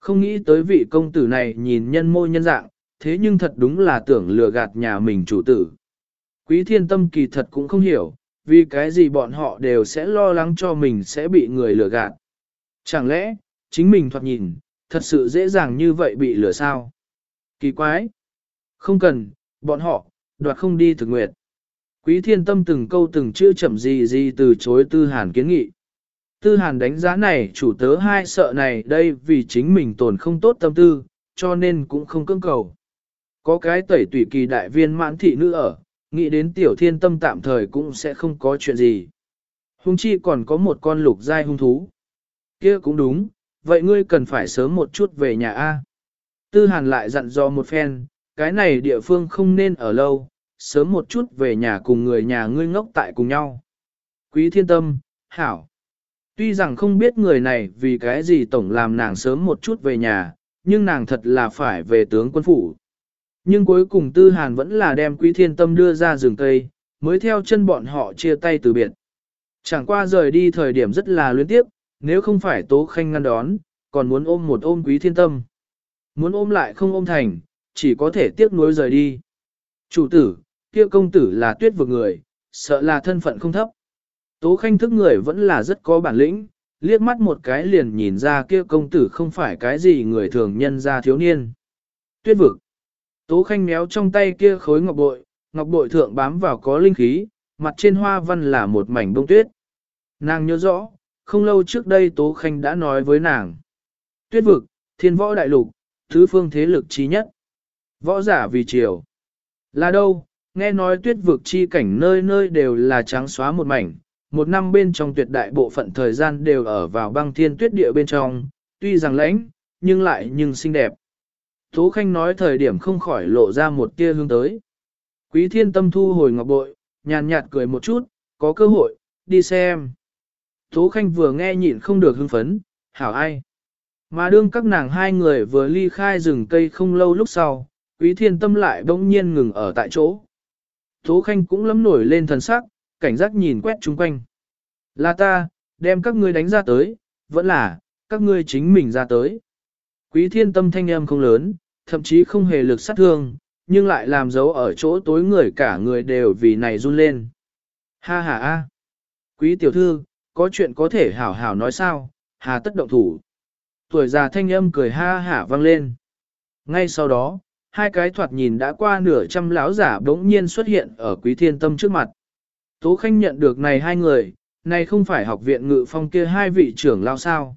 Không nghĩ tới vị công tử này nhìn nhân môi nhân dạng, thế nhưng thật đúng là tưởng lừa gạt nhà mình chủ tử. Quý thiên tâm kỳ thật cũng không hiểu, vì cái gì bọn họ đều sẽ lo lắng cho mình sẽ bị người lừa gạt. Chẳng lẽ, chính mình thoạt nhìn, thật sự dễ dàng như vậy bị lừa sao? Kỳ quái! Không cần, bọn họ, đoạt không đi thực nguyệt. Quý thiên tâm từng câu từng chữ chậm gì gì từ chối tư hàn kiến nghị. Tư hàn đánh giá này chủ tớ hai sợ này đây vì chính mình tồn không tốt tâm tư, cho nên cũng không cưỡng cầu. Có cái tẩy tùy kỳ đại viên mãn thị nữ ở, nghĩ đến tiểu thiên tâm tạm thời cũng sẽ không có chuyện gì. Hung chi còn có một con lục giai hung thú. kia cũng đúng, vậy ngươi cần phải sớm một chút về nhà A. Tư hàn lại dặn dò một phen, cái này địa phương không nên ở lâu, sớm một chút về nhà cùng người nhà ngươi ngốc tại cùng nhau. Quý thiên tâm, hảo. Tuy rằng không biết người này vì cái gì tổng làm nàng sớm một chút về nhà, nhưng nàng thật là phải về tướng quân phủ. Nhưng cuối cùng Tư Hàn vẫn là đem Quý Thiên Tâm đưa ra rừng cây, mới theo chân bọn họ chia tay từ biệt. Chẳng qua rời đi thời điểm rất là luyến tiếp, nếu không phải Tố Khanh ngăn đón, còn muốn ôm một ôm Quý Thiên Tâm. Muốn ôm lại không ôm thành, chỉ có thể tiếc nuối rời đi. Chủ tử, kia công tử là tuyết vực người, sợ là thân phận không thấp. Tố Khanh thức người vẫn là rất có bản lĩnh, liếc mắt một cái liền nhìn ra kia công tử không phải cái gì người thường nhân ra thiếu niên. Tuyết vực. Tố khanh méo trong tay kia khối ngọc bội, ngọc bội thượng bám vào có linh khí, mặt trên hoa văn là một mảnh bông tuyết. Nàng nhớ rõ, không lâu trước đây Tố Khanh đã nói với nàng. Tuyết vực, thiên võ đại lục, thứ phương thế lực trí nhất. Võ giả vì chiều Là đâu, nghe nói tuyết vực chi cảnh nơi nơi đều là trắng xóa một mảnh, một năm bên trong tuyệt đại bộ phận thời gian đều ở vào băng thiên tuyết địa bên trong, tuy rằng lãnh, nhưng lại nhưng xinh đẹp. Tố Khanh nói thời điểm không khỏi lộ ra một tia hương tới. Quý thiên tâm thu hồi ngọc bội, nhàn nhạt cười một chút, có cơ hội, đi xem. Tố Khanh vừa nghe nhịn không được hưng phấn, hảo ai. Mà đương các nàng hai người vừa ly khai rừng cây không lâu lúc sau, quý thiên tâm lại bỗng nhiên ngừng ở tại chỗ. Tố Khanh cũng lấm nổi lên thần sắc, cảnh giác nhìn quét chung quanh. Là ta, đem các ngươi đánh ra tới, vẫn là, các ngươi chính mình ra tới. Quý thiên tâm thanh âm không lớn, thậm chí không hề lực sát thương, nhưng lại làm dấu ở chỗ tối người cả người đều vì này run lên. Ha ha ha! Quý tiểu thư, có chuyện có thể hảo hảo nói sao, hà tất động thủ. Tuổi già thanh âm cười ha hả vang lên. Ngay sau đó, hai cái thoạt nhìn đã qua nửa trăm lão giả đống nhiên xuất hiện ở quý thiên tâm trước mặt. Tố Khanh nhận được này hai người, này không phải học viện ngự phong kia hai vị trưởng lao sao.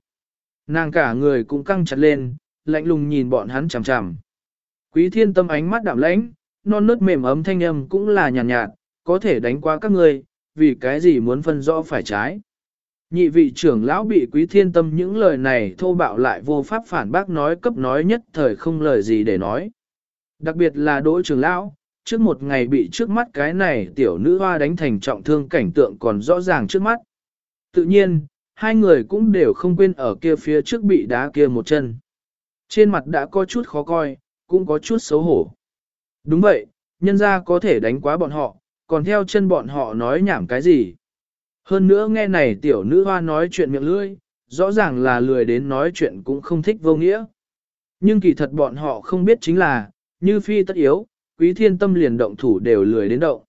Nàng cả người cũng căng chặt lên, lạnh lùng nhìn bọn hắn chằm chằm. Quý thiên tâm ánh mắt đạm lãnh, non nớt mềm ấm thanh âm cũng là nhàn nhạt, nhạt, có thể đánh qua các ngươi, vì cái gì muốn phân rõ phải trái. Nhị vị trưởng lão bị quý thiên tâm những lời này thô bạo lại vô pháp phản bác nói cấp nói nhất thời không lời gì để nói. Đặc biệt là đỗ trưởng lão, trước một ngày bị trước mắt cái này tiểu nữ hoa đánh thành trọng thương cảnh tượng còn rõ ràng trước mắt. Tự nhiên, hai người cũng đều không quên ở kia phía trước bị đá kia một chân. Trên mặt đã có chút khó coi, cũng có chút xấu hổ. Đúng vậy, nhân ra có thể đánh quá bọn họ, còn theo chân bọn họ nói nhảm cái gì. Hơn nữa nghe này tiểu nữ hoa nói chuyện miệng lưỡi, rõ ràng là lười đến nói chuyện cũng không thích vô nghĩa. Nhưng kỳ thật bọn họ không biết chính là, như phi tất yếu, quý thiên tâm liền động thủ đều lười đến động.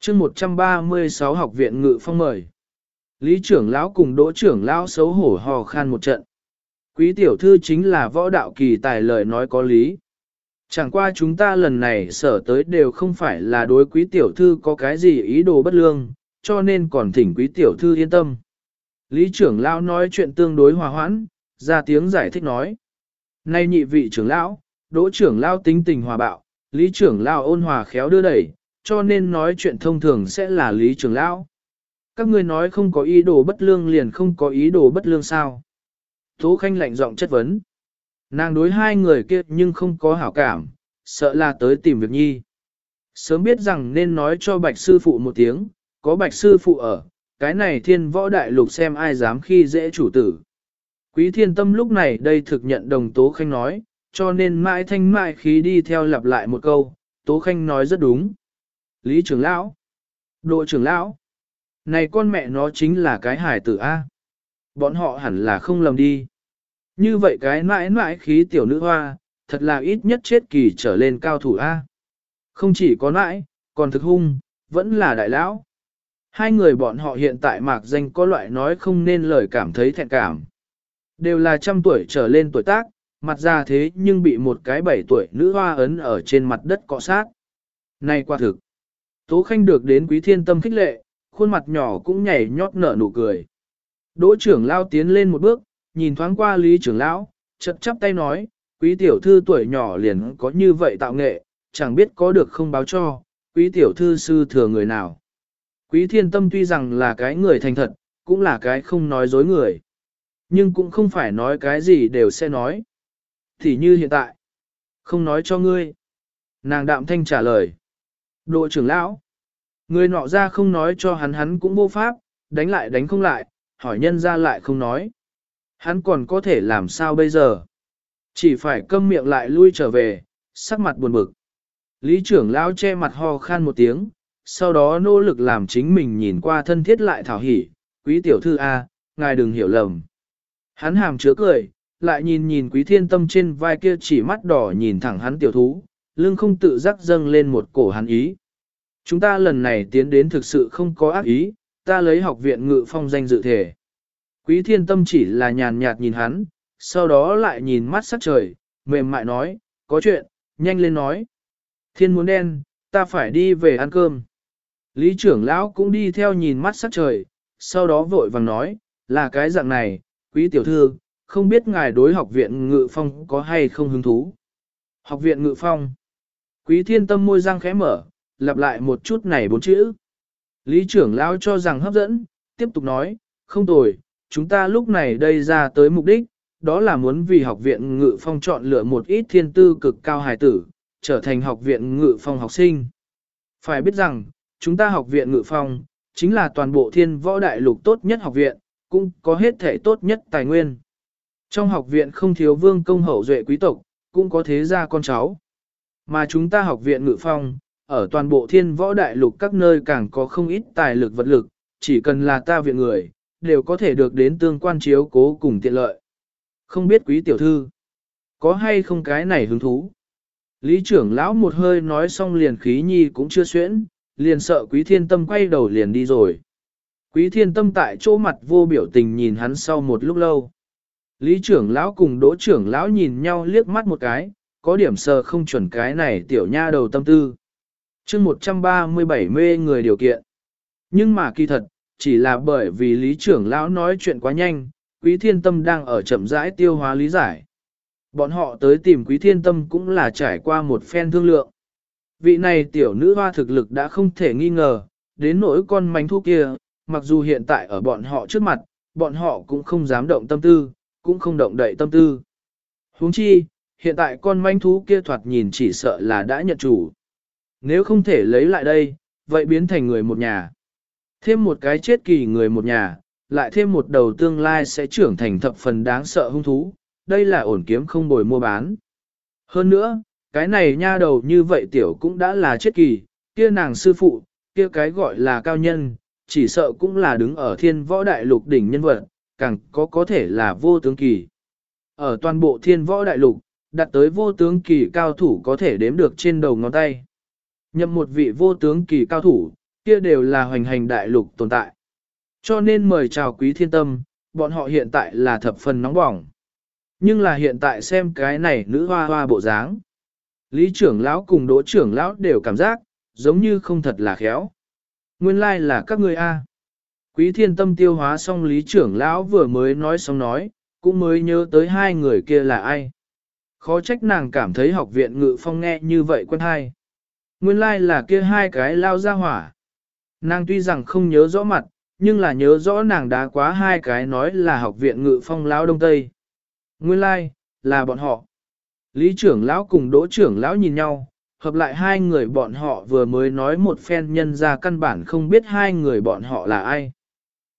chương 136 học viện ngự phong mời. Lý trưởng lão cùng đỗ trưởng lão xấu hổ hò khan một trận. Quý tiểu thư chính là võ đạo kỳ tài lời nói có lý. Chẳng qua chúng ta lần này sở tới đều không phải là đối quý tiểu thư có cái gì ý đồ bất lương, cho nên còn thỉnh quý tiểu thư yên tâm. Lý trưởng lão nói chuyện tương đối hòa hoãn, ra tiếng giải thích nói. Nay nhị vị trưởng lão, đỗ trưởng lao tính tình hòa bạo, lý trưởng lao ôn hòa khéo đưa đẩy, cho nên nói chuyện thông thường sẽ là lý trưởng lão. Các ngươi nói không có ý đồ bất lương liền không có ý đồ bất lương sao. Tố Khanh lạnh giọng chất vấn. Nàng đối hai người kia nhưng không có hảo cảm, sợ là tới tìm việc nhi. Sớm biết rằng nên nói cho bạch sư phụ một tiếng, có bạch sư phụ ở, cái này thiên võ đại lục xem ai dám khi dễ chủ tử. Quý thiên tâm lúc này đây thực nhận đồng Tố Khanh nói, cho nên mãi thanh mãi khí đi theo lặp lại một câu, Tố Khanh nói rất đúng. Lý trưởng lão, độ trưởng lão, này con mẹ nó chính là cái hải tử A. Bọn họ hẳn là không lầm đi. Như vậy cái mãi mãi khí tiểu nữ hoa, thật là ít nhất chết kỳ trở lên cao thủ A. Không chỉ có mãi, còn thực hung, vẫn là đại lão. Hai người bọn họ hiện tại mạc danh có loại nói không nên lời cảm thấy thẹn cảm. Đều là trăm tuổi trở lên tuổi tác, mặt ra thế nhưng bị một cái bảy tuổi nữ hoa ấn ở trên mặt đất cọ sát. Này qua thực. Tố Khanh được đến quý thiên tâm khích lệ, khuôn mặt nhỏ cũng nhảy nhót nở nụ cười. Đỗ trưởng lao tiến lên một bước, nhìn thoáng qua lý trưởng lão, chật chắp tay nói, quý tiểu thư tuổi nhỏ liền có như vậy tạo nghệ, chẳng biết có được không báo cho, quý tiểu thư sư thừa người nào. Quý thiên tâm tuy rằng là cái người thành thật, cũng là cái không nói dối người. Nhưng cũng không phải nói cái gì đều sẽ nói. Thì như hiện tại, không nói cho ngươi. Nàng đạm thanh trả lời. đội trưởng lão, người nọ ra không nói cho hắn hắn cũng vô pháp, đánh lại đánh không lại, hỏi nhân ra lại không nói. Hắn còn có thể làm sao bây giờ? Chỉ phải câm miệng lại lui trở về, sắc mặt buồn bực. Lý trưởng lão che mặt ho khan một tiếng, sau đó nỗ lực làm chính mình nhìn qua thân thiết lại thảo hỉ, quý tiểu thư A, ngài đừng hiểu lầm. Hắn hàm chứa cười, lại nhìn nhìn quý thiên tâm trên vai kia chỉ mắt đỏ nhìn thẳng hắn tiểu thú, lưng không tự giác dâng lên một cổ hắn ý. Chúng ta lần này tiến đến thực sự không có ác ý, ta lấy học viện ngự phong danh dự thể. Quý thiên tâm chỉ là nhàn nhạt nhìn hắn, sau đó lại nhìn mắt sắc trời, mềm mại nói, có chuyện, nhanh lên nói. Thiên muốn đen, ta phải đi về ăn cơm. Lý trưởng lão cũng đi theo nhìn mắt sắc trời, sau đó vội vàng nói, là cái dạng này, quý tiểu thư, không biết ngài đối học viện ngự phong có hay không hứng thú. Học viện ngự phong. Quý thiên tâm môi răng khẽ mở, lặp lại một chút này bốn chữ. Lý trưởng lão cho rằng hấp dẫn, tiếp tục nói, không tồi, chúng ta lúc này đây ra tới mục đích, đó là muốn vì học viện ngự phong chọn lựa một ít thiên tư cực cao hài tử, trở thành học viện ngự phong học sinh. Phải biết rằng, chúng ta học viện ngự phong, chính là toàn bộ thiên võ đại lục tốt nhất học viện, cũng có hết thể tốt nhất tài nguyên. Trong học viện không thiếu vương công hậu duệ quý tộc, cũng có thế gia con cháu. Mà chúng ta học viện ngự phong, ở toàn bộ thiên võ đại lục các nơi càng có không ít tài lực vật lực, chỉ cần là ta viện người, đều có thể được đến tương quan chiếu cố cùng tiện lợi. Không biết quý tiểu thư, có hay không cái này hứng thú? Lý trưởng lão một hơi nói xong liền khí nhi cũng chưa xuyễn, liền sợ quý thiên tâm quay đầu liền đi rồi. Quý thiên tâm tại chỗ mặt vô biểu tình nhìn hắn sau một lúc lâu. Lý trưởng lão cùng đỗ trưởng lão nhìn nhau liếc mắt một cái, có điểm sờ không chuẩn cái này tiểu nha đầu tâm tư. chương 137 mê người điều kiện. Nhưng mà kỳ thật, chỉ là bởi vì lý trưởng lão nói chuyện quá nhanh, quý thiên tâm đang ở chậm rãi tiêu hóa lý giải. Bọn họ tới tìm quý thiên tâm cũng là trải qua một phen thương lượng. Vị này tiểu nữ hoa thực lực đã không thể nghi ngờ, đến nỗi con mánh thu kia, mặc dù hiện tại ở bọn họ trước mặt, bọn họ cũng không dám động tâm tư, cũng không động đậy tâm tư. huống chi, hiện tại con manh thú kia thoạt nhìn chỉ sợ là đã nhận chủ. Nếu không thể lấy lại đây, vậy biến thành người một nhà. Thêm một cái chết kỳ người một nhà, lại thêm một đầu tương lai sẽ trưởng thành thập phần đáng sợ hung thú, đây là ổn kiếm không bồi mua bán. Hơn nữa, cái này nha đầu như vậy tiểu cũng đã là chết kỳ, kia nàng sư phụ, kia cái gọi là cao nhân, chỉ sợ cũng là đứng ở thiên võ đại lục đỉnh nhân vật, càng có có thể là vô tướng kỳ. Ở toàn bộ thiên võ đại lục, đặt tới vô tướng kỳ cao thủ có thể đếm được trên đầu ngón tay. Nhậm một vị vô tướng kỳ cao thủ, kia đều là hoành hành đại lục tồn tại. Cho nên mời chào quý thiên tâm, bọn họ hiện tại là thập phần nóng bỏng. Nhưng là hiện tại xem cái này nữ hoa hoa bộ dáng. Lý trưởng lão cùng đỗ trưởng lão đều cảm giác, giống như không thật là khéo. Nguyên lai like là các ngươi A. Quý thiên tâm tiêu hóa xong lý trưởng lão vừa mới nói xong nói, cũng mới nhớ tới hai người kia là ai. Khó trách nàng cảm thấy học viện ngự phong nghe như vậy quen hay. Nguyên lai like là kia hai cái lao ra hỏa. Nàng tuy rằng không nhớ rõ mặt, nhưng là nhớ rõ nàng đã quá hai cái nói là học viện ngự phong lão đông tây. Nguyên lai, like, là bọn họ. Lý trưởng lão cùng đỗ trưởng lão nhìn nhau, hợp lại hai người bọn họ vừa mới nói một phen nhân ra căn bản không biết hai người bọn họ là ai.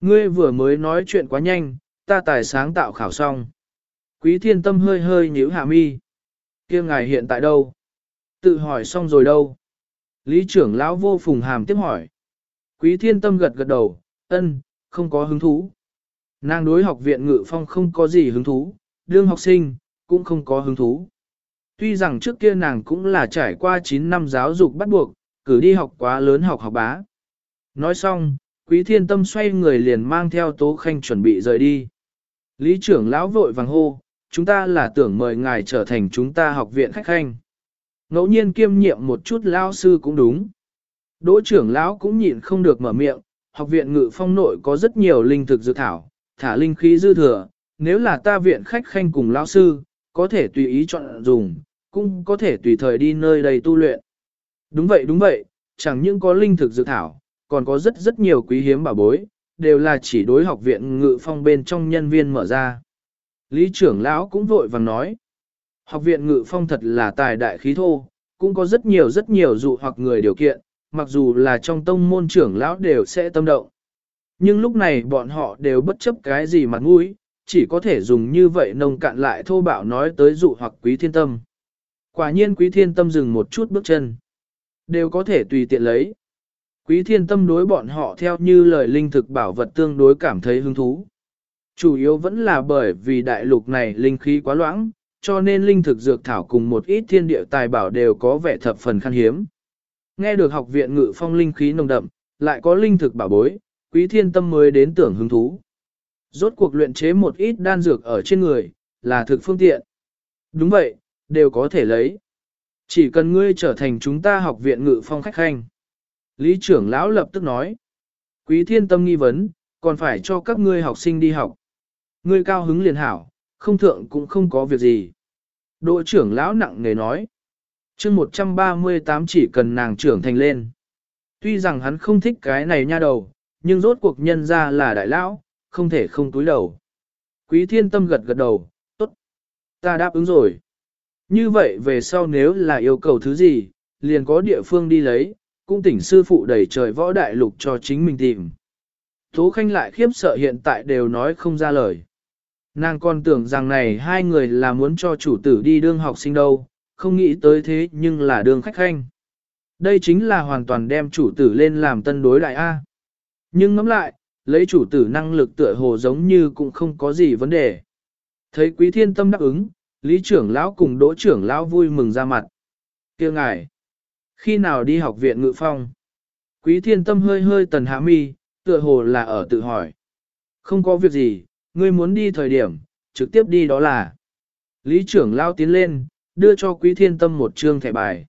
Ngươi vừa mới nói chuyện quá nhanh, ta tài sáng tạo khảo xong. Quý thiên tâm hơi hơi nhíu hạ mi. kia ngài hiện tại đâu? Tự hỏi xong rồi đâu? Lý trưởng lão vô phùng hàm tiếp hỏi. Quý thiên tâm gật gật đầu, ân, không có hứng thú. Nàng đối học viện ngự phong không có gì hứng thú, đương học sinh, cũng không có hứng thú. Tuy rằng trước kia nàng cũng là trải qua 9 năm giáo dục bắt buộc, cử đi học quá lớn học học bá. Nói xong, quý thiên tâm xoay người liền mang theo tố khanh chuẩn bị rời đi. Lý trưởng lão vội vàng hô, chúng ta là tưởng mời ngài trở thành chúng ta học viện khách khanh. Ngẫu nhiên kiêm nhiệm một chút lão sư cũng đúng. Đỗ trưởng lão cũng nhịn không được mở miệng, học viện ngự phong nội có rất nhiều linh thực dược thảo, thả linh khí dư thừa, nếu là ta viện khách khanh cùng lão sư, có thể tùy ý chọn dùng, cũng có thể tùy thời đi nơi đây tu luyện. Đúng vậy đúng vậy, chẳng những có linh thực dược thảo, còn có rất rất nhiều quý hiếm bảo bối, đều là chỉ đối học viện ngự phong bên trong nhân viên mở ra. Lý trưởng lão cũng vội vàng nói, học viện ngự phong thật là tài đại khí thô, cũng có rất nhiều rất nhiều dụ hoặc người điều kiện, mặc dù là trong tông môn trưởng lão đều sẽ tâm động. Nhưng lúc này bọn họ đều bất chấp cái gì mặt mũi, chỉ có thể dùng như vậy nông cạn lại thô bạo nói tới dụ hoặc quý thiên tâm. Quả nhiên quý thiên tâm dừng một chút bước chân. Đều có thể tùy tiện lấy. Quý thiên tâm đối bọn họ theo như lời linh thực bảo vật tương đối cảm thấy hứng thú. Chủ yếu vẫn là bởi vì đại lục này linh khí quá loãng, cho nên linh thực dược thảo cùng một ít thiên địa tài bảo đều có vẻ thập phần khan hiếm. Nghe được học viện ngự phong linh khí nồng đậm, lại có linh thực bảo bối, quý thiên tâm mới đến tưởng hứng thú. Rốt cuộc luyện chế một ít đan dược ở trên người, là thực phương tiện. Đúng vậy, đều có thể lấy. Chỉ cần ngươi trở thành chúng ta học viện ngự phong khách khanh. Lý trưởng lão lập tức nói. Quý thiên tâm nghi vấn, còn phải cho các ngươi học sinh đi học. Ngươi cao hứng liền hảo, không thượng cũng không có việc gì. Đội trưởng lão nặng nề nói chương 138 chỉ cần nàng trưởng thành lên. Tuy rằng hắn không thích cái này nha đầu, nhưng rốt cuộc nhân ra là đại lão, không thể không túi đầu. Quý thiên tâm gật gật đầu, tốt. Ta đáp ứng rồi. Như vậy về sau nếu là yêu cầu thứ gì, liền có địa phương đi lấy, cũng tỉnh sư phụ đẩy trời võ đại lục cho chính mình tìm. Tố Khanh lại khiếp sợ hiện tại đều nói không ra lời. Nàng còn tưởng rằng này hai người là muốn cho chủ tử đi đương học sinh đâu, không nghĩ tới thế nhưng là đường khách khanh. Đây chính là hoàn toàn đem chủ tử lên làm tân đối đại A. Nhưng ngẫm lại, lấy chủ tử năng lực tựa hồ giống như cũng không có gì vấn đề. Thấy quý thiên tâm đáp ứng, lý trưởng lão cùng đỗ trưởng lão vui mừng ra mặt. kia ngài, khi nào đi học viện ngự phong? Quý thiên tâm hơi hơi tần hạ mi, tựa hồ là ở tự hỏi. Không có việc gì, ngươi muốn đi thời điểm, trực tiếp đi đó là. Lý trưởng lao tiến lên, đưa cho quý thiên tâm một chương thẻ bài.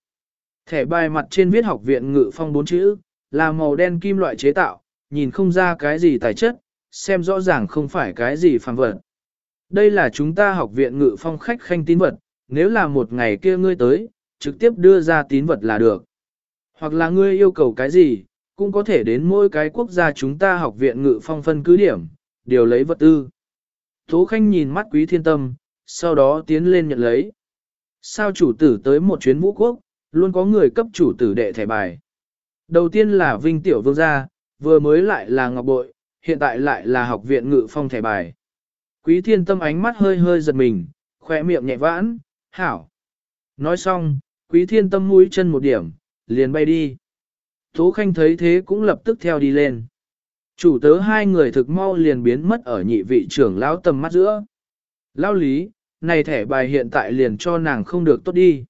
Thẻ bài mặt trên viết học viện ngự phong bốn chữ, là màu đen kim loại chế tạo, nhìn không ra cái gì tài chất, xem rõ ràng không phải cái gì phàm vật. Đây là chúng ta học viện ngự phong khách khanh tín vật, nếu là một ngày kia ngươi tới, trực tiếp đưa ra tín vật là được. Hoặc là ngươi yêu cầu cái gì, cũng có thể đến mỗi cái quốc gia chúng ta học viện ngự phong phân cứ điểm, điều lấy vật tư. Tố Khanh nhìn mắt quý thiên tâm, sau đó tiến lên nhận lấy. Sao chủ tử tới một chuyến vũ quốc, luôn có người cấp chủ tử đệ thẻ bài. Đầu tiên là Vinh Tiểu Vương gia, vừa mới lại là Ngọc Bội, hiện tại lại là học viện ngự phong thẻ bài. Quý thiên tâm ánh mắt hơi hơi giật mình, khỏe miệng nhẹ vãn, hảo. Nói xong, quý thiên tâm mũi chân một điểm, liền bay đi. Tố Khanh thấy thế cũng lập tức theo đi lên. Chủ tớ hai người thực mau liền biến mất ở nhị vị trưởng lão tầm mắt giữa. Lao lý, này thẻ bài hiện tại liền cho nàng không được tốt đi.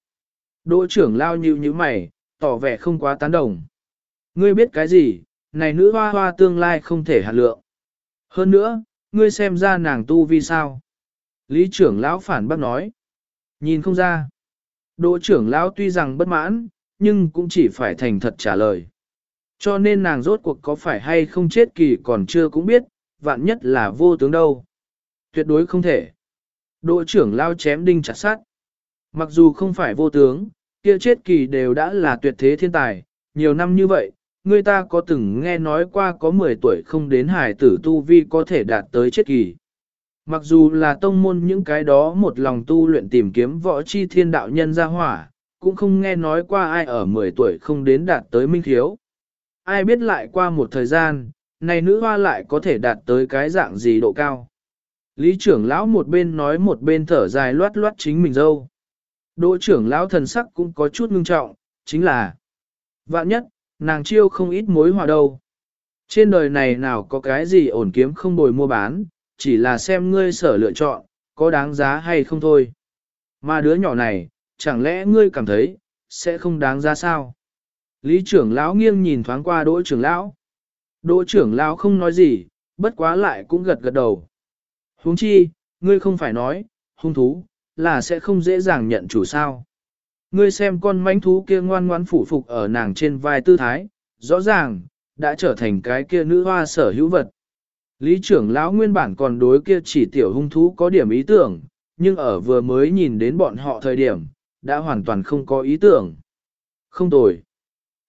Đỗ trưởng lao như như mày, tỏ vẻ không quá tán đồng. Ngươi biết cái gì, này nữ hoa hoa tương lai không thể hạt lượng. Hơn nữa, ngươi xem ra nàng tu vi sao. Lý trưởng lão phản bác nói. Nhìn không ra. Đỗ trưởng lão tuy rằng bất mãn, nhưng cũng chỉ phải thành thật trả lời. Cho nên nàng rốt cuộc có phải hay không chết kỳ còn chưa cũng biết, vạn nhất là vô tướng đâu. Tuyệt đối không thể. Đỗ trưởng lao chém đinh chặt sát. Mặc dù không phải vô tướng, kia chết kỳ đều đã là tuyệt thế thiên tài, nhiều năm như vậy, người ta có từng nghe nói qua có 10 tuổi không đến hải tử tu vi có thể đạt tới chết kỳ. Mặc dù là tông môn những cái đó một lòng tu luyện tìm kiếm võ chi thiên đạo nhân ra hỏa, cũng không nghe nói qua ai ở 10 tuổi không đến đạt tới minh thiếu. Ai biết lại qua một thời gian, này nữ hoa lại có thể đạt tới cái dạng gì độ cao. Lý trưởng lão một bên nói một bên thở dài loát loát chính mình dâu. Đỗ trưởng lão thần sắc cũng có chút ngưng trọng, chính là Vạn nhất, nàng chiêu không ít mối hòa đâu. Trên đời này nào có cái gì ổn kiếm không bồi mua bán, chỉ là xem ngươi sở lựa chọn, có đáng giá hay không thôi. Mà đứa nhỏ này, chẳng lẽ ngươi cảm thấy, sẽ không đáng giá sao? Lý trưởng lão nghiêng nhìn thoáng qua đỗ trưởng lão. Đỗ trưởng lão không nói gì, bất quá lại cũng gật gật đầu. Huống chi, ngươi không phải nói, hung thú, là sẽ không dễ dàng nhận chủ sao. Ngươi xem con mãnh thú kia ngoan ngoãn phủ phục ở nàng trên vai tư thái, rõ ràng, đã trở thành cái kia nữ hoa sở hữu vật. Lý trưởng lão nguyên bản còn đối kia chỉ tiểu hung thú có điểm ý tưởng, nhưng ở vừa mới nhìn đến bọn họ thời điểm, đã hoàn toàn không có ý tưởng. Không tồi.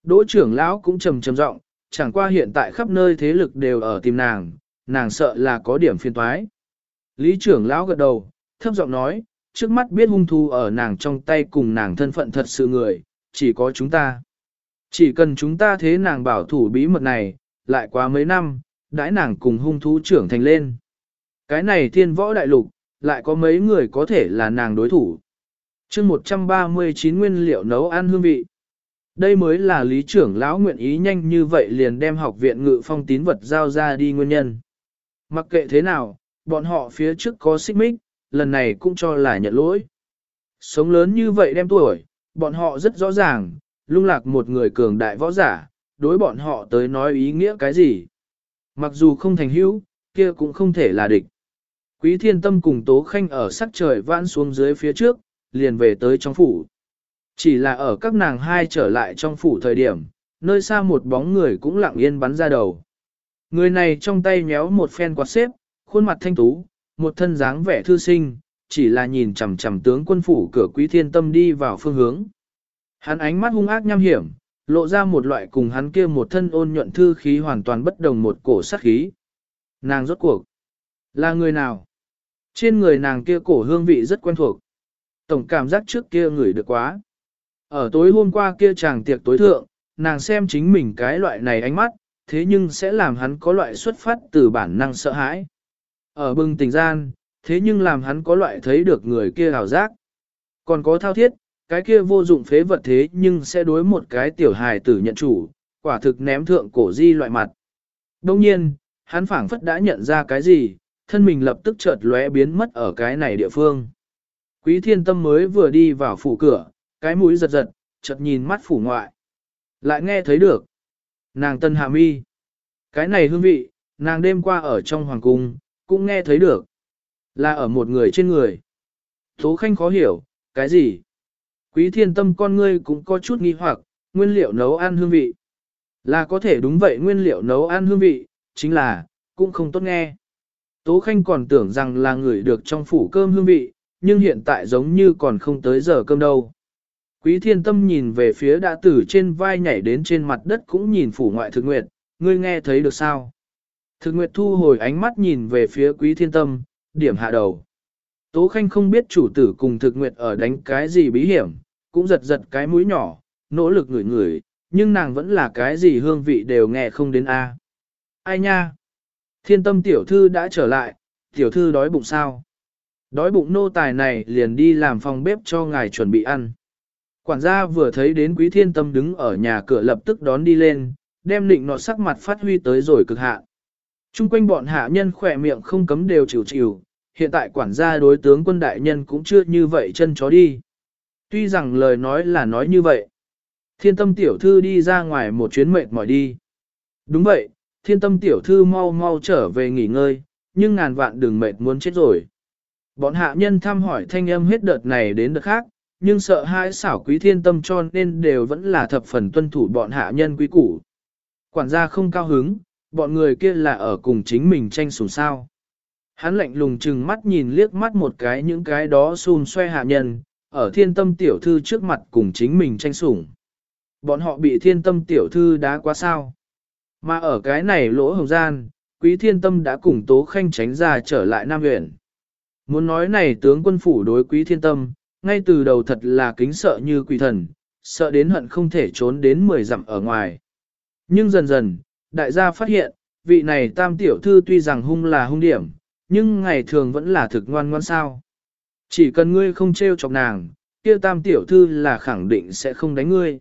Đỗ trưởng lão cũng trầm trầm giọng, chẳng qua hiện tại khắp nơi thế lực đều ở tìm nàng, nàng sợ là có điểm phiên toái. Lý trưởng lão gật đầu, thấp giọng nói, trước mắt biết hung thú ở nàng trong tay cùng nàng thân phận thật sự người, chỉ có chúng ta. Chỉ cần chúng ta thế nàng bảo thủ bí mật này, lại qua mấy năm, đãi nàng cùng hung thú trưởng thành lên. Cái này thiên võ đại lục, lại có mấy người có thể là nàng đối thủ. chương 139 nguyên liệu nấu ăn hương vị. Đây mới là lý trưởng lão nguyện ý nhanh như vậy liền đem học viện ngự phong tín vật giao ra đi nguyên nhân. Mặc kệ thế nào, bọn họ phía trước có xích mích, lần này cũng cho là nhận lỗi. Sống lớn như vậy đem tuổi, bọn họ rất rõ ràng, lung lạc một người cường đại võ giả, đối bọn họ tới nói ý nghĩa cái gì. Mặc dù không thành hữu, kia cũng không thể là địch. Quý thiên tâm cùng Tố Khanh ở sắc trời vãn xuống dưới phía trước, liền về tới trong phủ. Chỉ là ở các nàng hai trở lại trong phủ thời điểm, nơi xa một bóng người cũng lặng yên bắn ra đầu. Người này trong tay nhéo một phen quạt xếp, khuôn mặt thanh tú, một thân dáng vẻ thư sinh, chỉ là nhìn chằm chằm tướng quân phủ cửa quý thiên tâm đi vào phương hướng. Hắn ánh mắt hung ác nham hiểm, lộ ra một loại cùng hắn kia một thân ôn nhuận thư khí hoàn toàn bất đồng một cổ sát khí. Nàng rốt cuộc. Là người nào? Trên người nàng kia cổ hương vị rất quen thuộc. Tổng cảm giác trước kia ngửi được quá. Ở tối hôm qua kia chàng tiệc tối thượng, nàng xem chính mình cái loại này ánh mắt, thế nhưng sẽ làm hắn có loại xuất phát từ bản năng sợ hãi. Ở bừng tình gian, thế nhưng làm hắn có loại thấy được người kia hào giác. Còn có thao thiết, cái kia vô dụng phế vật thế nhưng sẽ đối một cái tiểu hài tử nhận chủ, quả thực ném thượng cổ di loại mặt. Đông nhiên, hắn phảng phất đã nhận ra cái gì, thân mình lập tức chợt lóe biến mất ở cái này địa phương. Quý thiên tâm mới vừa đi vào phủ cửa, cái mũi giật giật, chợt nhìn mắt phủ ngoại. Lại nghe thấy được. Nàng tân hạ mi. Cái này hương vị, nàng đêm qua ở trong hoàng cung, cũng nghe thấy được. Là ở một người trên người. Tố Khanh khó hiểu, cái gì? Quý thiên tâm con ngươi cũng có chút nghi hoặc, nguyên liệu nấu ăn hương vị. Là có thể đúng vậy nguyên liệu nấu ăn hương vị, chính là, cũng không tốt nghe. Tố Khanh còn tưởng rằng là người được trong phủ cơm hương vị, nhưng hiện tại giống như còn không tới giờ cơm đâu. Quý thiên tâm nhìn về phía đã tử trên vai nhảy đến trên mặt đất cũng nhìn phủ ngoại thực nguyệt, ngươi nghe thấy được sao? Thực nguyệt thu hồi ánh mắt nhìn về phía quý thiên tâm, điểm hạ đầu. Tố Khanh không biết chủ tử cùng thực nguyệt ở đánh cái gì bí hiểm, cũng giật giật cái mũi nhỏ, nỗ lực ngửi ngửi, nhưng nàng vẫn là cái gì hương vị đều nghe không đến a. Ai nha? Thiên tâm tiểu thư đã trở lại, tiểu thư đói bụng sao? Đói bụng nô tài này liền đi làm phòng bếp cho ngài chuẩn bị ăn. Quản gia vừa thấy đến quý thiên tâm đứng ở nhà cửa lập tức đón đi lên, đem định nọ sắc mặt phát huy tới rồi cực hạn. Trung quanh bọn hạ nhân khỏe miệng không cấm đều chịu chịu, hiện tại quản gia đối tướng quân đại nhân cũng chưa như vậy chân chó đi. Tuy rằng lời nói là nói như vậy. Thiên tâm tiểu thư đi ra ngoài một chuyến mệt mỏi đi. Đúng vậy, thiên tâm tiểu thư mau mau trở về nghỉ ngơi, nhưng ngàn vạn đừng mệt muốn chết rồi. Bọn hạ nhân thăm hỏi thanh âm hết đợt này đến đợt khác, nhưng sợ hãi xảo quý thiên tâm cho nên đều vẫn là thập phần tuân thủ bọn hạ nhân quý củ. Quản gia không cao hứng, bọn người kia là ở cùng chính mình tranh sủng sao. Hắn lạnh lùng chừng mắt nhìn liếc mắt một cái những cái đó xun xoe hạ nhân, ở thiên tâm tiểu thư trước mặt cùng chính mình tranh sủng. Bọn họ bị thiên tâm tiểu thư đá quá sao. Mà ở cái này lỗ hồng gian, quý thiên tâm đã cùng tố khanh tránh ra trở lại Nam huyện. Muốn nói này tướng quân phủ đối quý thiên tâm, ngay từ đầu thật là kính sợ như quỷ thần, sợ đến hận không thể trốn đến 10 dặm ở ngoài. Nhưng dần dần, đại gia phát hiện, vị này tam tiểu thư tuy rằng hung là hung điểm, nhưng ngày thường vẫn là thực ngoan ngoan sao. Chỉ cần ngươi không trêu chọc nàng, kia tam tiểu thư là khẳng định sẽ không đánh ngươi.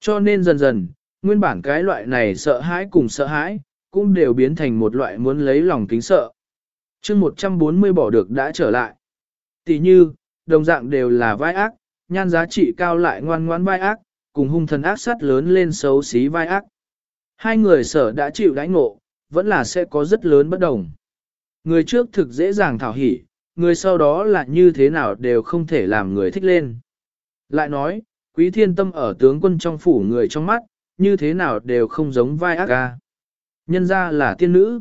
Cho nên dần dần, nguyên bản cái loại này sợ hãi cùng sợ hãi, cũng đều biến thành một loại muốn lấy lòng kính sợ. chương 140 bỏ được đã trở lại. Tỷ như, đồng dạng đều là vai ác, nhan giá trị cao lại ngoan ngoãn vai ác, cùng hung thần ác sát lớn lên xấu xí vai ác. Hai người sở đã chịu đãi ngộ, vẫn là sẽ có rất lớn bất đồng. Người trước thực dễ dàng thảo hỉ, người sau đó là như thế nào đều không thể làm người thích lên. Lại nói, quý thiên tâm ở tướng quân trong phủ người trong mắt, như thế nào đều không giống vai ác ca. Nhân ra là tiên nữ.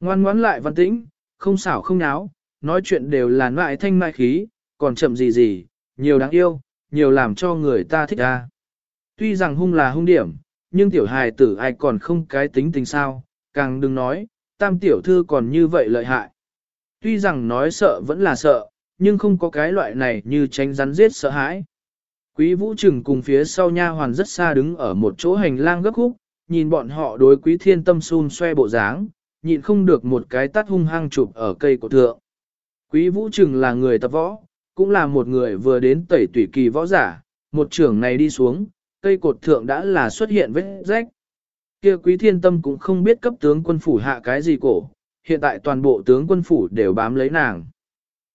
Ngoan ngoãn lại văn tĩnh, không xảo không náo, nói chuyện đều là loại thanh mai khí, còn chậm gì gì, nhiều đáng yêu, nhiều làm cho người ta thích ra. Tuy rằng hung là hung điểm, nhưng tiểu hài tử ai còn không cái tính tình sao, càng đừng nói, tam tiểu thư còn như vậy lợi hại. Tuy rằng nói sợ vẫn là sợ, nhưng không có cái loại này như tránh rắn giết sợ hãi. Quý vũ trừng cùng phía sau nha hoàn rất xa đứng ở một chỗ hành lang gấp khúc, nhìn bọn họ đối quý thiên tâm xun xoe bộ dáng, nhịn không được một cái tắt hung hăng chụp ở cây cổ thượng. Quý vũ trừng là người tập võ, cũng là một người vừa đến tẩy tủy kỳ võ giả, một trưởng này đi xuống, cây cột thượng đã là xuất hiện vết rách. Kia quý thiên tâm cũng không biết cấp tướng quân phủ hạ cái gì cổ, hiện tại toàn bộ tướng quân phủ đều bám lấy nàng.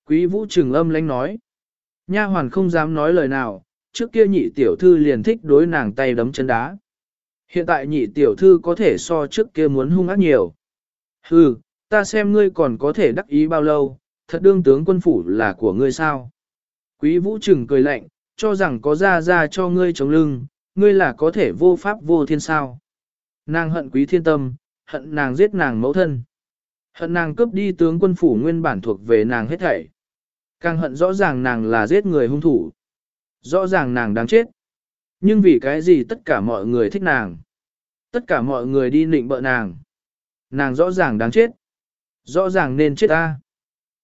Quý vũ trừng âm lánh nói, nha hoàn không dám nói lời nào, trước kia nhị tiểu thư liền thích đối nàng tay đấm chân đá. Hiện tại nhị tiểu thư có thể so trước kia muốn hung ác nhiều. Hừ, ta xem ngươi còn có thể đắc ý bao lâu, thật đương tướng quân phủ là của ngươi sao? Quý vũ trừng cười lạnh, cho rằng có ra ra cho ngươi chống lưng, ngươi là có thể vô pháp vô thiên sao. Nàng hận quý thiên tâm, hận nàng giết nàng mẫu thân. Hận nàng cướp đi tướng quân phủ nguyên bản thuộc về nàng hết thảy. Càng hận rõ ràng nàng là giết người hung thủ. Rõ ràng nàng đáng chết. Nhưng vì cái gì tất cả mọi người thích nàng. Tất cả mọi người đi nịnh bợ nàng. Nàng rõ ràng đáng chết. Rõ ràng nên chết ta.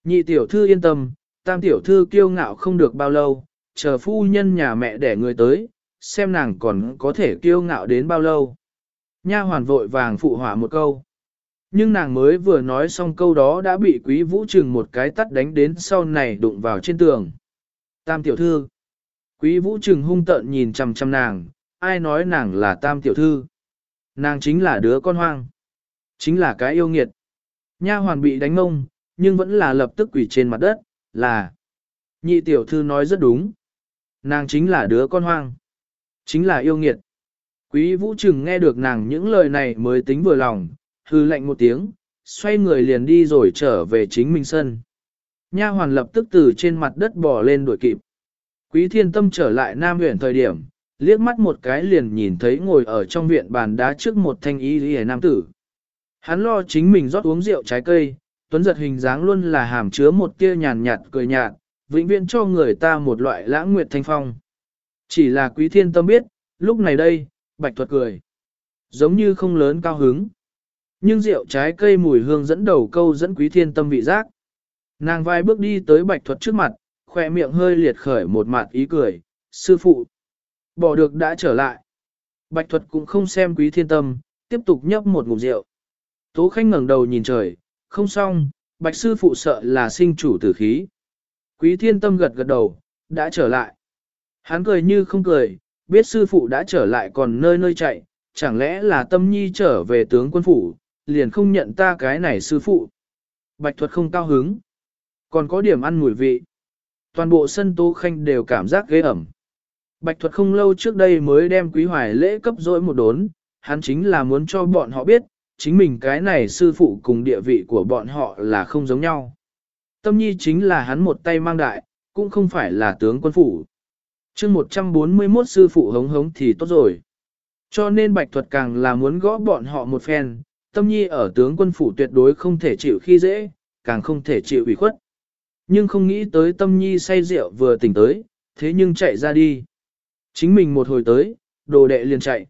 Nhị tiểu thư yên tâm, tam tiểu thư kiêu ngạo không được bao lâu, chờ phu nhân nhà mẹ đẻ người tới, xem nàng còn có thể kiêu ngạo đến bao lâu. Nha hoàn vội vàng phụ họa một câu. Nhưng nàng mới vừa nói xong câu đó đã bị quý vũ trừng một cái tắt đánh đến sau này đụng vào trên tường. Tam tiểu thư. Quý vũ trừng hung tợn nhìn chằm chằm nàng, ai nói nàng là tam tiểu thư. Nàng chính là đứa con hoang. Chính là cái yêu nghiệt. Nha hoàn bị đánh ngông, nhưng vẫn là lập tức quỷ trên mặt đất, là. Nhị tiểu thư nói rất đúng. Nàng chính là đứa con hoang. Chính là yêu nghiệt. Quý vũ trừng nghe được nàng những lời này mới tính vừa lòng, hư lạnh một tiếng, xoay người liền đi rồi trở về chính mình sân. Nha hoàn lập tức từ trên mặt đất bò lên đuổi kịp. Quý thiên tâm trở lại Nam huyện thời điểm, liếc mắt một cái liền nhìn thấy ngồi ở trong viện bàn đá trước một thanh y lý nam tử. Hắn lo chính mình rót uống rượu trái cây, tuấn giật hình dáng luôn là hàm chứa một tia nhàn nhạt cười nhạt, vĩnh viễn cho người ta một loại lãng nguyệt thanh phong. Chỉ là quý thiên tâm biết, lúc này đây, bạch thuật cười. Giống như không lớn cao hứng. Nhưng rượu trái cây mùi hương dẫn đầu câu dẫn quý thiên tâm vị giác. Nàng vai bước đi tới bạch thuật trước mặt, khỏe miệng hơi liệt khởi một mặt ý cười, sư phụ. Bỏ được đã trở lại. Bạch thuật cũng không xem quý thiên tâm, tiếp tục nhấp một ngụm rượu. Tố khanh ngẩng đầu nhìn trời, không xong, bạch sư phụ sợ là sinh chủ tử khí. Quý thiên tâm gật gật đầu, đã trở lại. Hắn cười như không cười, biết sư phụ đã trở lại còn nơi nơi chạy, chẳng lẽ là tâm nhi trở về tướng quân phủ, liền không nhận ta cái này sư phụ. Bạch thuật không cao hứng, còn có điểm ăn mùi vị. Toàn bộ sân tố khanh đều cảm giác ghê ẩm. Bạch thuật không lâu trước đây mới đem quý hoài lễ cấp dỗi một đốn, hắn chính là muốn cho bọn họ biết, chính mình cái này sư phụ cùng địa vị của bọn họ là không giống nhau. Tâm nhi chính là hắn một tay mang đại, cũng không phải là tướng quân phủ chương 141 sư phụ hống hống thì tốt rồi. Cho nên bạch thuật càng là muốn gõ bọn họ một phen, tâm nhi ở tướng quân phủ tuyệt đối không thể chịu khi dễ, càng không thể chịu ủy khuất. Nhưng không nghĩ tới tâm nhi say rượu vừa tỉnh tới, thế nhưng chạy ra đi. Chính mình một hồi tới, đồ đệ liền chạy.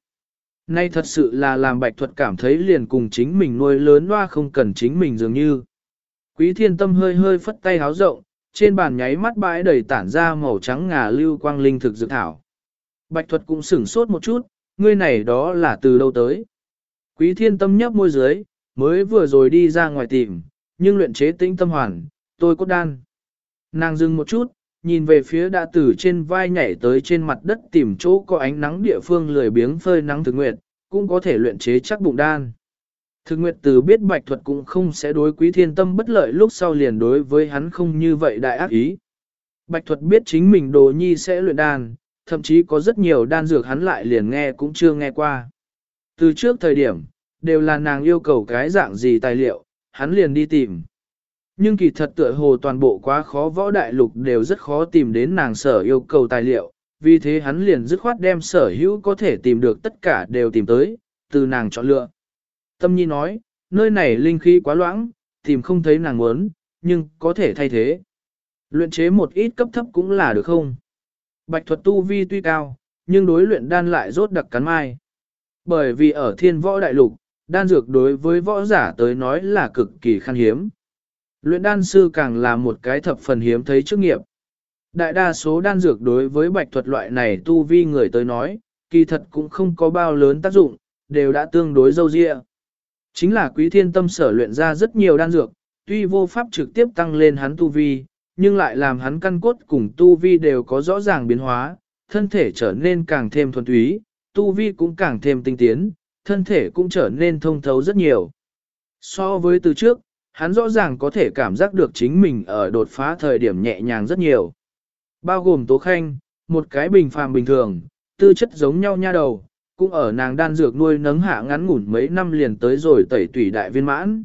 Nay thật sự là làm bạch thuật cảm thấy liền cùng chính mình nuôi lớn loa không cần chính mình dường như. Quý thiên tâm hơi hơi phất tay háo rộng, trên bàn nháy mắt bãi đầy tản ra màu trắng ngà lưu quang linh thực dược thảo. Bạch thuật cũng sửng sốt một chút, ngươi này đó là từ đâu tới. Quý thiên tâm nhấp môi dưới, mới vừa rồi đi ra ngoài tìm, nhưng luyện chế tĩnh tâm hoàn, tôi cốt đan. Nàng dừng một chút, nhìn về phía đã từ trên vai nhảy tới trên mặt đất tìm chỗ có ánh nắng địa phương lười biếng phơi nắng thực nguyệt, cũng có thể luyện chế chắc bụng đan. Thực nguyệt từ biết bạch thuật cũng không sẽ đối quý thiên tâm bất lợi lúc sau liền đối với hắn không như vậy đại ác ý. Bạch thuật biết chính mình đồ nhi sẽ luyện đan, thậm chí có rất nhiều đan dược hắn lại liền nghe cũng chưa nghe qua. Từ trước thời điểm, đều là nàng yêu cầu cái dạng gì tài liệu, hắn liền đi tìm. Nhưng kỳ thật tựa hồ toàn bộ quá khó võ đại lục đều rất khó tìm đến nàng sở yêu cầu tài liệu, vì thế hắn liền dứt khoát đem sở hữu có thể tìm được tất cả đều tìm tới, từ nàng chọn lựa. Tâm Nhi nói, nơi này linh khí quá loãng, tìm không thấy nàng muốn, nhưng có thể thay thế. Luyện chế một ít cấp thấp cũng là được không? Bạch thuật tu vi tuy cao, nhưng đối luyện đan lại rốt đặc cắn mai. Bởi vì ở thiên võ đại lục, đan dược đối với võ giả tới nói là cực kỳ khan hiếm. Luyện đan sư càng là một cái thập phần hiếm thấy chức nghiệp. Đại đa số đan dược đối với bạch thuật loại này tu vi người tới nói, kỳ thật cũng không có bao lớn tác dụng, đều đã tương đối dâu dịa. Chính là quý thiên tâm sở luyện ra rất nhiều đan dược, tuy vô pháp trực tiếp tăng lên hắn tu vi, nhưng lại làm hắn căn cốt cùng tu vi đều có rõ ràng biến hóa, thân thể trở nên càng thêm thuần túy, tu vi cũng càng thêm tinh tiến, thân thể cũng trở nên thông thấu rất nhiều. So với từ trước, hắn rõ ràng có thể cảm giác được chính mình ở đột phá thời điểm nhẹ nhàng rất nhiều. Bao gồm tố khanh, một cái bình phàm bình thường, tư chất giống nhau nha đầu, cũng ở nàng đan dược nuôi nấng hạ ngắn ngủn mấy năm liền tới rồi tẩy tủy đại viên mãn.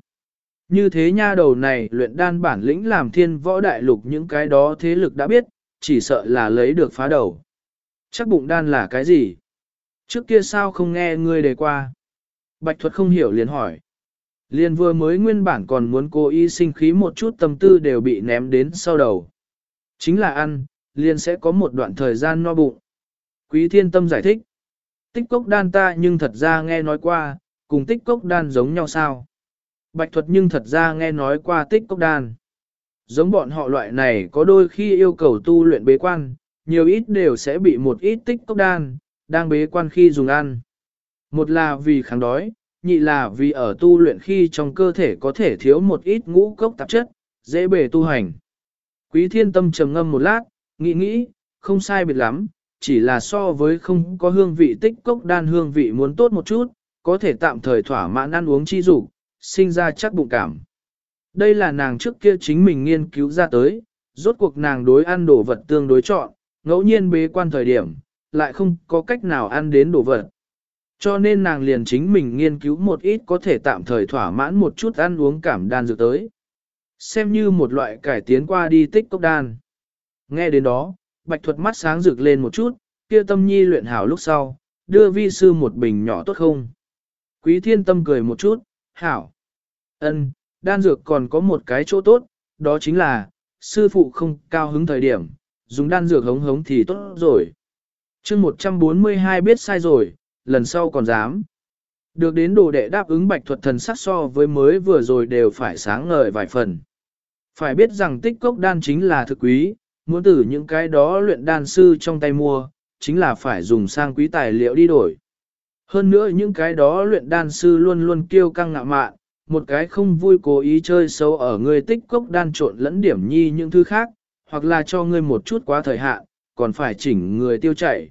Như thế nha đầu này luyện đan bản lĩnh làm thiên võ đại lục những cái đó thế lực đã biết, chỉ sợ là lấy được phá đầu. Chắc bụng đan là cái gì? Trước kia sao không nghe ngươi đề qua? Bạch thuật không hiểu liền hỏi. liền vừa mới nguyên bản còn muốn cố ý sinh khí một chút tâm tư đều bị ném đến sau đầu. Chính là ăn, liền sẽ có một đoạn thời gian no bụng. Quý thiên tâm giải thích. Tích cốc đan ta nhưng thật ra nghe nói qua, cùng tích cốc đan giống nhau sao? Bạch thuật nhưng thật ra nghe nói qua tích cốc đan. Giống bọn họ loại này có đôi khi yêu cầu tu luyện bế quan, nhiều ít đều sẽ bị một ít tích cốc đan, đang bế quan khi dùng ăn. Một là vì kháng đói, nhị là vì ở tu luyện khi trong cơ thể có thể thiếu một ít ngũ cốc tạp chất, dễ bề tu hành. Quý thiên tâm trầm ngâm một lát, nghĩ nghĩ, không sai biệt lắm, chỉ là so với không có hương vị tích cốc đan hương vị muốn tốt một chút, có thể tạm thời thỏa mãn ăn uống chi dục sinh ra chắc bụng cảm. Đây là nàng trước kia chính mình nghiên cứu ra tới, rốt cuộc nàng đối ăn đồ vật tương đối chọn, ngẫu nhiên bế quan thời điểm, lại không có cách nào ăn đến đồ vật. Cho nên nàng liền chính mình nghiên cứu một ít có thể tạm thời thỏa mãn một chút ăn uống cảm đan dược tới. Xem như một loại cải tiến qua đi tích cốc đan. Nghe đến đó, bạch thuật mắt sáng rực lên một chút, kia tâm nhi luyện hảo lúc sau, đưa vi sư một bình nhỏ tốt không? Quý thiên tâm cười một chút, hảo. ân đan dược còn có một cái chỗ tốt, đó chính là, sư phụ không cao hứng thời điểm, dùng đan dược hống hống thì tốt rồi. chương 142 biết sai rồi, lần sau còn dám. Được đến đồ đệ đáp ứng bạch thuật thần sắc so với mới vừa rồi đều phải sáng ngời vài phần. Phải biết rằng tích cốc đan chính là thực quý, muốn từ những cái đó luyện đan sư trong tay mua, chính là phải dùng sang quý tài liệu đi đổi. Hơn nữa những cái đó luyện đan sư luôn luôn kiêu căng ngạ mạn, một cái không vui cố ý chơi xấu ở người tích cốc đan trộn lẫn điểm nhi những thứ khác, hoặc là cho ngươi một chút quá thời hạn, còn phải chỉnh người tiêu chảy.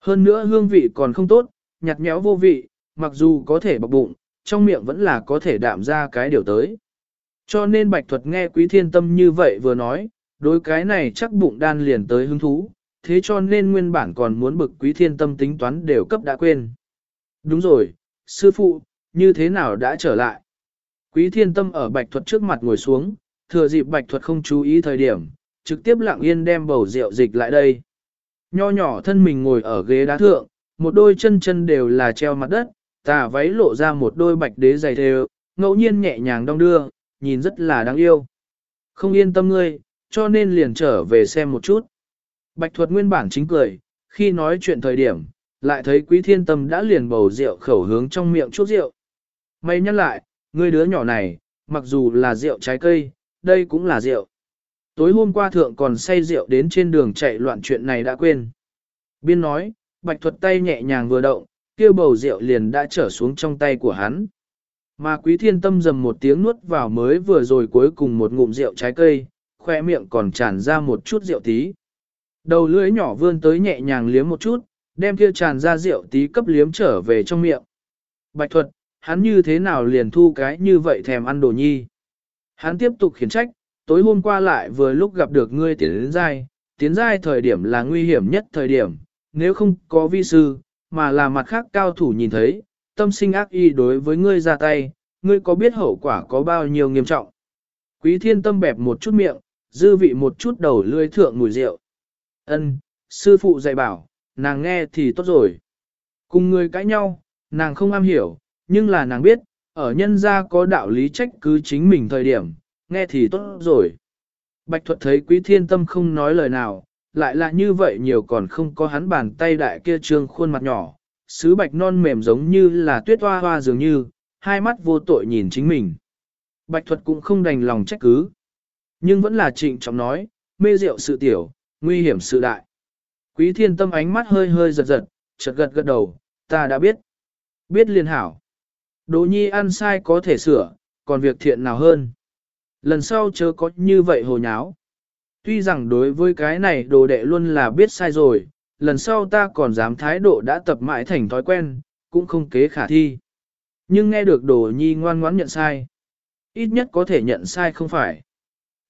Hơn nữa hương vị còn không tốt, nhạt nhẽo vô vị, mặc dù có thể bọc bụng, trong miệng vẫn là có thể đạm ra cái điều tới. Cho nên bạch thuật nghe quý thiên tâm như vậy vừa nói, đối cái này chắc bụng đan liền tới hứng thú, thế cho nên nguyên bản còn muốn bực quý thiên tâm tính toán đều cấp đã quên. Đúng rồi, sư phụ, như thế nào đã trở lại? Quý thiên tâm ở bạch thuật trước mặt ngồi xuống, thừa dịp bạch thuật không chú ý thời điểm, trực tiếp lặng yên đem bầu rượu dịch lại đây. Nho nhỏ thân mình ngồi ở ghế đá thượng, một đôi chân chân đều là treo mặt đất, tà váy lộ ra một đôi bạch đế dày đều, ngẫu nhiên nhẹ nhàng đong đưa, nhìn rất là đáng yêu. Không yên tâm ngươi, cho nên liền trở về xem một chút. Bạch thuật nguyên bản chính cười, khi nói chuyện thời điểm, lại thấy quý thiên tâm đã liền bầu rượu khẩu hướng trong miệng chút rượu. Mày nhắc lại, ngươi đứa nhỏ này, mặc dù là rượu trái cây, đây cũng là rượu. Tối hôm qua thượng còn say rượu đến trên đường chạy loạn chuyện này đã quên. Biên nói, bạch thuật tay nhẹ nhàng vừa động, kia bầu rượu liền đã trở xuống trong tay của hắn. Mà quý thiên tâm dầm một tiếng nuốt vào mới vừa rồi cuối cùng một ngụm rượu trái cây, khoe miệng còn tràn ra một chút rượu tí. Đầu lưỡi nhỏ vươn tới nhẹ nhàng liếm một chút, đem kia tràn ra rượu tí cấp liếm trở về trong miệng. Bạch thuật, hắn như thế nào liền thu cái như vậy thèm ăn đồ nhi. Hắn tiếp tục khiển trách, tối hôm qua lại vừa lúc gặp được ngươi tiến giai, tiến giai thời điểm là nguy hiểm nhất thời điểm, nếu không có vi sư, mà là mặt khác cao thủ nhìn thấy, tâm sinh ác y đối với ngươi ra tay, ngươi có biết hậu quả có bao nhiêu nghiêm trọng. Quý thiên tâm bẹp một chút miệng, dư vị một chút đầu lươi thượng mùi rượu. Ân, sư phụ dạy bảo, nàng nghe thì tốt rồi. Cùng người cãi nhau, nàng không am hiểu, nhưng là nàng biết, ở nhân gia có đạo lý trách cứ chính mình thời điểm, nghe thì tốt rồi. Bạch thuật thấy quý thiên tâm không nói lời nào, lại là như vậy nhiều còn không có hắn bàn tay đại kia trương khuôn mặt nhỏ, sứ bạch non mềm giống như là tuyết hoa hoa dường như, hai mắt vô tội nhìn chính mình. Bạch thuật cũng không đành lòng trách cứ, nhưng vẫn là trịnh trọng nói, mê rượu sự tiểu, nguy hiểm sự đại. Quý thiên tâm ánh mắt hơi hơi giật giật, chợt gật gật đầu, ta đã biết. Biết liên hảo. Đỗ nhi ăn sai có thể sửa, còn việc thiện nào hơn. Lần sau chớ có như vậy hồ nháo. Tuy rằng đối với cái này đồ đệ luôn là biết sai rồi, lần sau ta còn dám thái độ đã tập mãi thành thói quen, cũng không kế khả thi. Nhưng nghe được đồ nhi ngoan ngoãn nhận sai. Ít nhất có thể nhận sai không phải.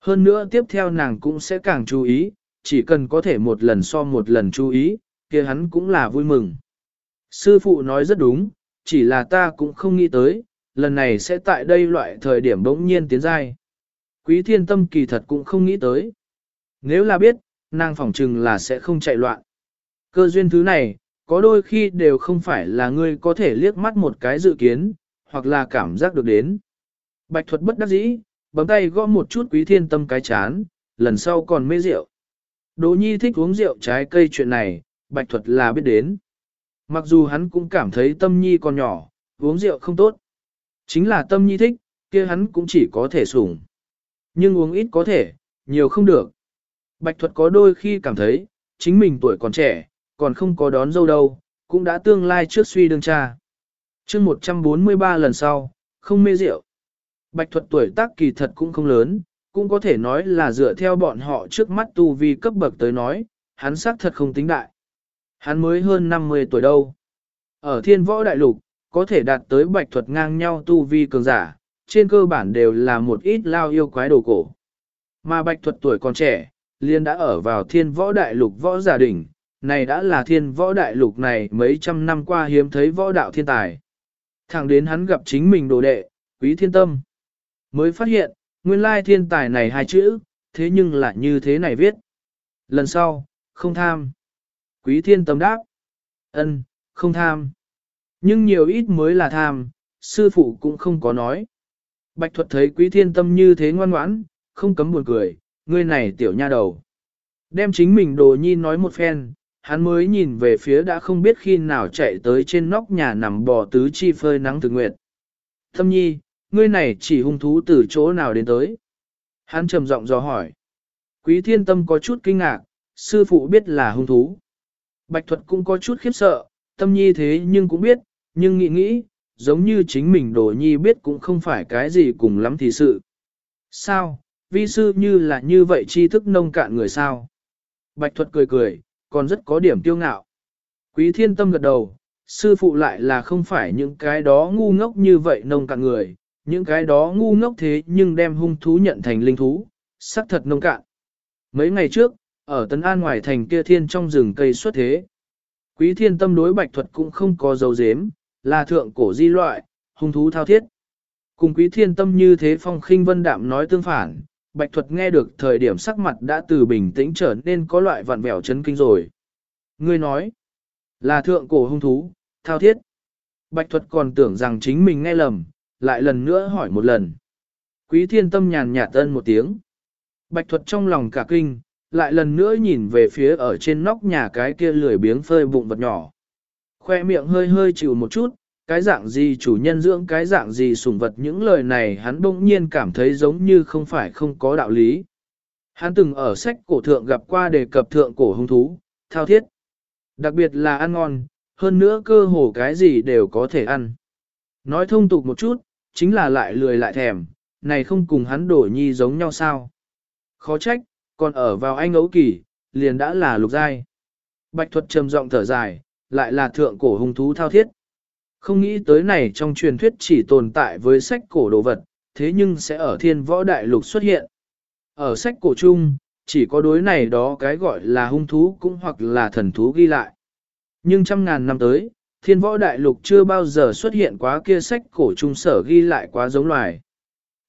Hơn nữa tiếp theo nàng cũng sẽ càng chú ý, chỉ cần có thể một lần so một lần chú ý, kia hắn cũng là vui mừng. Sư phụ nói rất đúng, chỉ là ta cũng không nghĩ tới, lần này sẽ tại đây loại thời điểm bỗng nhiên tiến giai. Quý thiên tâm kỳ thật cũng không nghĩ tới. Nếu là biết, nàng phỏng chừng là sẽ không chạy loạn. Cơ duyên thứ này, có đôi khi đều không phải là ngươi có thể liếc mắt một cái dự kiến, hoặc là cảm giác được đến. Bạch thuật bất đắc dĩ, bấm tay gõ một chút quý thiên tâm cái chán, lần sau còn mê rượu. Đỗ nhi thích uống rượu trái cây chuyện này, bạch thuật là biết đến. Mặc dù hắn cũng cảm thấy tâm nhi còn nhỏ, uống rượu không tốt. Chính là tâm nhi thích, kia hắn cũng chỉ có thể sủng. Nhưng uống ít có thể, nhiều không được. Bạch thuật có đôi khi cảm thấy, chính mình tuổi còn trẻ, còn không có đón dâu đâu, cũng đã tương lai trước suy đương cha. chương 143 lần sau, không mê rượu. Bạch thuật tuổi tác kỳ thật cũng không lớn, cũng có thể nói là dựa theo bọn họ trước mắt tu vi cấp bậc tới nói, hắn xác thật không tính đại. Hắn mới hơn 50 tuổi đâu. Ở thiên võ đại lục, có thể đạt tới bạch thuật ngang nhau tu vi cường giả, trên cơ bản đều là một ít lao yêu quái đồ cổ. Mà bạch thuật tuổi còn trẻ, liên đã ở vào thiên võ đại lục võ giả đỉnh, này đã là thiên võ đại lục này mấy trăm năm qua hiếm thấy võ đạo thiên tài. Thẳng đến hắn gặp chính mình đồ đệ, quý thiên tâm. Mới phát hiện, nguyên lai thiên tài này hai chữ, thế nhưng lại như thế này viết. Lần sau, không tham. Quý thiên tâm đáp. ân, không tham. Nhưng nhiều ít mới là tham, sư phụ cũng không có nói. Bạch thuật thấy quý thiên tâm như thế ngoan ngoãn, không cấm buồn cười, ngươi này tiểu nha đầu. Đem chính mình đồ nhi nói một phen, hắn mới nhìn về phía đã không biết khi nào chạy tới trên nóc nhà nằm bò tứ chi phơi nắng từ nguyệt. Thâm nhi, ngươi này chỉ hung thú từ chỗ nào đến tới? Hắn trầm giọng dò hỏi. Quý thiên tâm có chút kinh ngạc, sư phụ biết là hung thú. Bạch thuật cũng có chút khiếp sợ, tâm nhi thế nhưng cũng biết, nhưng nghĩ nghĩ, giống như chính mình đồ nhi biết cũng không phải cái gì cùng lắm thì sự. Sao, vi sư như là như vậy tri thức nông cạn người sao? Bạch thuật cười cười, còn rất có điểm tiêu ngạo. Quý thiên tâm gật đầu, sư phụ lại là không phải những cái đó ngu ngốc như vậy nông cạn người, những cái đó ngu ngốc thế nhưng đem hung thú nhận thành linh thú, sắc thật nông cạn. Mấy ngày trước, ở Tân An ngoài thành kia thiên trong rừng cây xuất thế. Quý thiên tâm đối bạch thuật cũng không có dấu dếm, là thượng cổ di loại, hung thú thao thiết. Cùng quý thiên tâm như thế phong khinh vân đạm nói tương phản, bạch thuật nghe được thời điểm sắc mặt đã từ bình tĩnh trở nên có loại vặn vẹo chấn kinh rồi. Ngươi nói, là thượng cổ hung thú, thao thiết. Bạch thuật còn tưởng rằng chính mình nghe lầm, lại lần nữa hỏi một lần. Quý thiên tâm nhàn nhạt ân một tiếng. Bạch thuật trong lòng cả kinh, lại lần nữa nhìn về phía ở trên nóc nhà cái kia lười biếng phơi bụng vật nhỏ. Khoe miệng hơi hơi chịu một chút, cái dạng gì chủ nhân dưỡng cái dạng gì sủng vật những lời này hắn bỗng nhiên cảm thấy giống như không phải không có đạo lý. Hắn từng ở sách cổ thượng gặp qua đề cập thượng cổ hung thú, thao thiết. Đặc biệt là ăn ngon, hơn nữa cơ hồ cái gì đều có thể ăn. Nói thông tục một chút, chính là lại lười lại thèm, này không cùng hắn đổ nhi giống nhau sao. Khó trách, còn ở vào anh ấu kỳ, liền đã là lục giai. Bạch thuật trầm giọng thở dài, lại là thượng cổ hung thú thao thiết. Không nghĩ tới này trong truyền thuyết chỉ tồn tại với sách cổ đồ vật, thế nhưng sẽ ở thiên võ đại lục xuất hiện. Ở sách cổ chung, chỉ có đối này đó cái gọi là hung thú cũng hoặc là thần thú ghi lại. Nhưng trăm ngàn năm tới, thiên võ đại lục chưa bao giờ xuất hiện quá kia sách cổ trung sở ghi lại quá giống loài.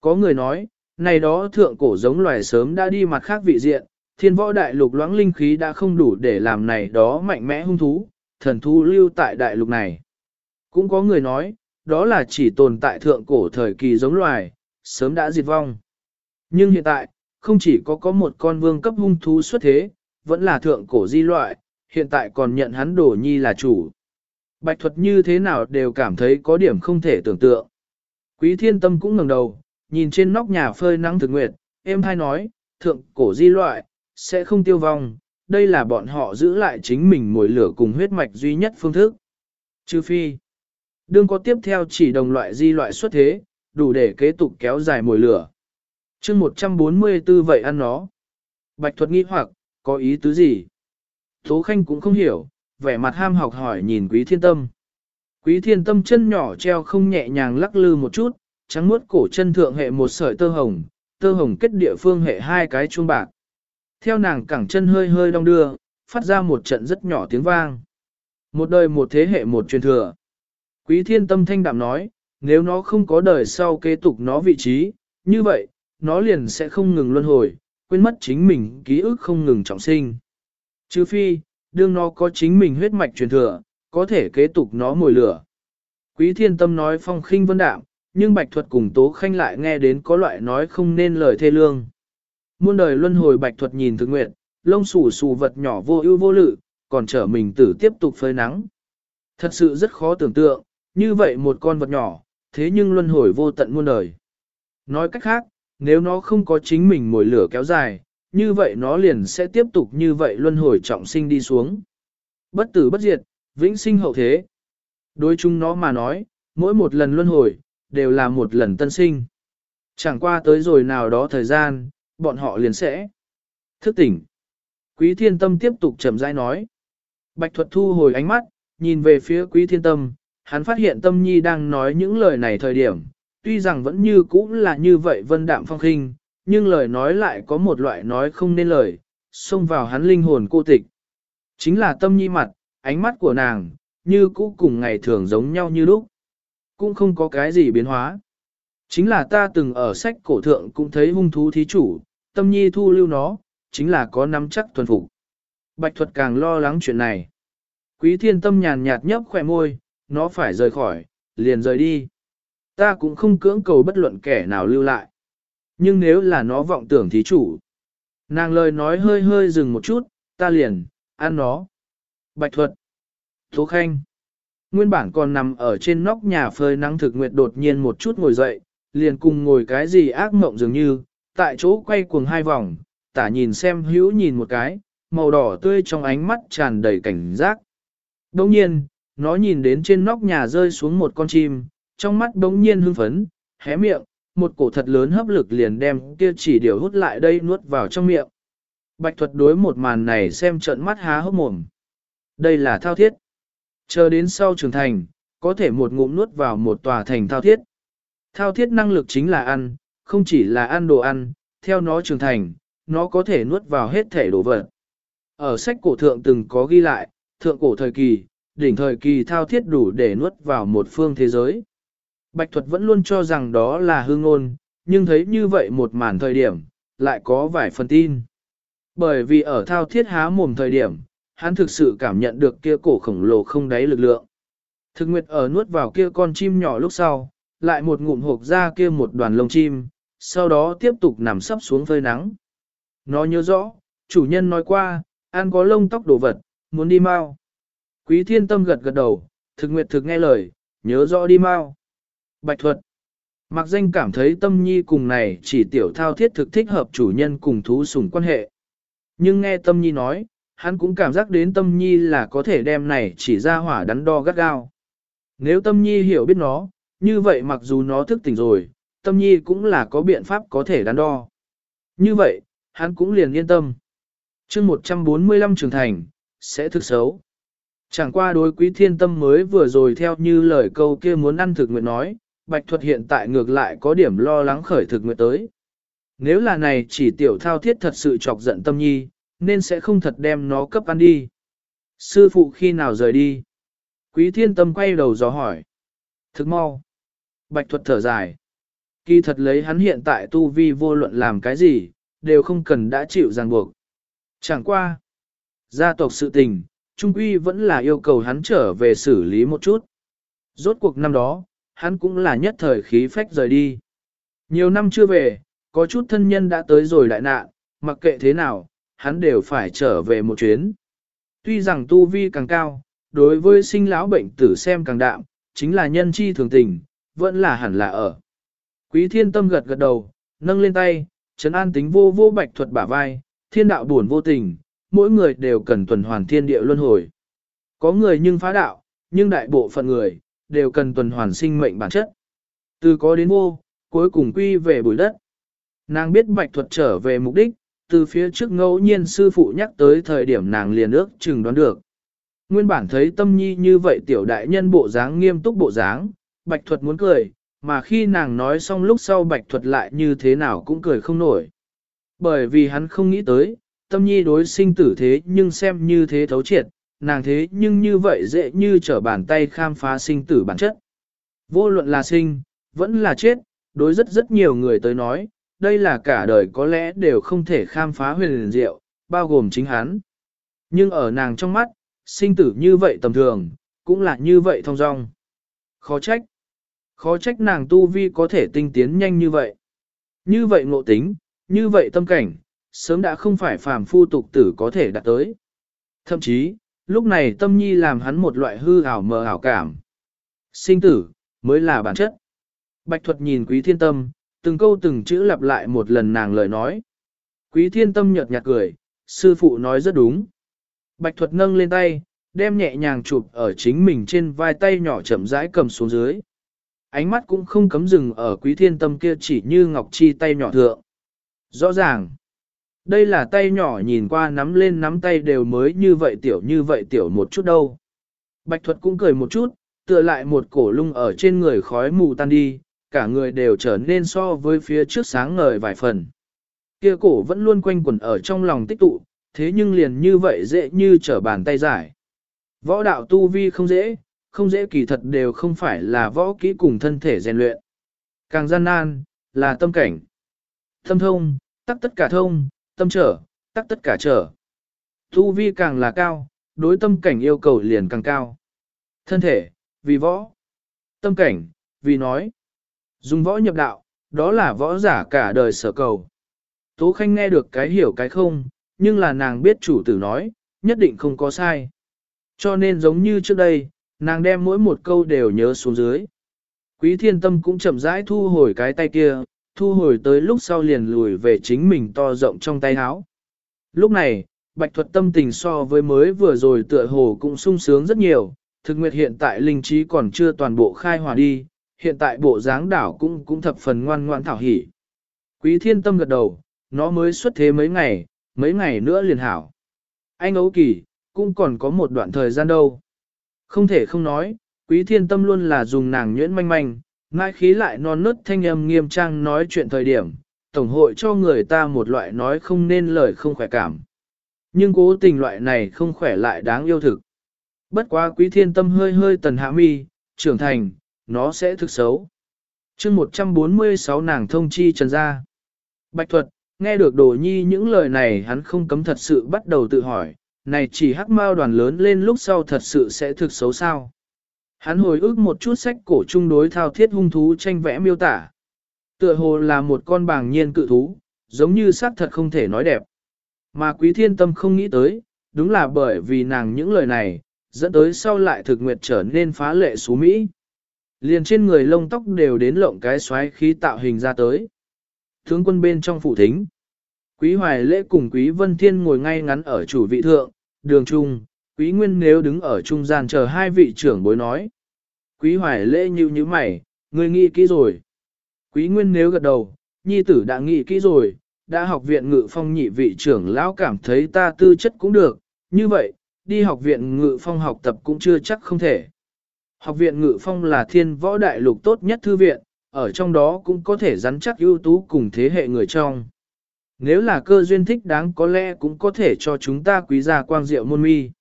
Có người nói, này đó thượng cổ giống loài sớm đã đi mặt khác vị diện, thiên võ đại lục loãng linh khí đã không đủ để làm này đó mạnh mẽ hung thú, thần thú lưu tại đại lục này. Cũng có người nói, đó là chỉ tồn tại thượng cổ thời kỳ giống loài, sớm đã diệt vong. Nhưng hiện tại, không chỉ có có một con vương cấp hung thú xuất thế, vẫn là thượng cổ di loại, hiện tại còn nhận hắn đổ nhi là chủ. Bạch thuật như thế nào đều cảm thấy có điểm không thể tưởng tượng. Quý thiên tâm cũng ngẩng đầu, nhìn trên nóc nhà phơi nắng thực nguyệt, em hay nói, thượng cổ di loại, sẽ không tiêu vong, đây là bọn họ giữ lại chính mình mồi lửa cùng huyết mạch duy nhất phương thức. Trừ phi, đương có tiếp theo chỉ đồng loại di loại xuất thế, đủ để kế tục kéo dài mồi lửa. chương 144 vậy ăn nó. Bạch thuật nghi hoặc, có ý tứ gì? Tố Khanh cũng không hiểu, vẻ mặt ham học hỏi nhìn quý thiên tâm. Quý thiên tâm chân nhỏ treo không nhẹ nhàng lắc lư một chút, trắng muốt cổ chân thượng hệ một sợi tơ hồng, tơ hồng kết địa phương hệ hai cái chuông bạc. Theo nàng cẳng chân hơi hơi đong đưa, phát ra một trận rất nhỏ tiếng vang. Một đời một thế hệ một truyền thừa. Quý thiên tâm thanh đạm nói, nếu nó không có đời sau kế tục nó vị trí, như vậy, nó liền sẽ không ngừng luân hồi, quên mất chính mình ký ức không ngừng trọng sinh. Chứ phi, đương nó có chính mình huyết mạch truyền thừa, có thể kế tục nó mồi lửa. Quý thiên tâm nói phong khinh vân đạm, nhưng bạch thuật cùng tố khanh lại nghe đến có loại nói không nên lời thê lương. Muôn đời luân hồi bạch thuật nhìn thực nguyện, lông xù xù vật nhỏ vô ưu vô lự, còn trở mình tử tiếp tục phơi nắng. Thật sự rất khó tưởng tượng, như vậy một con vật nhỏ, thế nhưng luân hồi vô tận muôn đời. Nói cách khác, nếu nó không có chính mình mồi lửa kéo dài, như vậy nó liền sẽ tiếp tục như vậy luân hồi trọng sinh đi xuống. Bất tử bất diệt, vĩnh sinh hậu thế. Đối chung nó mà nói, mỗi một lần luân hồi, đều là một lần tân sinh. Chẳng qua tới rồi nào đó thời gian, bọn họ liền sẽ thức tỉnh. Quý thiên tâm tiếp tục chậm rãi nói. Bạch thuật thu hồi ánh mắt, nhìn về phía quý thiên tâm, hắn phát hiện tâm nhi đang nói những lời này thời điểm, tuy rằng vẫn như cũ là như vậy vân đạm phong khinh, nhưng lời nói lại có một loại nói không nên lời, xông vào hắn linh hồn cô tịch. Chính là tâm nhi mặt, ánh mắt của nàng, như cũ cùng ngày thường giống nhau như lúc. Cũng không có cái gì biến hóa. Chính là ta từng ở sách cổ thượng cũng thấy hung thú thí chủ, tâm nhi thu lưu nó, chính là có nắm chắc thuần phục. Bạch thuật càng lo lắng chuyện này. Quý thiên tâm nhàn nhạt nhấp khỏe môi, nó phải rời khỏi, liền rời đi. Ta cũng không cưỡng cầu bất luận kẻ nào lưu lại. Nhưng nếu là nó vọng tưởng thí chủ, nàng lời nói hơi hơi dừng một chút, ta liền, ăn nó. Bạch thuật. Thố khanh. Nguyên bản còn nằm ở trên nóc nhà phơi nắng thực nguyệt đột nhiên một chút ngồi dậy, liền cùng ngồi cái gì ác mộng dường như, tại chỗ quay cuồng hai vòng, tả nhìn xem hữu nhìn một cái, màu đỏ tươi trong ánh mắt tràn đầy cảnh giác. Đồng nhiên, nó nhìn đến trên nóc nhà rơi xuống một con chim, trong mắt đống nhiên hưng phấn, hé miệng, một cổ thật lớn hấp lực liền đem kia chỉ điều hút lại đây nuốt vào trong miệng. Bạch thuật đối một màn này xem trận mắt há hốc mồm. Đây là thao thiết. Chờ đến sau trưởng thành, có thể một ngụm nuốt vào một tòa thành thao thiết. Thao thiết năng lực chính là ăn, không chỉ là ăn đồ ăn, theo nó trưởng thành, nó có thể nuốt vào hết thể đồ vật. Ở sách cổ thượng từng có ghi lại, thượng cổ thời kỳ, đỉnh thời kỳ thao thiết đủ để nuốt vào một phương thế giới. Bạch thuật vẫn luôn cho rằng đó là hương ngôn, nhưng thấy như vậy một màn thời điểm, lại có vài phần tin. Bởi vì ở thao thiết há mồm thời điểm, hắn thực sự cảm nhận được kia cổ khổng lồ không đáy lực lượng. Thực nguyệt ở nuốt vào kia con chim nhỏ lúc sau, lại một ngụm hộp ra kia một đoàn lông chim, sau đó tiếp tục nằm sấp xuống phơi nắng. Nó nhớ rõ, chủ nhân nói qua, ăn có lông tóc đồ vật, muốn đi mau. Quý thiên tâm gật gật đầu, thực nguyệt thực nghe lời, nhớ rõ đi mau. Bạch thuật. Mặc danh cảm thấy tâm nhi cùng này chỉ tiểu thao thiết thực thích hợp chủ nhân cùng thú sủng quan hệ. Nhưng nghe tâm nhi nói, hắn cũng cảm giác đến tâm nhi là có thể đem này chỉ ra hỏa đắn đo gắt gao. Nếu tâm nhi hiểu biết nó, như vậy mặc dù nó thức tỉnh rồi, tâm nhi cũng là có biện pháp có thể đắn đo. Như vậy, hắn cũng liền yên tâm. chương 145 trưởng thành, sẽ thực xấu. Chẳng qua đối quý thiên tâm mới vừa rồi theo như lời câu kia muốn ăn thực nguyện nói, bạch thuật hiện tại ngược lại có điểm lo lắng khởi thực nguyện tới. Nếu là này chỉ tiểu thao thiết thật sự chọc giận tâm nhi, nên sẽ không thật đem nó cấp ăn đi. Sư phụ khi nào rời đi? Quý thiên tâm quay đầu dò hỏi. Thức mau. Bạch thuật thở dài. Kỳ thật lấy hắn hiện tại tu vi vô luận làm cái gì, đều không cần đã chịu ràng buộc. Chẳng qua. Gia tộc sự tình, Trung Quy vẫn là yêu cầu hắn trở về xử lý một chút. Rốt cuộc năm đó, hắn cũng là nhất thời khí phách rời đi. Nhiều năm chưa về, có chút thân nhân đã tới rồi đại nạn, mặc kệ thế nào, hắn đều phải trở về một chuyến. Tuy rằng tu vi càng cao, đối với sinh lão bệnh tử xem càng đạm, chính là nhân chi thường tình, vẫn là hẳn là ở. Quý thiên tâm gật gật đầu, nâng lên tay, trấn an tính vô vô bạch thuật bả vai, thiên đạo buồn vô tình, mỗi người đều cần tuần hoàn thiên địa luân hồi. Có người nhưng phá đạo, nhưng đại bộ phận người, đều cần tuần hoàn sinh mệnh bản chất. Từ có đến vô, cuối cùng quy về bụi đất. Nàng biết bạch thuật trở về mục đích, từ phía trước ngẫu nhiên sư phụ nhắc tới thời điểm nàng liền ước chừng đoán được. Nguyên bản thấy tâm nhi như vậy tiểu đại nhân bộ dáng nghiêm túc bộ dáng, bạch thuật muốn cười, mà khi nàng nói xong lúc sau bạch thuật lại như thế nào cũng cười không nổi. Bởi vì hắn không nghĩ tới, tâm nhi đối sinh tử thế nhưng xem như thế thấu triệt, nàng thế nhưng như vậy dễ như trở bàn tay khám phá sinh tử bản chất. Vô luận là sinh, vẫn là chết, đối rất rất nhiều người tới nói, đây là cả đời có lẽ đều không thể khám phá huyền liền diệu, bao gồm chính hắn. Nhưng ở nàng trong mắt, sinh tử như vậy tầm thường, cũng là như vậy thông dong. Khó trách. Khó trách nàng tu vi có thể tinh tiến nhanh như vậy. Như vậy ngộ tính, như vậy tâm cảnh, sớm đã không phải phàm phu tục tử có thể đạt tới. Thậm chí, lúc này tâm nhi làm hắn một loại hư ảo mờ ảo cảm. Sinh tử, mới là bản chất. Bạch thuật nhìn quý thiên tâm, từng câu từng chữ lặp lại một lần nàng lời nói. Quý thiên tâm nhợt nhạt cười, sư phụ nói rất đúng. Bạch thuật nâng lên tay, đem nhẹ nhàng chụp ở chính mình trên vai tay nhỏ chậm rãi cầm xuống dưới. Ánh mắt cũng không cấm dừng ở quý thiên tâm kia chỉ như ngọc chi tay nhỏ thượng. Rõ ràng, đây là tay nhỏ nhìn qua nắm lên nắm tay đều mới như vậy tiểu như vậy tiểu một chút đâu. Bạch thuật cũng cười một chút, tựa lại một cổ lung ở trên người khói mù tan đi, cả người đều trở nên so với phía trước sáng ngời vài phần. Kia cổ vẫn luôn quanh quẩn ở trong lòng tích tụ, thế nhưng liền như vậy dễ như trở bàn tay giải. Võ đạo tu vi không dễ, không dễ kỳ thật đều không phải là võ kỹ cùng thân thể rèn luyện. Càng gian nan, là tâm cảnh. Tâm thông, tắc tất cả thông, tâm trở, tắc tất cả trở. Tu vi càng là cao, đối tâm cảnh yêu cầu liền càng cao. Thân thể, vì võ. Tâm cảnh, vì nói. Dùng võ nhập đạo, đó là võ giả cả đời sở cầu. Tố Khanh nghe được cái hiểu cái không, nhưng là nàng biết chủ tử nói, nhất định không có sai. Cho nên giống như trước đây, nàng đem mỗi một câu đều nhớ xuống dưới. Quý thiên tâm cũng chậm rãi thu hồi cái tay kia, thu hồi tới lúc sau liền lùi về chính mình to rộng trong tay áo. Lúc này, bạch thuật tâm tình so với mới vừa rồi tựa hồ cũng sung sướng rất nhiều, thực nguyệt hiện tại linh trí còn chưa toàn bộ khai hòa đi, hiện tại bộ dáng đảo cũng cũng thập phần ngoan ngoan thảo hỉ. Quý thiên tâm gật đầu, nó mới xuất thế mấy ngày, mấy ngày nữa liền hảo. Anh ấu kỳ, cũng còn có một đoạn thời gian đâu. Không thể không nói, quý thiên tâm luôn là dùng nàng nhuyễn manh manh, ngại khí lại non nớt thanh âm nghiêm trang nói chuyện thời điểm, tổng hội cho người ta một loại nói không nên lời không khỏe cảm. Nhưng cố tình loại này không khỏe lại đáng yêu thực. Bất quá quý thiên tâm hơi hơi tần hạ mi, trưởng thành, nó sẽ thực xấu. chương 146 nàng thông chi trần ra. Bạch thuật, nghe được đồ nhi những lời này hắn không cấm thật sự bắt đầu tự hỏi, này chỉ hắc mao đoàn lớn lên lúc sau thật sự sẽ thực xấu sao. Hắn hồi ức một chút sách cổ trung đối thao thiết hung thú tranh vẽ miêu tả. Tựa hồ là một con bàng nhiên cự thú, giống như xác thật không thể nói đẹp. Mà quý thiên tâm không nghĩ tới, đúng là bởi vì nàng những lời này, dẫn tới sau lại thực nguyệt trở nên phá lệ xú Mỹ. Liền trên người lông tóc đều đến lộng cái xoáy khí tạo hình ra tới. Tướng quân bên trong phủ thính. Quý Hoài Lễ cùng Quý Vân Thiên ngồi ngay ngắn ở chủ vị thượng, đường trung, Quý Nguyên nếu đứng ở trung gian chờ hai vị trưởng bối nói. Quý Hoài Lễ như như mày, người nghĩ kỹ rồi. Quý Nguyên nếu gật đầu, nhi tử đã nghĩ kỹ rồi, đã học viện ngự phong nhị vị trưởng lão cảm thấy ta tư chất cũng được, như vậy, đi học viện ngự phong học tập cũng chưa chắc không thể. Học viện ngự phong là thiên võ đại lục tốt nhất thư viện, ở trong đó cũng có thể rắn chắc ưu tú cùng thế hệ người trong. Nếu là cơ duyên thích đáng có lẽ cũng có thể cho chúng ta quý gia quang diệu môn mi.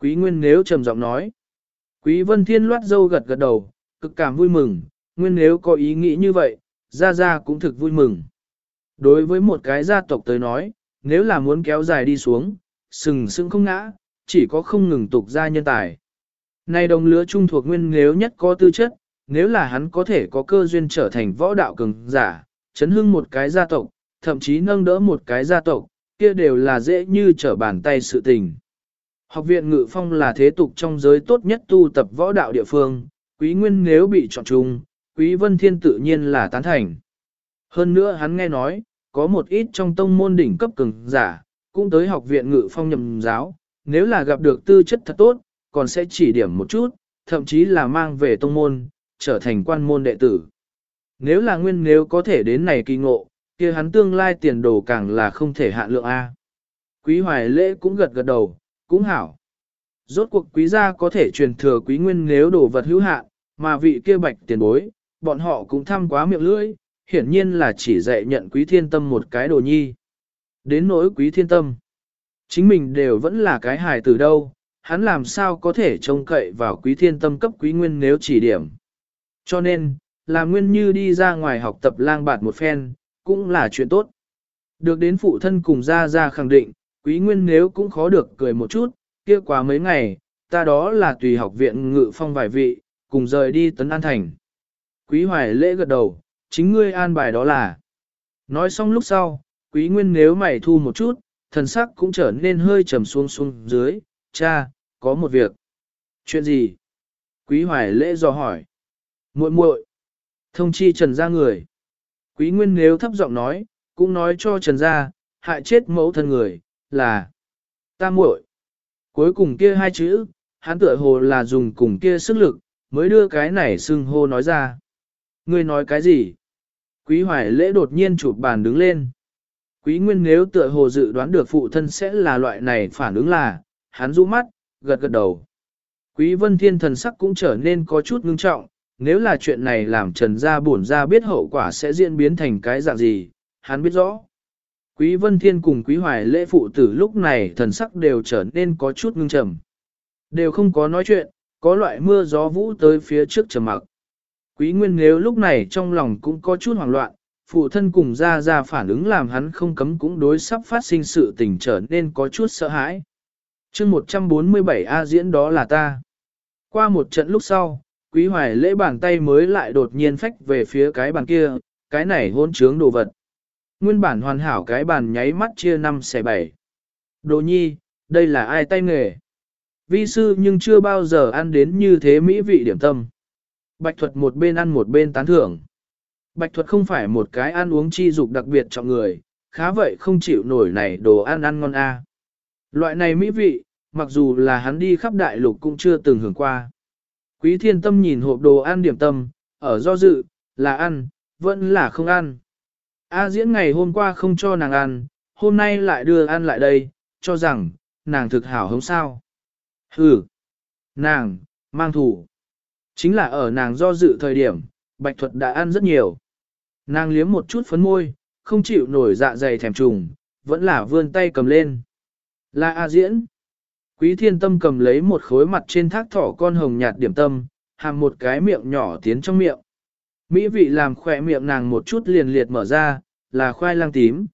Quý Nguyên nếu trầm giọng nói. Quý Vân Thiên loát dâu gật gật đầu, cực cảm vui mừng, Nguyên nếu có ý nghĩ như vậy, Gia Gia cũng thực vui mừng. Đối với một cái gia tộc tới nói, nếu là muốn kéo dài đi xuống, sừng sững không ngã, chỉ có không ngừng tục ra nhân tài. Này đồng lứa trung thuộc Nguyên nếu nhất có tư chất, nếu là hắn có thể có cơ duyên trở thành võ đạo cường giả, chấn hưng một cái gia tộc, thậm chí nâng đỡ một cái gia tộc, kia đều là dễ như trở bàn tay sự tình. Học viện Ngự Phong là thế tục trong giới tốt nhất tu tập võ đạo địa phương, Quý Nguyên nếu bị chọn chung, Quý Vân Thiên tự nhiên là tán thành. Hơn nữa hắn nghe nói, có một ít trong tông môn đỉnh cấp cường giả, cũng tới học viện Ngự Phong nhầm giáo, nếu là gặp được tư chất thật tốt, còn sẽ chỉ điểm một chút, thậm chí là mang về tông môn, trở thành quan môn đệ tử. Nếu là nguyên nếu có thể đến này kỳ ngộ, kia hắn tương lai tiền đồ càng là không thể hạ lượng A. Quý hoài lễ cũng gật gật đầu, cũng hảo. Rốt cuộc quý gia có thể truyền thừa quý nguyên nếu đồ vật hữu hạn, mà vị kia bạch tiền bối, bọn họ cũng thăm quá miệng lưỡi, hiển nhiên là chỉ dạy nhận quý thiên tâm một cái đồ nhi. Đến nỗi quý thiên tâm, chính mình đều vẫn là cái hài từ đâu, hắn làm sao có thể trông cậy vào quý thiên tâm cấp quý nguyên nếu chỉ điểm. Cho nên, là nguyên như đi ra ngoài học tập lang bạt một phen, cũng là chuyện tốt. Được đến phụ thân cùng ra ra khẳng định, quý nguyên nếu cũng khó được cười một chút, kia quá mấy ngày, ta đó là tùy học viện ngự phong vài vị, cùng rời đi tấn an thành. Quý hoài lễ gật đầu, chính ngươi an bài đó là. Nói xong lúc sau, quý nguyên nếu mày thu một chút, thần sắc cũng trở nên hơi trầm xuống xuống dưới, cha, có một việc. Chuyện gì? Quý hoài lễ dò hỏi. muội muội Thông chi trần ra người. Quý Nguyên nếu thấp giọng nói, cũng nói cho Trần Gia, hại chết mẫu thân người, là ta muội. Cuối cùng kia hai chữ, hắn tựa hồ là dùng cùng kia sức lực, mới đưa cái này xưng hô nói ra. Ngươi nói cái gì? Quý hoài lễ đột nhiên chụp bàn đứng lên. Quý Nguyên nếu tựa hồ dự đoán được phụ thân sẽ là loại này phản ứng là, hắn rũ mắt, gật gật đầu. Quý Vân Thiên thần sắc cũng trở nên có chút ngưng trọng, nếu là chuyện này làm Trần Gia buồn ra biết hậu quả sẽ diễn biến thành cái dạng gì, hắn biết rõ. Quý Vân Thiên cùng Quý Hoài lễ phụ tử lúc này thần sắc đều trở nên có chút ngưng trầm. Đều không có nói chuyện, có loại mưa gió vũ tới phía trước trầm mặc. Quý Nguyên nếu lúc này trong lòng cũng có chút hoảng loạn, phụ thân cùng ra ra phản ứng làm hắn không cấm cũng đối sắp phát sinh sự tình trở nên có chút sợ hãi. chương 147 A diễn đó là ta. Qua một trận lúc sau, Quý hoài lễ bàn tay mới lại đột nhiên phách về phía cái bàn kia, cái này hôn trướng đồ vật. Nguyên bản hoàn hảo cái bàn nháy mắt chia năm xẻ bảy. Đồ nhi, đây là ai tay nghề? vi sư nhưng chưa bao giờ ăn đến như thế mỹ vị điểm tâm. Bạch thuật một bên ăn một bên tán thưởng. Bạch thuật không phải một cái ăn uống chi dục đặc biệt cho người, khá vậy không chịu nổi này đồ ăn ăn ngon a. Loại này mỹ vị, mặc dù là hắn đi khắp đại lục cũng chưa từng hưởng qua. Quý thiên tâm nhìn hộp đồ ăn điểm tâm, ở do dự, là ăn, vẫn là không ăn. A diễn ngày hôm qua không cho nàng ăn, hôm nay lại đưa ăn lại đây, cho rằng, nàng thực hảo hống sao. Hừ, nàng, mang thủ. Chính là ở nàng do dự thời điểm, bạch thuật đã ăn rất nhiều. Nàng liếm một chút phấn môi, không chịu nổi dạ dày thèm trùng, vẫn là vươn tay cầm lên. Là A diễn. Quý thiên tâm cầm lấy một khối mặt trên thác thỏ con hồng nhạt điểm tâm, hàm một cái miệng nhỏ tiến trong miệng. Mỹ vị làm khỏe miệng nàng một chút liền liệt mở ra, là khoai lang tím.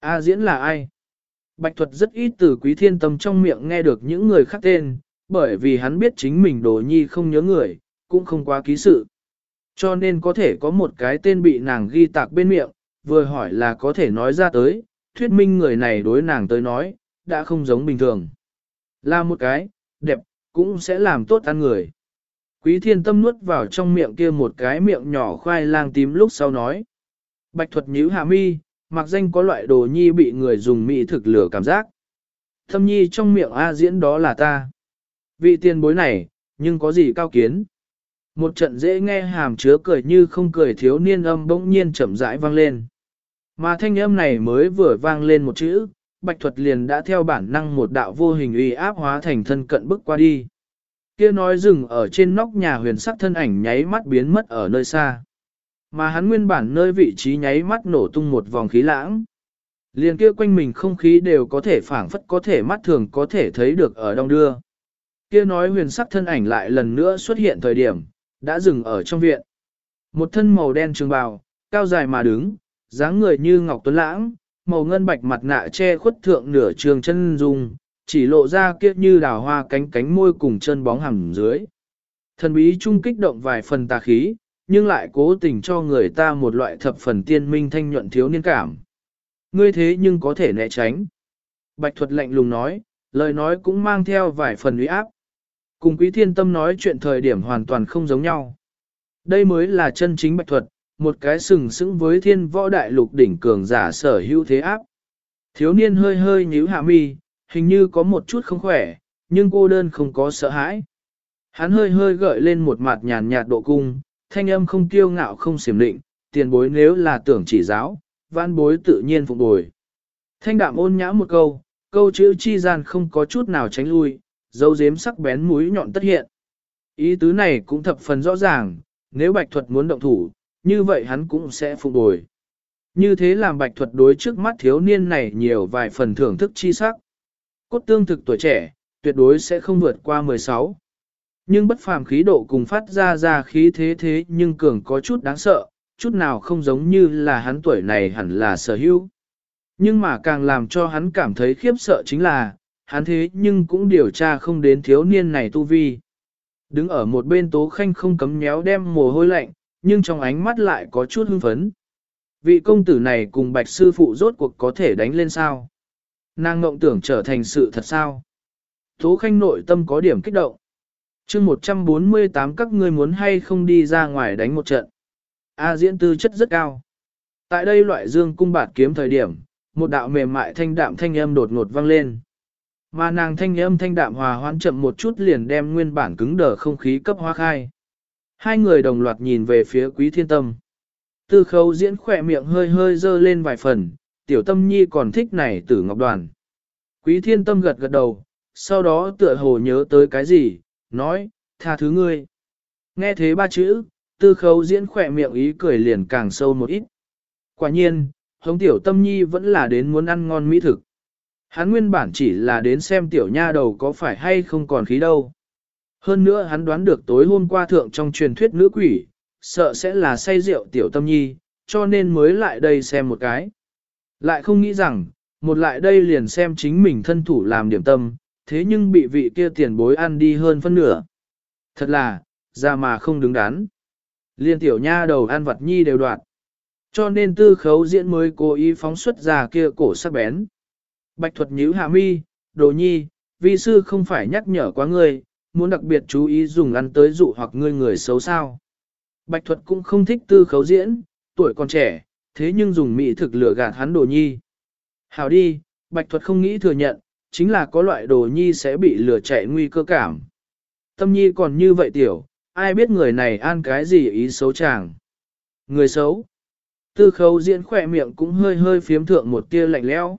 A diễn là ai? Bạch thuật rất ít từ quý thiên tâm trong miệng nghe được những người khác tên, bởi vì hắn biết chính mình đồ nhi không nhớ người, cũng không quá ký sự. Cho nên có thể có một cái tên bị nàng ghi tạc bên miệng, vừa hỏi là có thể nói ra tới, thuyết minh người này đối nàng tới nói, đã không giống bình thường. Là một cái, đẹp, cũng sẽ làm tốt ăn người. Quý thiên tâm nuốt vào trong miệng kia một cái miệng nhỏ khoai lang tím lúc sau nói. Bạch thuật nhíu hạ mi, mặc danh có loại đồ nhi bị người dùng mỹ thực lửa cảm giác. Thâm nhi trong miệng A diễn đó là ta. Vị tiền bối này, nhưng có gì cao kiến? Một trận dễ nghe hàm chứa cười như không cười thiếu niên âm bỗng nhiên chậm rãi vang lên. Mà thanh âm này mới vừa vang lên một chữ, bạch thuật liền đã theo bản năng một đạo vô hình uy áp hóa thành thân cận bước qua đi. Kia nói dừng ở trên nóc nhà huyền sắc thân ảnh nháy mắt biến mất ở nơi xa. Mà hắn nguyên bản nơi vị trí nháy mắt nổ tung một vòng khí lãng. Liền kia quanh mình không khí đều có thể phảng phất có thể mắt thường có thể thấy được ở đông đưa. Kia nói huyền sắc thân ảnh lại lần nữa xuất hiện thời điểm, đã dừng ở trong viện. Một thân màu đen trường bào, cao dài mà đứng, dáng người như ngọc tuấn lãng, màu ngân bạch mặt nạ che khuất thượng nửa trường chân dung, chỉ lộ ra kia như đào hoa cánh cánh môi cùng chân bóng hẳn dưới. Thần bí trung kích động vài phần tà khí, nhưng lại cố tình cho người ta một loại thập phần tiên minh thanh nhuận thiếu niên cảm. Ngươi thế nhưng có thể né tránh. Bạch thuật lạnh lùng nói, lời nói cũng mang theo vài phần uy áp. Cùng quý thiên tâm nói chuyện thời điểm hoàn toàn không giống nhau. Đây mới là chân chính bạch thuật, một cái sừng sững với thiên võ đại lục đỉnh cường giả sở hữu thế áp. Thiếu niên hơi hơi nhíu hạ mi, hình như có một chút không khỏe, nhưng cô đơn không có sợ hãi. Hắn hơi hơi gợi lên một mặt nhàn nhạt độ cung, thanh âm không kiêu ngạo không xiểm định, tiền bối nếu là tưởng chỉ giáo, văn bối tự nhiên phục bồi. Thanh đạm ôn nhã một câu, câu chữ chi gian không có chút nào tránh lui, dấu dếm sắc bén mũi nhọn tất hiện. Ý tứ này cũng thập phần rõ ràng, nếu bạch thuật muốn động thủ, như vậy hắn cũng sẽ phục bồi. Như thế làm bạch thuật đối trước mắt thiếu niên này nhiều vài phần thưởng thức chi sắc. Cốt tương thực tuổi trẻ, tuyệt đối sẽ không vượt qua 16. Nhưng bất phàm khí độ cùng phát ra ra khí thế thế nhưng cường có chút đáng sợ, chút nào không giống như là hắn tuổi này hẳn là sở hữu. Nhưng mà càng làm cho hắn cảm thấy khiếp sợ chính là, hắn thế nhưng cũng điều tra không đến thiếu niên này tu vi. Đứng ở một bên tố khanh không cấm nhéo đem mồ hôi lạnh, nhưng trong ánh mắt lại có chút hưng phấn. Vị công tử này cùng bạch sư phụ rốt cuộc có thể đánh lên sao? Nàng ngộng tưởng trở thành sự thật sao? Tố khanh nội tâm có điểm kích động chương 148 các ngươi muốn hay không đi ra ngoài đánh một trận. A diễn tư chất rất cao. Tại đây loại dương cung bạt kiếm thời điểm, một đạo mềm mại thanh đạm thanh âm đột ngột vang lên. Mà nàng thanh âm thanh đạm hòa hoãn chậm một chút liền đem nguyên bản cứng đờ không khí cấp hoa khai. Hai người đồng loạt nhìn về phía quý thiên tâm. Tư khâu diễn khỏe miệng hơi hơi dơ lên vài phần, tiểu tâm nhi còn thích này tử ngọc đoàn. Quý thiên tâm gật gật đầu, sau đó tựa hồ nhớ tới cái gì, nói, tha thứ ngươi. Nghe thế ba chữ, tư khấu diễn khỏe miệng ý cười liền càng sâu một ít. Quả nhiên, hống tiểu tâm nhi vẫn là đến muốn ăn ngon mỹ thực. Hắn nguyên bản chỉ là đến xem tiểu nha đầu có phải hay không còn khí đâu. Hơn nữa hắn đoán được tối hôm qua thượng trong truyền thuyết nữ quỷ, sợ sẽ là say rượu tiểu tâm nhi, cho nên mới lại đây xem một cái. Lại không nghĩ rằng, một lại đây liền xem chính mình thân thủ làm điểm tâm, thế nhưng bị vị kia tiền bối ăn đi hơn phân nửa. Thật là, ra mà không đứng đắn. Liên tiểu nha đầu ăn vật nhi đều đoạt. Cho nên tư khấu diễn mới cố ý phóng xuất ra kia cổ sắc bén. Bạch thuật nhíu hạ mi, đồ nhi, vi sư không phải nhắc nhở quá ngươi, muốn đặc biệt chú ý dùng ăn tới dụ hoặc ngươi người xấu sao. Bạch thuật cũng không thích tư khấu diễn, tuổi còn trẻ, thế nhưng dùng mỹ thực lừa gạt hắn đồ nhi. Hảo đi, bạch thuật không nghĩ thừa nhận, chính là có loại đồ nhi sẽ bị lừa chạy nguy cơ cảm. Tâm nhi còn như vậy tiểu, ai biết người này an cái gì ý xấu chàng. Người xấu. Tư khấu diễn khỏe miệng cũng hơi hơi phiếm thượng một tia lạnh lẽo.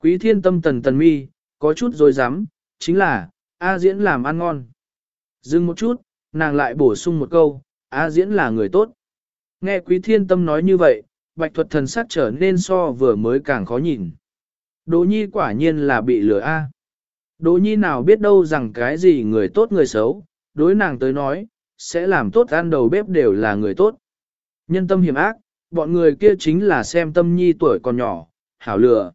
Quý thiên tâm tần tần mi, có chút dối rắm chính là, A diễn làm ăn ngon. Dừng một chút, nàng lại bổ sung một câu, A diễn là người tốt. Nghe quý thiên tâm nói như vậy, bạch thuật thần sắc trở nên so vừa mới càng khó nhìn. Đỗ nhi quả nhiên là bị lừa A. Đỗ nhi nào biết đâu rằng cái gì người tốt người xấu, đối nàng tới nói, sẽ làm tốt ăn đầu bếp đều là người tốt. Nhân tâm hiểm ác, bọn người kia chính là xem tâm nhi tuổi còn nhỏ, hảo lừa.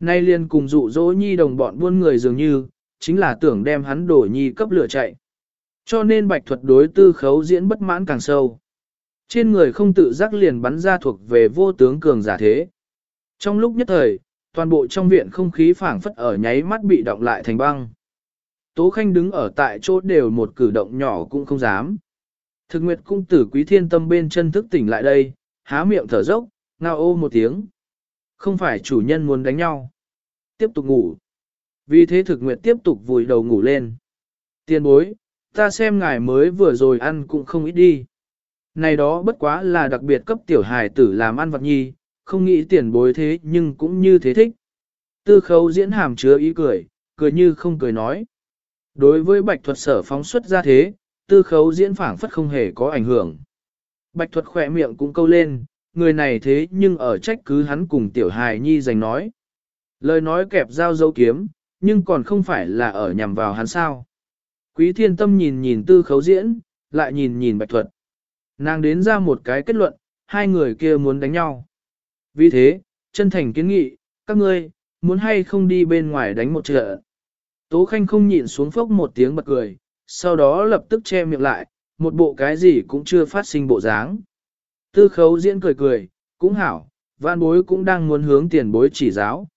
Nay liền cùng dụ dỗ nhi đồng bọn buôn người dường như, chính là tưởng đem hắn đổ nhi cấp lửa chạy. Cho nên bạch thuật đối tư khấu diễn bất mãn càng sâu. Trên người không tự giác liền bắn ra thuộc về vô tướng cường giả thế. Trong lúc nhất thời, toàn bộ trong viện không khí phảng phất ở nháy mắt bị động lại thành băng. Tố Khanh đứng ở tại chỗ đều một cử động nhỏ cũng không dám. Thực nguyệt cung tử quý thiên tâm bên chân thức tỉnh lại đây, há miệng thở dốc, ngao ô một tiếng. Không phải chủ nhân muốn đánh nhau. Tiếp tục ngủ. Vì thế thực nguyệt tiếp tục vùi đầu ngủ lên. Tiên bối, ta xem ngài mới vừa rồi ăn cũng không ít đi. Này đó bất quá là đặc biệt cấp tiểu hài tử làm ăn vật nhi, không nghĩ tiền bối thế nhưng cũng như thế thích. Tư khấu diễn hàm chứa ý cười, cười như không cười nói. Đối với bạch thuật sở phóng xuất ra thế, tư khấu diễn phảng phất không hề có ảnh hưởng. Bạch thuật khỏe miệng cũng câu lên, người này thế nhưng ở trách cứ hắn cùng tiểu hài nhi giành nói. Lời nói kẹp dao dấu kiếm, nhưng còn không phải là ở nhằm vào hắn sao. Quý thiên tâm nhìn nhìn tư khấu diễn, lại nhìn nhìn bạch thuật. Nàng đến ra một cái kết luận, hai người kia muốn đánh nhau. Vì thế, chân thành kiến nghị, các ngươi, muốn hay không đi bên ngoài đánh một trận. Tố Khanh không nhịn xuống phốc một tiếng bật cười, sau đó lập tức che miệng lại, một bộ cái gì cũng chưa phát sinh bộ dáng. Tư khấu diễn cười cười, cũng hảo, văn bối cũng đang muốn hướng tiền bối chỉ giáo.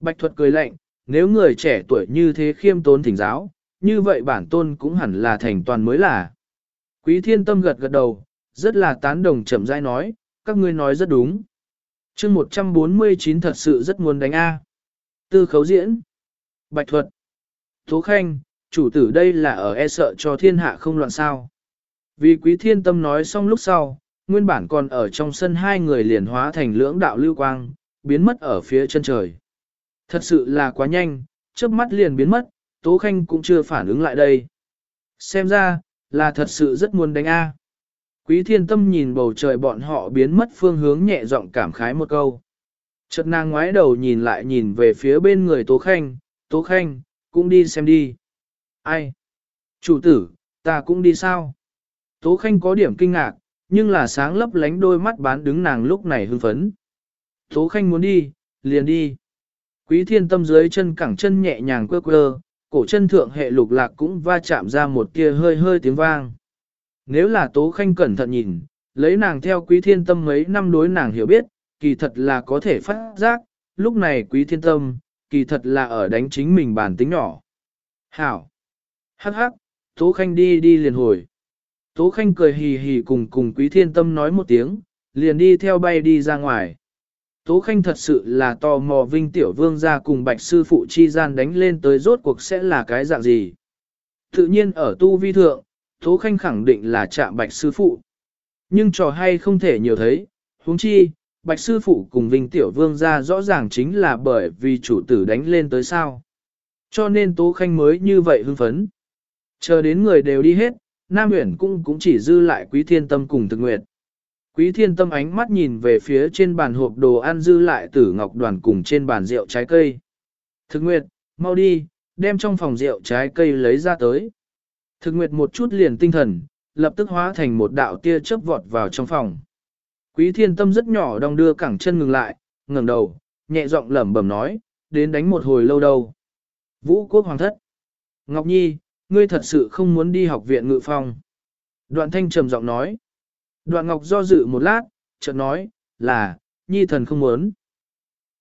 Bạch thuật cười lạnh, nếu người trẻ tuổi như thế khiêm tốn thỉnh giáo, như vậy bản tôn cũng hẳn là thành toàn mới là. Quý thiên tâm gật gật đầu, rất là tán đồng chậm rãi nói, các ngươi nói rất đúng. chương 149 thật sự rất muốn đánh A. Tư khấu diễn. Bạch thuật. Tố Khanh, chủ tử đây là ở e sợ cho thiên hạ không loạn sao. Vì quý thiên tâm nói xong lúc sau, nguyên bản còn ở trong sân hai người liền hóa thành lưỡng đạo lưu quang, biến mất ở phía chân trời. Thật sự là quá nhanh, chớp mắt liền biến mất, Tố Khanh cũng chưa phản ứng lại đây. Xem ra, là thật sự rất muốn đánh A. Quý thiên tâm nhìn bầu trời bọn họ biến mất phương hướng nhẹ giọng cảm khái một câu. Chợt nàng ngoái đầu nhìn lại nhìn về phía bên người Tố Khanh, Tố Khanh, cũng đi xem đi. Ai? Chủ tử, ta cũng đi sao? Tố Khanh có điểm kinh ngạc, nhưng là sáng lấp lánh đôi mắt bán đứng nàng lúc này hưng phấn. Tố Khanh muốn đi, liền đi. Quý thiên tâm dưới chân cẳng chân nhẹ nhàng quơ quơ, cổ chân thượng hệ lục lạc cũng va chạm ra một kia hơi hơi tiếng vang. Nếu là Tố Khanh cẩn thận nhìn, lấy nàng theo quý thiên tâm mấy năm đối nàng hiểu biết, kỳ thật là có thể phát giác, lúc này quý thiên tâm, kỳ thật là ở đánh chính mình bản tính nhỏ. Hảo! Hắc hắc, Tố Khanh đi đi liền hồi. Tố Khanh cười hì hì cùng cùng quý thiên tâm nói một tiếng, liền đi theo bay đi ra ngoài. Tố Khanh thật sự là tò mò Vinh Tiểu Vương ra cùng Bạch Sư Phụ chi gian đánh lên tới rốt cuộc sẽ là cái dạng gì. Tự nhiên ở tu vi thượng, Tố Khanh khẳng định là chạm Bạch Sư Phụ. Nhưng trò hay không thể nhiều thấy, huống chi, Bạch Sư Phụ cùng Vinh Tiểu Vương ra rõ ràng chính là bởi vì chủ tử đánh lên tới sao. Cho nên Tố Khanh mới như vậy hưng phấn. Chờ đến người đều đi hết, Nam Uyển cũng cũng chỉ dư lại Quý Thiên Tâm cùng Thực Nguyệt. Quý Thiên Tâm ánh mắt nhìn về phía trên bàn hộp đồ ăn dư lại tử ngọc đoàn cùng trên bàn rượu trái cây. Thực Nguyệt, mau đi, đem trong phòng rượu trái cây lấy ra tới. Thực Nguyệt một chút liền tinh thần, lập tức hóa thành một đạo tia chớp vọt vào trong phòng. Quý Thiên Tâm rất nhỏ đong đưa cẳng chân ngừng lại, ngẩng đầu, nhẹ giọng lẩm bẩm nói, đến đánh một hồi lâu đâu. Vũ quốc hoàng thất. Ngọc Nhi, ngươi thật sự không muốn đi học viện ngự phong. Đoạn thanh trầm giọng nói. Đoạn ngọc do dự một lát, chợt nói, là, nhi thần không muốn.